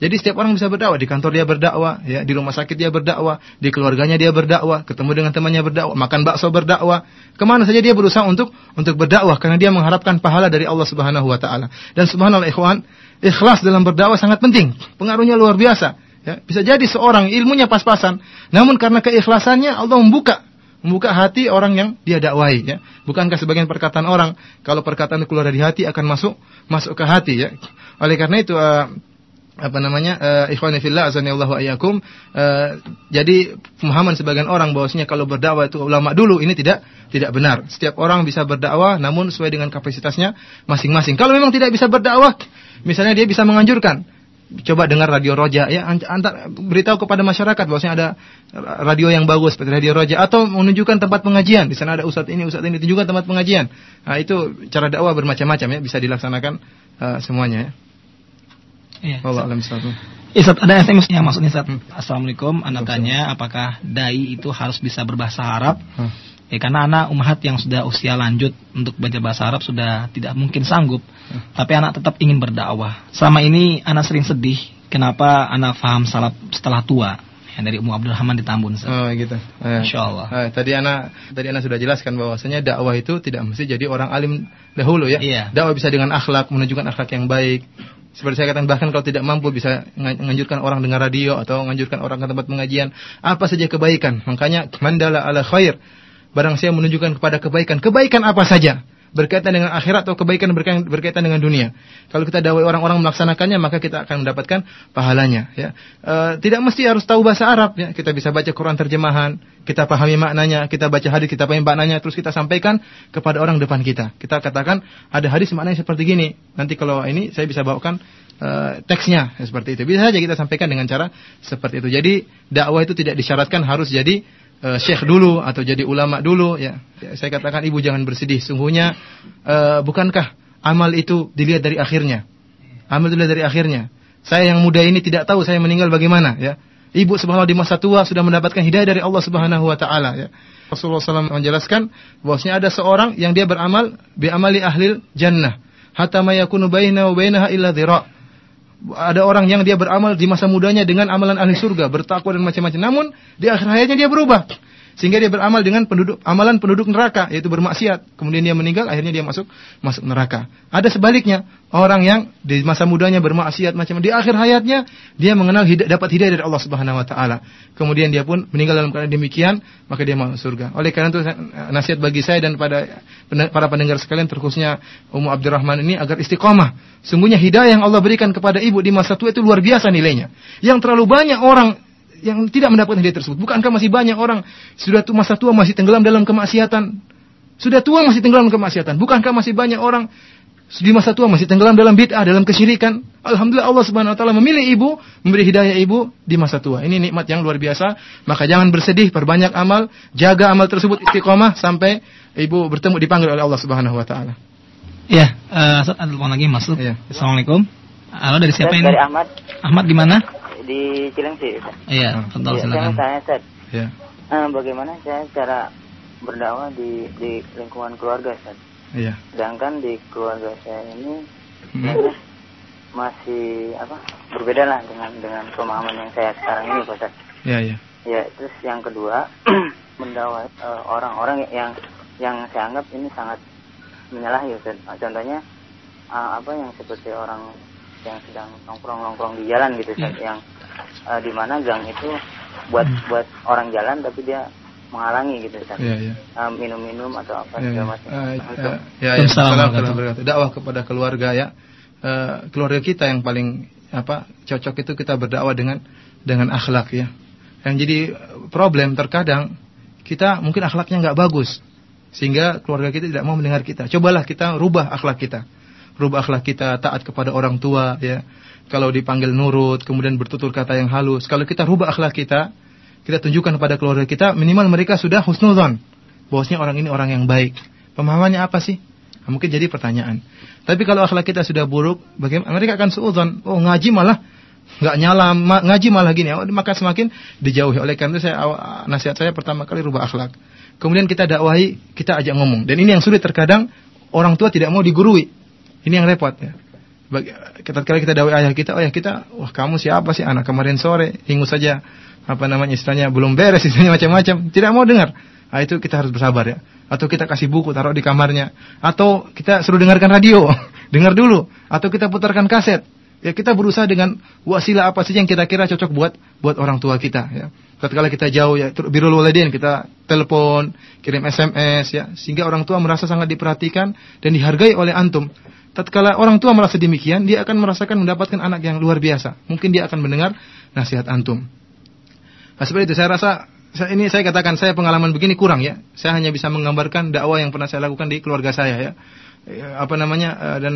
Jadi setiap orang bisa berdakwah, di kantor dia berdakwah, ya, di rumah sakit dia berdakwah, di keluarganya dia berdakwah, ketemu dengan temannya berdakwah, makan bakso berdakwah, ke mana saja dia berusaha untuk untuk berdakwah karena dia mengharapkan pahala dari Allah Subhanahu Wa Taala. Dan Subhanallah ikhwan, ikhlas dalam berdakwah sangat penting, pengaruhnya luar biasa. Ya, bisa jadi seorang ilmunya pas-pasan, namun karena keikhlasannya Allah membuka membuka hati orang yang dia dakwai ya. Bukankah sebagian perkataan orang kalau perkataan keluar dari hati akan masuk masuk ke hati ya. Oleh karena itu uh, apa namanya uh, ikhwani fillah azanillahu uh, jadi pemahaman sebagian orang bahwasanya kalau berdakwah itu ulama dulu ini tidak tidak benar. Setiap orang bisa berdakwah namun sesuai dengan kapasitasnya masing-masing. Kalau memang tidak bisa berdakwah, misalnya dia bisa menganjurkan coba dengar radio Roja ya antar beritahu kepada masyarakat bahwasanya ada radio yang bagus seperti radio Roja atau menunjukkan tempat pengajian di sana ada ustadz ini ustadz ini tunjukkan tempat pengajian nah, itu cara dakwah bermacam-macam ya bisa dilaksanakan uh, semuanya ya. Iya. Allah alam Isat ada SMS yang maksudnya Isat. Hmm. Assalamualaikum, Anda tanya apakah dai itu harus bisa berbahasa Arab? Hmm. Ya karena anak umat yang sudah usia lanjut untuk baca bahasa Arab sudah tidak mungkin sanggup. Tapi anak tetap ingin berdakwah. Selama ini anak sering sedih kenapa anak faham salaf setelah tua. Yang dari Ummu Abdul di Tambun. Oh gitu. Eh, Insya Allah. Eh, tadi anak tadi anak sudah jelaskan bahwasanya dakwah itu tidak mesti jadi orang alim dahulu ya. Iya. Dakwah bisa dengan akhlak, menunjukkan akhlak yang baik. Seperti saya katakan bahkan kalau tidak mampu bisa menganjurkan orang dengar radio atau menganjurkan orang ke tempat pengajian apa saja kebaikan. Makanya mandala ala khair Barang saya menunjukkan kepada kebaikan. Kebaikan apa saja? berkaitan dengan akhirat atau kebaikan berkaitan, dengan dunia. Kalau kita dakwah orang-orang melaksanakannya, maka kita akan mendapatkan pahalanya. Ya. E, tidak mesti harus tahu bahasa Arab. Ya. Kita bisa baca Quran terjemahan, kita pahami maknanya, kita baca hadis, kita pahami maknanya, terus kita sampaikan kepada orang depan kita. Kita katakan ada hadis maknanya seperti gini. Nanti kalau ini saya bisa bawakan uh, teksnya ya, seperti itu. Bisa saja kita sampaikan dengan cara seperti itu. Jadi dakwah itu tidak disyaratkan harus jadi uh, syekh dulu atau jadi ulama dulu ya. ya saya katakan ibu jangan bersedih. Sungguhnya uh, bukankah amal itu dilihat dari akhirnya? Amal dilihat dari akhirnya. Saya yang muda ini tidak tahu saya meninggal bagaimana ya. Ibu subhanallah di masa tua sudah mendapatkan hidayah dari Allah Subhanahu wa taala ya. Rasulullah SAW menjelaskan bahwasanya ada seorang yang dia beramal bi amali ahlil jannah hatta ma yakunu bainahu bainaha illa dhira' ada orang yang dia beramal di masa mudanya dengan amalan ahli surga, bertakwa dan macam-macam. Namun di akhir hayatnya dia berubah. Sehingga dia beramal dengan penduduk amalan penduduk neraka yaitu bermaksiat. Kemudian dia meninggal akhirnya dia masuk masuk neraka. Ada sebaliknya, orang yang di masa mudanya bermaksiat macam di akhir hayatnya dia mengenal hidayah, dapat hidayah dari Allah Subhanahu wa taala. Kemudian dia pun meninggal dalam keadaan demikian, maka dia masuk surga. Oleh karena itu nasihat bagi saya dan pada para pendengar sekalian terkhususnya Ummu Abdurrahman ini agar istiqomah. Sungguhnya hidayah yang Allah berikan kepada ibu di masa tua itu luar biasa nilainya. Yang terlalu banyak orang yang tidak mendapatkan hidayah tersebut. Bukankah masih banyak orang sudah tua masa tua masih tenggelam dalam kemaksiatan? Sudah tua masih tenggelam dalam kemaksiatan. Bukankah masih banyak orang di masa tua masih tenggelam dalam bid'ah, dalam kesyirikan? Alhamdulillah Allah Subhanahu wa taala memilih ibu, memberi hidayah ibu di masa tua. Ini nikmat yang luar biasa. Maka jangan bersedih, perbanyak amal, jaga amal tersebut istiqomah sampai ibu bertemu dipanggil oleh Allah Subhanahu wa taala. Ya, uh, ada telepon lagi masuk. Ya. Assalamualaikum. Halo dari siapa ini? Dari Ahmad. Ahmad di mana? Di Cilengsi. Iya, betul ya, silakan. Saya Ustaz. Iya. Uh, bagaimana saya cara berdakwah di di lingkungan keluarga, Ustaz? Iya. Sedangkan di keluarga saya ini hmm. masih apa? Berbeda lah dengan dengan pemahaman yang saya sekarang ini, Ustaz. Iya, iya. Ya, terus yang kedua, mendakwah uh, orang-orang yang yang saya anggap ini sangat menyalahi, Ustaz. Contohnya uh, apa yang seperti orang yang sedang nongkrong-nongkrong di jalan gitu yeah. yang uh, di mana gang itu buat hmm. buat orang jalan tapi dia menghalangi gitu kan yeah, yeah. uh, minum-minum atau apa yeah, segala macam. Uh, uh, ya, ya, salam dakwah kepada keluarga ya. Uh, keluarga kita yang paling apa cocok itu kita berdakwah dengan dengan akhlak ya. Yang jadi problem terkadang kita mungkin akhlaknya nggak bagus sehingga keluarga kita tidak mau mendengar kita. Cobalah kita rubah akhlak kita rubah akhlak kita, taat kepada orang tua, ya. Kalau dipanggil nurut, kemudian bertutur kata yang halus. Kalau kita rubah akhlak kita, kita tunjukkan kepada keluarga kita, minimal mereka sudah husnuzon. Bahwasanya orang ini orang yang baik. Pemahamannya apa sih? Nah, mungkin jadi pertanyaan. Tapi kalau akhlak kita sudah buruk, bagaimana? Mereka akan suudzon. Oh, ngaji malah nggak nyala, ngaji malah gini. Oh, maka semakin dijauhi. Oleh karena itu saya nasihat saya pertama kali rubah akhlak. Kemudian kita dakwahi, kita ajak ngomong. Dan ini yang sulit terkadang orang tua tidak mau digurui. Ini yang repot ya. Kali kita dawai ayah kita, oh ya kita, wah kamu siapa sih anak kemarin sore, ingus saja apa namanya istilahnya belum beres istilahnya macam-macam, tidak mau dengar. Nah, itu kita harus bersabar ya. Atau kita kasih buku taruh di kamarnya, atau kita suruh dengarkan radio, dengar dulu, atau kita putarkan kaset. Ya kita berusaha dengan wasilah apa saja yang kita kira cocok buat buat orang tua kita ya. Ketika kita jauh ya birul walidain kita telepon, kirim SMS ya sehingga orang tua merasa sangat diperhatikan dan dihargai oleh antum tatkala orang tua merasa demikian, dia akan merasakan mendapatkan anak yang luar biasa. Mungkin dia akan mendengar nasihat antum. Nah, seperti itu saya rasa saya, ini saya katakan saya pengalaman begini kurang ya. Saya hanya bisa menggambarkan dakwah yang pernah saya lakukan di keluarga saya ya. ya apa namanya eh, dan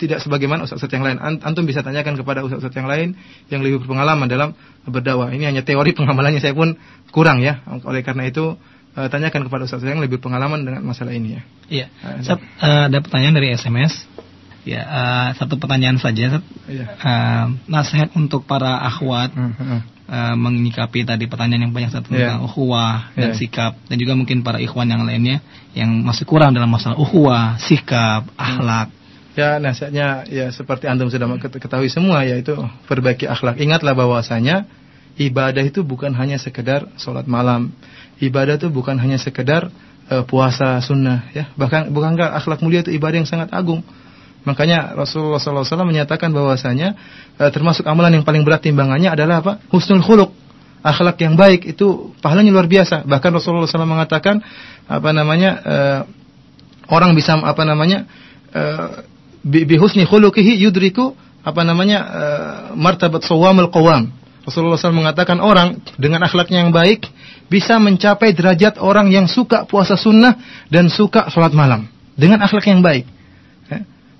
tidak sebagaimana ustaz-ustaz yang lain. Antum bisa tanyakan kepada ustaz-ustaz yang lain yang lebih berpengalaman dalam berdakwah. Ini hanya teori pengamalannya saya pun kurang ya. Oleh karena itu eh, tanyakan kepada ustaz yang lebih pengalaman dengan masalah ini ya. Iya. Ada pertanyaan dari SMS. Ya, uh, satu pertanyaan saja. Uh, nasihat untuk para akhwat uh, uh. Uh, menyikapi tadi pertanyaan yang banyak tentang yeah. ukhuwah dan yeah. sikap dan juga mungkin para ikhwan yang lainnya yang masih kurang dalam masalah ukhuwah, sikap, akhlak. Ya, nasihatnya ya seperti antum sudah ketahui semua yaitu perbaiki akhlak. Ingatlah bahwasanya ibadah itu bukan hanya sekedar sholat malam. Ibadah itu bukan hanya sekedar uh, puasa sunnah ya. Bahkan bukankah akhlak mulia itu ibadah yang sangat agung. Makanya Rasulullah SAW menyatakan bahwasanya e, termasuk amalan yang paling berat timbangannya adalah apa? Husnul khuluq. Akhlak yang baik itu pahalanya luar biasa. Bahkan Rasulullah SAW mengatakan apa namanya? E, orang bisa apa namanya uh, bi husni khuluqihi yudriku apa namanya uh, martabat sawamul qawam. Rasulullah SAW mengatakan orang dengan akhlaknya yang baik bisa mencapai derajat orang yang suka puasa sunnah dan suka sholat malam dengan akhlak yang baik.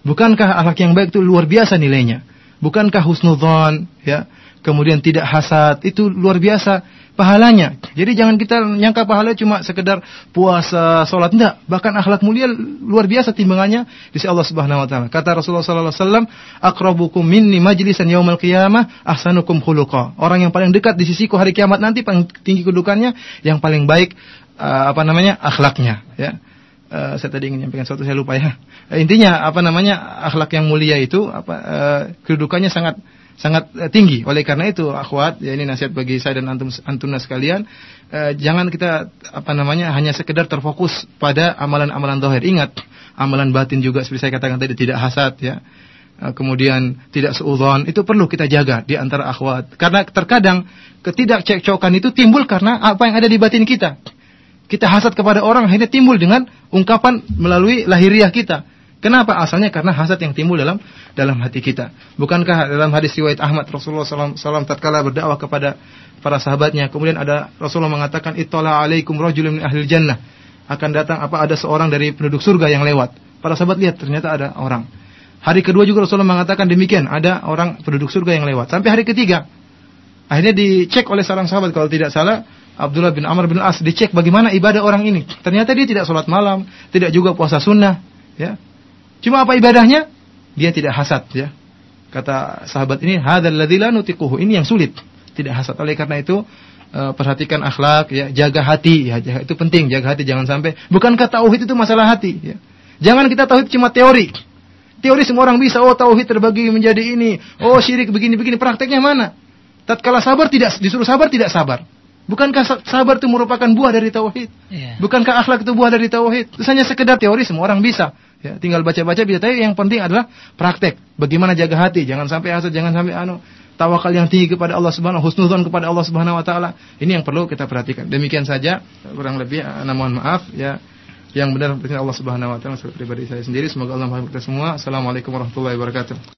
Bukankah akhlak yang baik itu luar biasa nilainya? Bukankah husnudzon ya? Kemudian tidak hasad itu luar biasa pahalanya. Jadi jangan kita nyangka pahala cuma sekedar puasa, sholat enggak. Bahkan akhlak mulia luar biasa timbangannya di sisi Allah Subhanahu wa taala. Kata Rasulullah sallallahu alaihi wasallam, "Aqrabukum minni majlisan yaumal qiyamah ahsanukum khuluqa." Orang yang paling dekat di sisiku hari kiamat nanti paling tinggi kedudukannya yang paling baik uh, apa namanya? akhlaknya, ya. Uh, saya tadi ingin menyampaikan sesuatu saya lupa ya. Uh, intinya apa namanya? akhlak yang mulia itu apa uh, kedudukannya sangat sangat tinggi. Oleh karena itu, akhwat, ya ini nasihat bagi saya dan antum antuna sekalian, uh, jangan kita apa namanya hanya sekedar terfokus pada amalan-amalan zahir. Ingat, amalan batin juga seperti saya katakan tadi tidak hasad ya. Kemudian tidak seudon itu perlu kita jaga di antara akhwat. Karena terkadang ketidakcekcokan itu timbul karena apa yang ada di batin kita. Kita hasad kepada orang akhirnya timbul dengan ungkapan melalui lahiriah kita Kenapa? Asalnya karena hasad yang timbul dalam dalam hati kita. Bukankah dalam hadis riwayat Ahmad Rasulullah SAW tatkala berdakwah kepada para sahabatnya, kemudian ada Rasulullah mengatakan ittala alaikum rajulun min ahli jannah. Akan datang apa ada seorang dari penduduk surga yang lewat. Para sahabat lihat ternyata ada orang. Hari kedua juga Rasulullah mengatakan demikian, ada orang penduduk surga yang lewat. Sampai hari ketiga. Akhirnya dicek oleh seorang sahabat kalau tidak salah Abdullah bin Amr bin As dicek bagaimana ibadah orang ini. Ternyata dia tidak sholat malam, tidak juga puasa sunnah, ya Cuma apa ibadahnya? Dia tidak hasad ya. Kata sahabat ini, hadzal ladzi la nutiquhu. Ini yang sulit. Tidak hasad. Oleh karena itu, uh, perhatikan akhlak ya, jaga hati ya, itu penting, jaga hati jangan sampai bukankah tauhid itu masalah hati ya. Jangan kita tauhid cuma teori. Teori semua orang bisa, oh tauhid terbagi menjadi ini, oh syirik begini-begini, prakteknya mana? Tatkala sabar tidak disuruh sabar tidak sabar. Bukankah sabar itu merupakan buah dari tauhid? Yeah. Bukankah akhlak itu buah dari tauhid? Itu hanya sekedar teori semua orang bisa. Ya, tinggal baca-baca bisa tapi yang penting adalah praktek. Bagaimana jaga hati, jangan sampai hasad, jangan sampai anu tawakal yang tinggi kepada Allah Subhanahu husnudzon kepada Allah Subhanahu wa taala. Ini yang perlu kita perhatikan. Demikian saja kurang lebih ana mohon maaf ya. Yang benar Allah Subhanahu wa taala pribadi saya sendiri. Semoga Allah memberkati semua. Assalamualaikum warahmatullahi wabarakatuh.